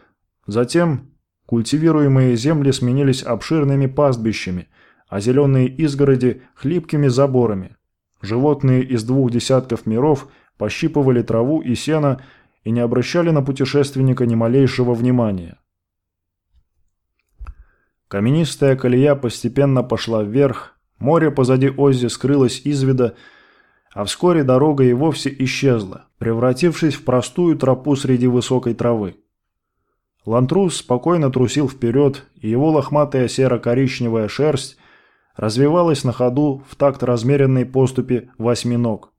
затем культивируемые земли сменились обширными пастбищами, а зеленые изгороди – хлипкими заборами. Животные из двух десятков миров пощипывали траву и сено и не обращали на путешественника ни малейшего внимания. Каменистая колея постепенно пошла вверх, Море позади Оззи скрылось из вида, а вскоре дорога и вовсе исчезла, превратившись в простую тропу среди высокой травы. Лантрус спокойно трусил вперед, и его лохматая серо-коричневая шерсть развивалась на ходу в такт размеренной поступи восьми ног.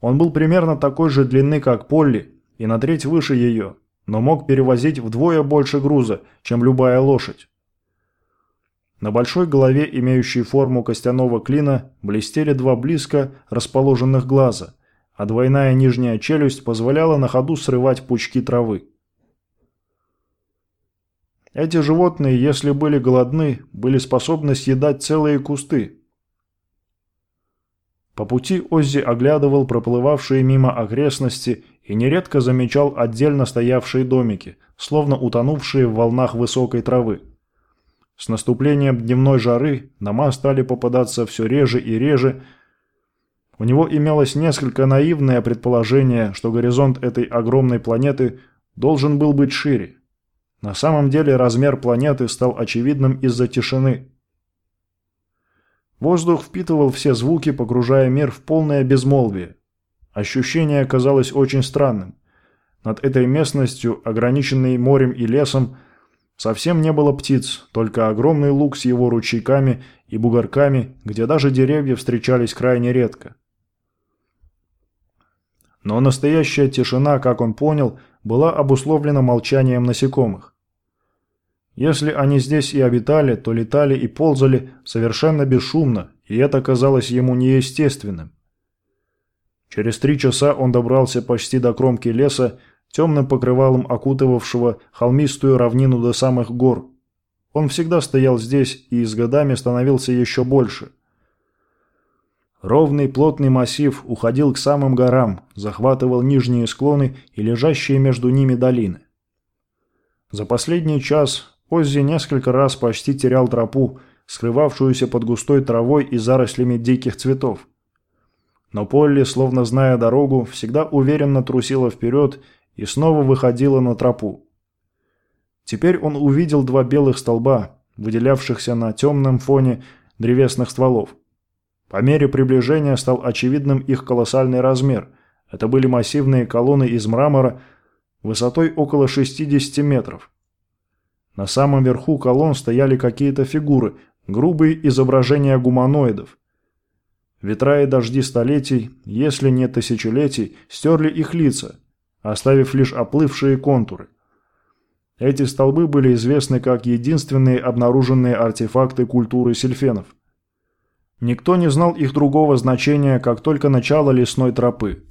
Он был примерно такой же длины, как Полли, и на треть выше ее, но мог перевозить вдвое больше груза, чем любая лошадь. На большой голове, имеющей форму костяного клина, блестели два близко расположенных глаза, а двойная нижняя челюсть позволяла на ходу срывать пучки травы. Эти животные, если были голодны, были способны съедать целые кусты. По пути Оззи оглядывал проплывавшие мимо окрестности и нередко замечал отдельно стоявшие домики, словно утонувшие в волнах высокой травы. С наступлением дневной жары дома стали попадаться все реже и реже. У него имелось несколько наивное предположение, что горизонт этой огромной планеты должен был быть шире. На самом деле размер планеты стал очевидным из-за тишины. Воздух впитывал все звуки, погружая мир в полное безмолвие. Ощущение оказалось очень странным. Над этой местностью, ограниченной морем и лесом, Совсем не было птиц, только огромный луг с его ручейками и бугорками, где даже деревья встречались крайне редко. Но настоящая тишина, как он понял, была обусловлена молчанием насекомых. Если они здесь и обитали, то летали и ползали совершенно бесшумно, и это казалось ему неестественным. Через три часа он добрался почти до кромки леса, темным покрывалом окутывавшего холмистую равнину до самых гор. Он всегда стоял здесь и с годами становился еще больше. Ровный плотный массив уходил к самым горам, захватывал нижние склоны и лежащие между ними долины. За последний час Оззи несколько раз почти терял тропу, скрывавшуюся под густой травой и зарослями диких цветов. Но Полли, словно зная дорогу, всегда уверенно трусила вперед и снова выходила на тропу. Теперь он увидел два белых столба, выделявшихся на темном фоне древесных стволов. По мере приближения стал очевидным их колоссальный размер. Это были массивные колонны из мрамора высотой около 60 метров. На самом верху колонн стояли какие-то фигуры, грубые изображения гуманоидов. Ветра и дожди столетий, если не тысячелетий, стерли их лица, оставив лишь оплывшие контуры. Эти столбы были известны как единственные обнаруженные артефакты культуры сельфенов. Никто не знал их другого значения, как только начало лесной тропы.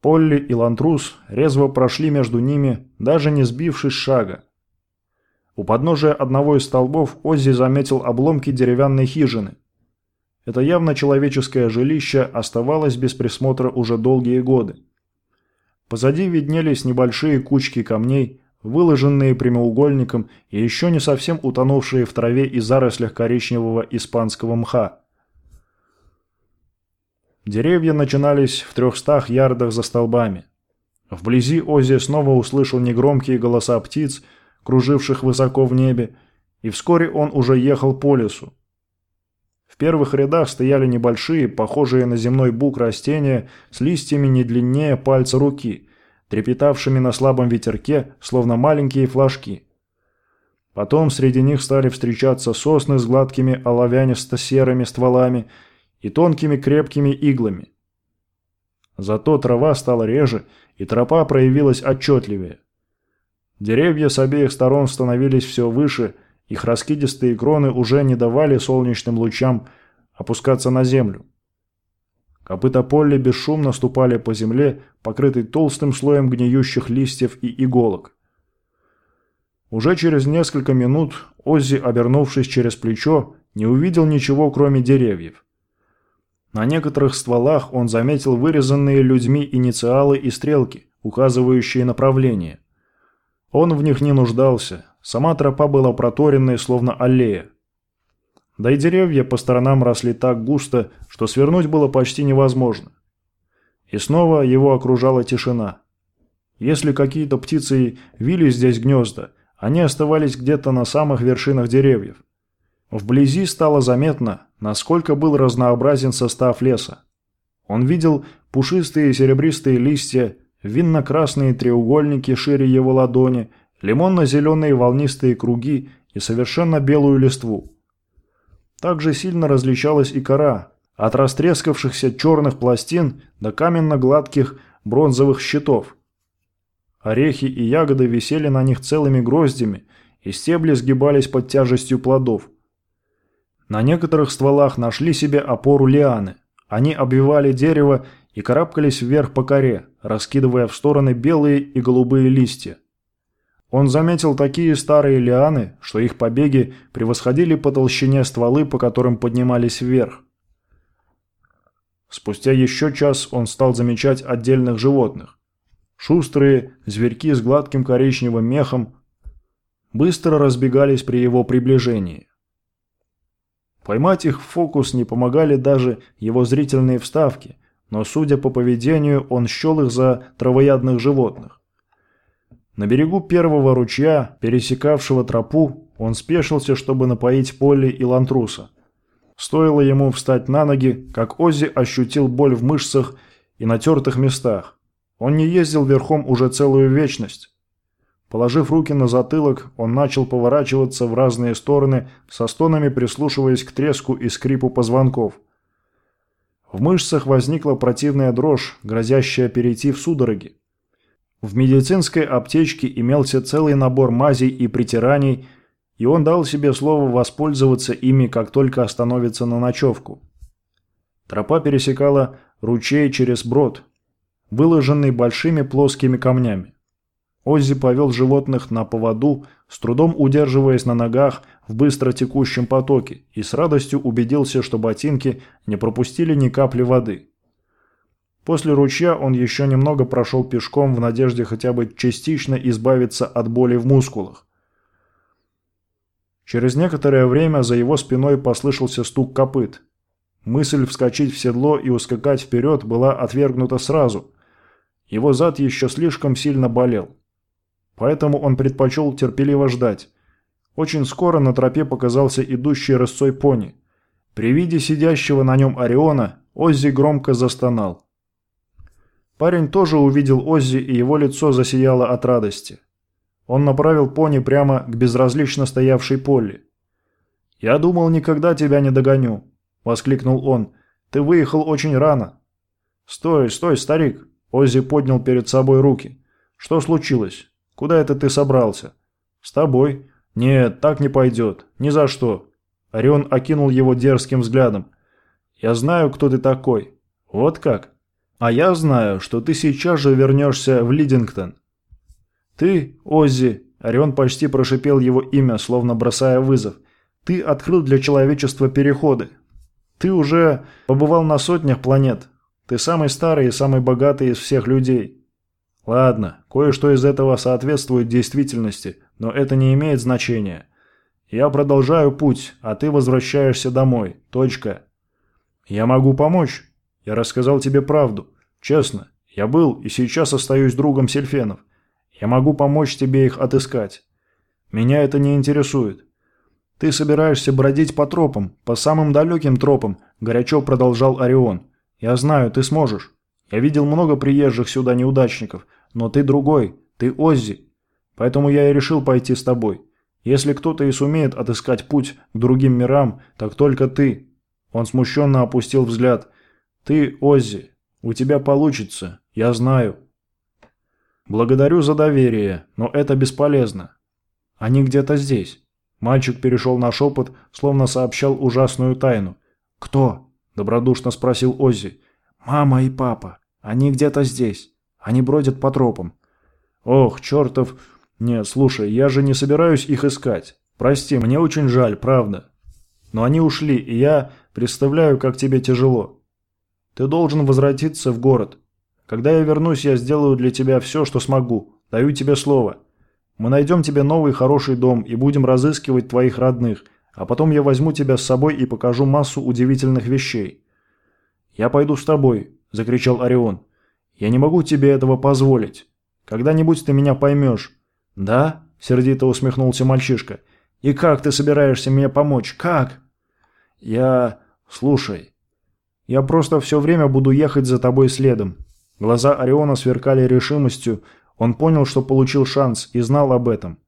Полли и Лантрус резво прошли между ними, даже не сбившись шага. У подножия одного из столбов Оззи заметил обломки деревянной хижины. Это явно человеческое жилище оставалось без присмотра уже долгие годы. Позади виднелись небольшие кучки камней, выложенные прямоугольником и еще не совсем утонувшие в траве и зарослях коричневого испанского мха. Деревья начинались в трехстах ярдах за столбами. Вблизи Оззи снова услышал негромкие голоса птиц, круживших высоко в небе, и вскоре он уже ехал по лесу. Первых рядах стояли небольшие, похожие на земной бук растения с листьями не длиннее пальца руки, трепетавшими на слабом ветерке, словно маленькие флажки. Потом среди них стали встречаться сосны с гладкими оловянисто-серыми стволами и тонкими крепкими иглами. Зато трава стала реже, и тропа проявилась отчетливее. Деревья с обеих сторон становились все выше – их раскидистые кроны уже не давали солнечным лучам опускаться на землю. Копыта Полли бесшумно ступали по земле, покрытой толстым слоем гниющих листьев и иголок. Уже через несколько минут Оззи, обернувшись через плечо, не увидел ничего, кроме деревьев. На некоторых стволах он заметил вырезанные людьми инициалы и стрелки, указывающие направление. Он в них не нуждался, Сама тропа была проторенной, словно аллея. Да и деревья по сторонам росли так густо, что свернуть было почти невозможно. И снова его окружала тишина. Если какие-то птицы вили здесь гнезда, они оставались где-то на самых вершинах деревьев. Вблизи стало заметно, насколько был разнообразен состав леса. Он видел пушистые серебристые листья, винно-красные треугольники шире его ладони – лимонно-зеленые волнистые круги и совершенно белую листву. Также сильно различалась и кора, от растрескавшихся черных пластин до каменно-гладких бронзовых щитов. Орехи и ягоды висели на них целыми гроздями, и стебли сгибались под тяжестью плодов. На некоторых стволах нашли себе опору лианы. Они обвивали дерево и карабкались вверх по коре, раскидывая в стороны белые и голубые листья. Он заметил такие старые лианы, что их побеги превосходили по толщине стволы, по которым поднимались вверх. Спустя еще час он стал замечать отдельных животных. Шустрые зверьки с гладким коричневым мехом быстро разбегались при его приближении. Поймать их в фокус не помогали даже его зрительные вставки, но, судя по поведению, он счел их за травоядных животных. На берегу первого ручья, пересекавшего тропу, он спешился, чтобы напоить Полли и Лантруса. Стоило ему встать на ноги, как Оззи ощутил боль в мышцах и натертых местах. Он не ездил верхом уже целую вечность. Положив руки на затылок, он начал поворачиваться в разные стороны, со стонами прислушиваясь к треску и скрипу позвонков. В мышцах возникла противная дрожь, грозящая перейти в судороги. В медицинской аптечке имелся целый набор мазей и притираний, и он дал себе слово воспользоваться ими, как только остановится на ночевку. Тропа пересекала ручей через брод, выложенный большими плоскими камнями. Оззи повел животных на поводу, с трудом удерживаясь на ногах в быстро текущем потоке, и с радостью убедился, что ботинки не пропустили ни капли воды. После ручья он еще немного прошел пешком в надежде хотя бы частично избавиться от боли в мускулах. Через некоторое время за его спиной послышался стук копыт. Мысль вскочить в седло и ускакать вперед была отвергнута сразу. Его зад еще слишком сильно болел. Поэтому он предпочел терпеливо ждать. Очень скоро на тропе показался идущий рысцой пони. При виде сидящего на нем Ориона Оззи громко застонал. Парень тоже увидел Оззи, и его лицо засияло от радости. Он направил пони прямо к безразлично стоявшей Полли. «Я думал, никогда тебя не догоню», – воскликнул он. «Ты выехал очень рано». «Стой, стой, старик!» – Оззи поднял перед собой руки. «Что случилось? Куда это ты собрался?» «С тобой». «Нет, так не пойдет. Ни за что». Орион окинул его дерзким взглядом. «Я знаю, кто ты такой». «Вот как?» «А я знаю, что ты сейчас же вернешься в Лидингтон». «Ты, Оззи», – Орион почти прошипел его имя, словно бросая вызов, – «ты открыл для человечества переходы. Ты уже побывал на сотнях планет. Ты самый старый и самый богатый из всех людей. Ладно, кое-что из этого соответствует действительности, но это не имеет значения. Я продолжаю путь, а ты возвращаешься домой. Точка. Я могу помочь. Я рассказал тебе правду. Честно. Я был и сейчас остаюсь другом Сельфенов. Я могу помочь тебе их отыскать. Меня это не интересует. Ты собираешься бродить по тропам, по самым далеким тропам, горячо продолжал Орион. Я знаю, ты сможешь. Я видел много приезжих сюда неудачников, но ты другой, ты Оззи. Поэтому я и решил пойти с тобой. Если кто-то и сумеет отыскать путь к другим мирам, так только ты». Он смущенно опустил взгляд. «Ты, Оззи, у тебя получится, я знаю». «Благодарю за доверие, но это бесполезно. Они где-то здесь». Мальчик перешел на шепот, словно сообщал ужасную тайну. «Кто?» – добродушно спросил Оззи. «Мама и папа. Они где-то здесь. Они бродят по тропам». «Ох, чертов...» «Нет, слушай, я же не собираюсь их искать. Прости, мне очень жаль, правда. Но они ушли, и я представляю, как тебе тяжело. Ты должен возвратиться в город. Когда я вернусь, я сделаю для тебя все, что смогу. Даю тебе слово. Мы найдем тебе новый хороший дом и будем разыскивать твоих родных, а потом я возьму тебя с собой и покажу массу удивительных вещей». «Я пойду с тобой», – закричал Орион. «Я не могу тебе этого позволить. Когда-нибудь ты меня поймешь». «Да?» – сердито усмехнулся мальчишка. «И как ты собираешься мне помочь? Как?» «Я... Слушай, я просто все время буду ехать за тобой следом». Глаза Ориона сверкали решимостью. Он понял, что получил шанс и знал об этом.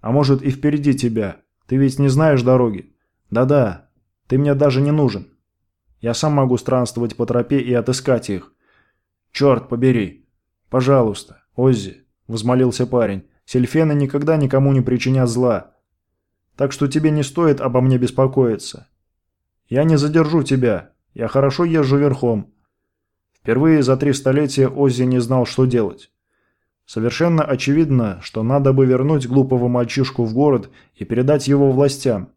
«А может и впереди тебя. Ты ведь не знаешь дороги?» «Да-да, ты мне даже не нужен. Я сам могу странствовать по тропе и отыскать их». «Черт побери!» «Пожалуйста, Оззи», – взмолился парень. «Сельфены никогда никому не причинят зла. Так что тебе не стоит обо мне беспокоиться. Я не задержу тебя. Я хорошо езжу верхом». Впервые за три столетия Оззи не знал, что делать. Совершенно очевидно, что надо бы вернуть глупого мальчишку в город и передать его властям.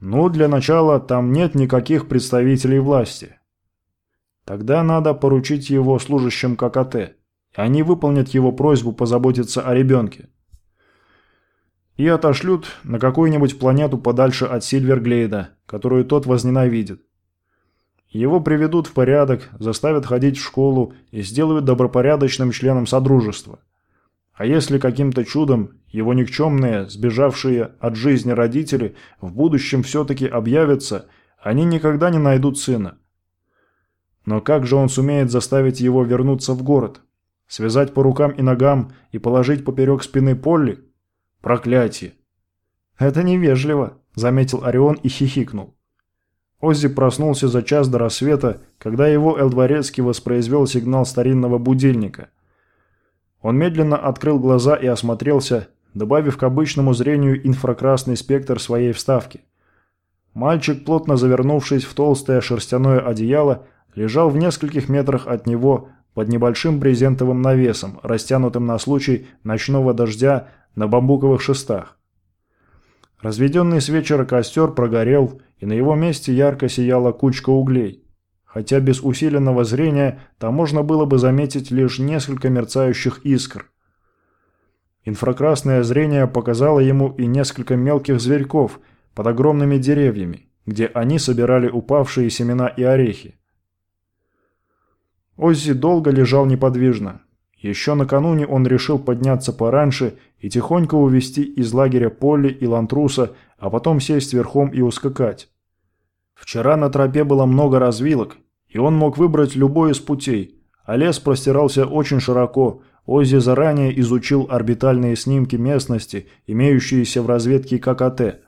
Ну, для начала там нет никаких представителей власти. Тогда надо поручить его служащим ККТ, и они выполнят его просьбу позаботиться о ребенке. И отошлют на какую-нибудь планету подальше от Сильверглейда, которую тот возненавидит. Его приведут в порядок, заставят ходить в школу и сделают добропорядочным членом Содружества. А если каким-то чудом его никчемные, сбежавшие от жизни родители в будущем все-таки объявятся, они никогда не найдут сына. Но как же он сумеет заставить его вернуться в город? Связать по рукам и ногам и положить поперек спины Полли? Проклятие! Это невежливо, заметил Орион и хихикнул. Оззи проснулся за час до рассвета, когда его Элдворецкий воспроизвел сигнал старинного будильника – он медленно открыл глаза и осмотрелся, добавив к обычному зрению инфракрасный спектр своей вставки. Мальчик, плотно завернувшись в толстое шерстяное одеяло, лежал в нескольких метрах от него под небольшим брезентовым навесом, растянутым на случай ночного дождя на бамбуковых шестах. Разведенный с вечера костер прогорел, и на его месте ярко сияла кучка углей хотя без усиленного зрения там можно было бы заметить лишь несколько мерцающих искр. Инфракрасное зрение показало ему и несколько мелких зверьков под огромными деревьями, где они собирали упавшие семена и орехи. Оззи долго лежал неподвижно. Еще накануне он решил подняться пораньше и тихонько увести из лагеря Полли и Лантруса, а потом сесть верхом и ускакать. Вчера на тропе было много развилок, и он мог выбрать любой из путей, а лес простирался очень широко, Оззи заранее изучил орбитальные снимки местности, имеющиеся в разведке ККТ.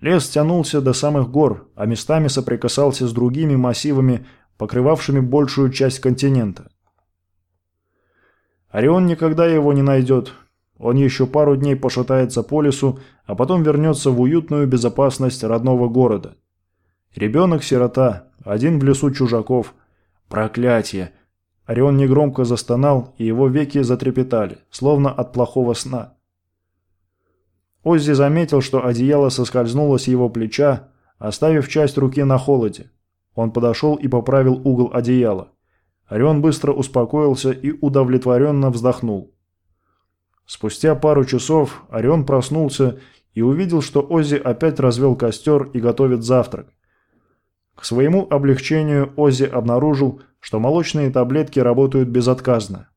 Лес тянулся до самых гор, а местами соприкасался с другими массивами, покрывавшими большую часть континента. Орион никогда его не найдет. Он еще пару дней пошатается по лесу, а потом вернется в уютную безопасность родного города. Ребенок-сирота, один в лесу чужаков. Проклятие! Орион негромко застонал, и его веки затрепетали, словно от плохого сна. Оззи заметил, что одеяло соскользнуло с его плеча, оставив часть руки на холоде. Он подошел и поправил угол одеяла. Орион быстро успокоился и удовлетворенно вздохнул. Спустя пару часов Орион проснулся и увидел, что Оззи опять развел костер и готовит завтрак. К своему облегчению Оззи обнаружил, что молочные таблетки работают безотказно.